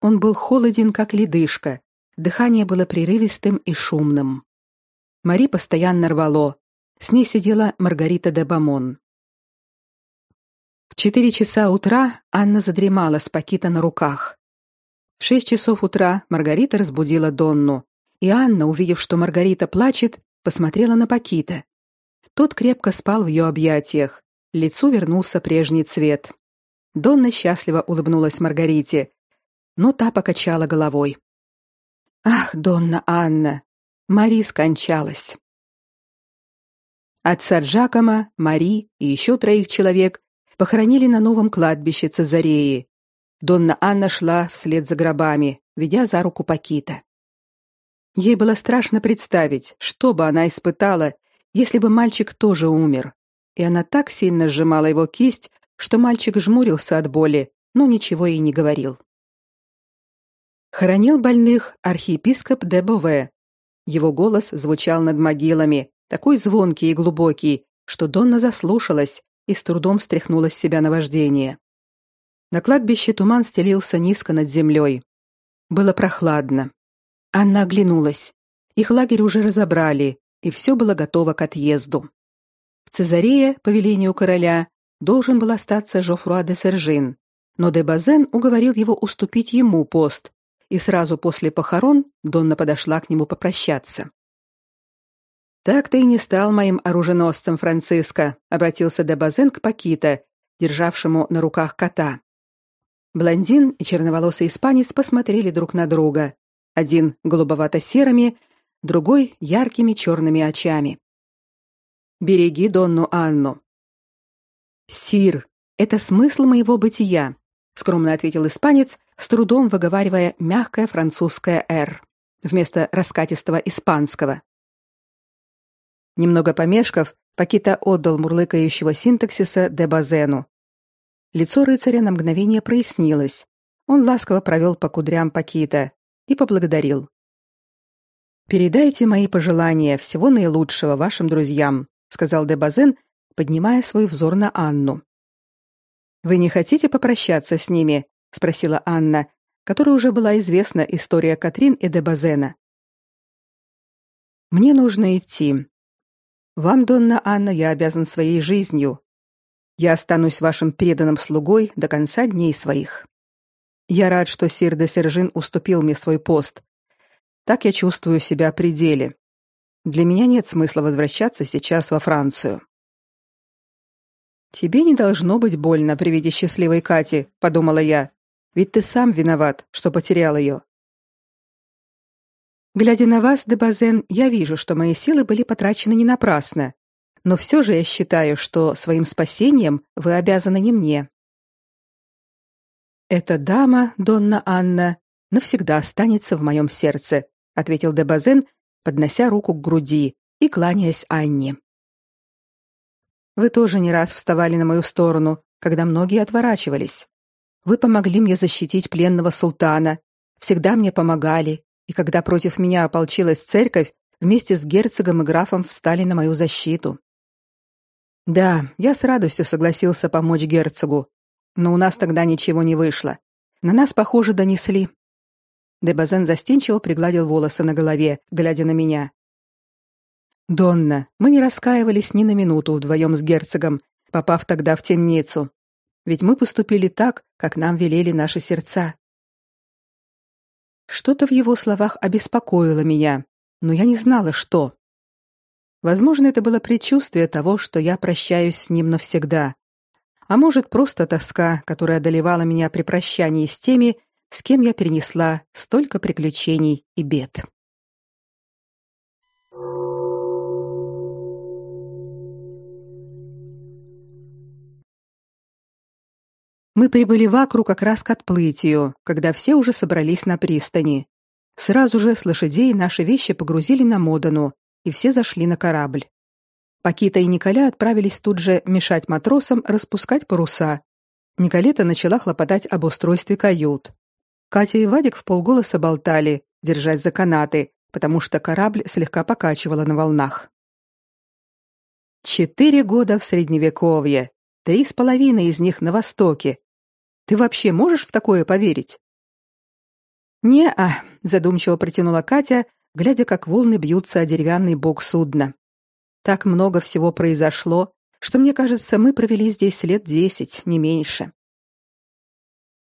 Он был холоден, как ледышка, дыхание было прерывистым и шумным. Мари постоянно рвало, с ней сидела Маргарита де Бамон. В четыре часа утра Анна задремала с Пакита на руках. В шесть часов утра Маргарита разбудила Донну, и Анна, увидев, что Маргарита плачет, посмотрела на Пакита. Тот крепко спал в ее объятиях, лицу вернулся прежний цвет. Донна счастливо улыбнулась Маргарите, но та покачала головой. Ах, Донна Анна, Мари скончалась. Отца Джакома, Мари и еще троих человек похоронили на новом кладбище Цезареи. Донна Анна шла вслед за гробами, ведя за руку Пакита. Ей было страшно представить, что бы она испытала, если бы мальчик тоже умер. И она так сильно сжимала его кисть, что мальчик жмурился от боли, но ничего и не говорил. Хоронил больных архиепископ де Бове. Его голос звучал над могилами, такой звонкий и глубокий, что Донна заслушалась и с трудом стряхнула с себя наваждение. На кладбище туман стелился низко над землей. Было прохладно. Анна оглянулась. Их лагерь уже разобрали, и все было готово к отъезду. В Цезарее, по велению короля, должен был остаться Жофруа де Сержин, но де Базен уговорил его уступить ему пост, и сразу после похорон Донна подошла к нему попрощаться. Так ты и не стал моим оруженосцем, Франциско, обратился де Базен к Пакита, державшему на руках кота. Блондин и черноволосый испанец посмотрели друг на друга. Один голубовато-серыми, другой яркими черными очами. Береги Донну Анну. Сир, это смысл моего бытия, скромно ответил испанец, с трудом выговаривая мягкое французское «р» вместо раскатистого испанского. Немного помешков, Пакита отдал мурлыкающего синтаксиса де Базену. Лицо рыцаря на мгновение прояснилось. Он ласково провел по кудрям Пакита и поблагодарил. Передайте мои пожелания всего наилучшего вашим друзьям, сказал де Базен, поднимая свой взор на Анну. Вы не хотите попрощаться с ними? спросила Анна, которой уже была известна история Катрин и де Базена. Мне нужно идти. Вам, Донна Анна, я обязан своей жизнью. Я останусь вашим преданным слугой до конца дней своих. Я рад, что сир де Сержин уступил мне свой пост. Так я чувствую себя при деле. Для меня нет смысла возвращаться сейчас во Францию. Тебе не должно быть больно при виде счастливой Кати, подумала я. Ведь ты сам виноват, что потерял ее. Глядя на вас, де Базен, я вижу, что мои силы были потрачены не напрасно. Но все же я считаю, что своим спасением вы обязаны не мне. Эта дама, Донна Анна, навсегда останется в моем сердце, ответил де Базен, поднося руку к груди и кланяясь Анне. Вы тоже не раз вставали на мою сторону, когда многие отворачивались. Вы помогли мне защитить пленного султана, всегда мне помогали и когда против меня ополчилась церковь, вместе с герцогом и графом встали на мою защиту. Да, я с радостью согласился помочь герцогу, но у нас тогда ничего не вышло. На нас, похоже, донесли. Дебазен застенчиво пригладил волосы на голове, глядя на меня. Донна, мы не раскаивались ни на минуту вдвоем с герцогом, попав тогда в темницу. Ведь мы поступили так, как нам велели наши сердца. Что-то в его словах обеспокоило меня, но я не знала, что. Возможно, это было предчувствие того, что я прощаюсь с ним навсегда. А может, просто тоска, которая одолевала меня при прощании с теми, с кем я перенесла столько приключений и бед. Мы прибыли в Акру как раз к отплытию, когда все уже собрались на пристани. Сразу же с лошадей наши вещи погрузили на Модану, и все зашли на корабль. Пакита и Николя отправились тут же мешать матросам распускать паруса. Николета начала хлопотать об устройстве кают. Катя и Вадик в полголоса болтали, держась за канаты, потому что корабль слегка покачивало на волнах. Четыре года в средневековье, три с половиной из них на востоке, ты вообще можешь в такое поверить? Не-а, задумчиво протянула Катя, глядя, как волны бьются о деревянный бок судна. Так много всего произошло, что мне кажется, мы провели здесь лет десять, не меньше.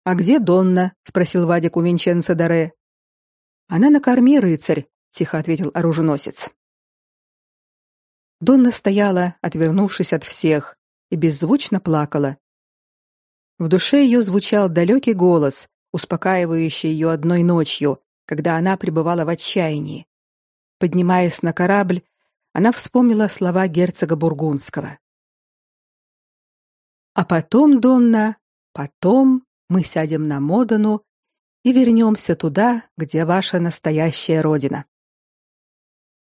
А где Донна? спросил Вадик у Винченца Даре. Она на корме, рыцарь, тихо ответил оруженосец. Донна стояла, отвернувшись от всех, и беззвучно плакала, в душе ее звучал далекий голос, успокаивающий ее одной ночью, когда она пребывала в отчаянии. Поднимаясь на корабль, она вспомнила слова герцога бургундского. А потом, Донна, потом мы сядем на Модану и вернемся туда, где ваша настоящая родина.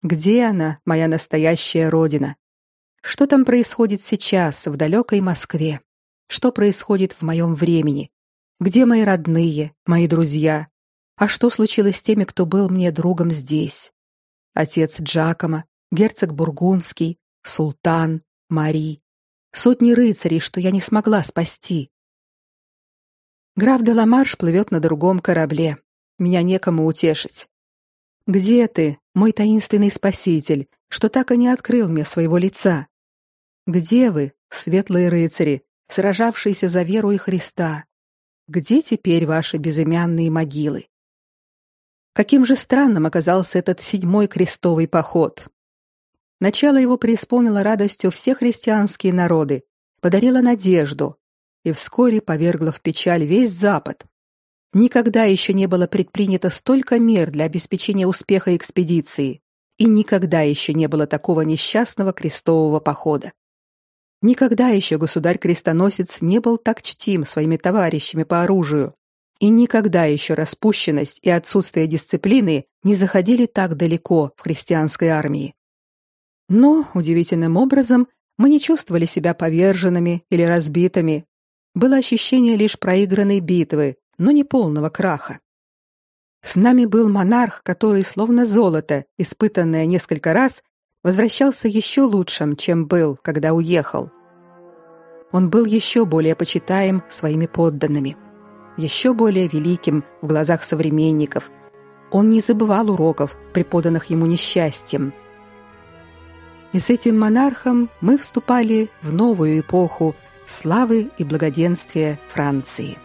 Где она, моя настоящая родина? Что там происходит сейчас в далекой Москве? что происходит в моем времени, где мои родные, мои друзья, а что случилось с теми, кто был мне другом здесь. Отец Джакома, герцог Бургундский, султан, Мари, сотни рыцарей, что я не смогла спасти. Граф де Ламарш плывет на другом корабле. Меня некому утешить. Где ты, мой таинственный спаситель, что так и не открыл мне своего лица? Где вы, светлые рыцари, сражавшиеся за веру и Христа. Где теперь ваши безымянные могилы? Каким же странным оказался этот седьмой крестовый поход. Начало его преисполнило радостью все христианские народы, подарило надежду и вскоре повергло в печаль весь Запад. Никогда еще не было предпринято столько мер для обеспечения успеха экспедиции, и никогда еще не было такого несчастного крестового похода. Никогда еще государь-крестоносец не был так чтим своими товарищами по оружию, и никогда еще распущенность и отсутствие дисциплины не заходили так далеко в христианской армии. Но удивительным образом мы не чувствовали себя поверженными или разбитыми. Было ощущение лишь проигранной битвы, но не полного краха. С нами был монарх, который, словно золото, испытанное несколько раз, возвращался еще лучшим, чем был, когда уехал. Он был еще более почитаем своими подданными, еще более великим в глазах современников. Он не забывал уроков, преподанных ему несчастьем. И с этим монархом мы вступали в новую эпоху славы и благоденствия Франции.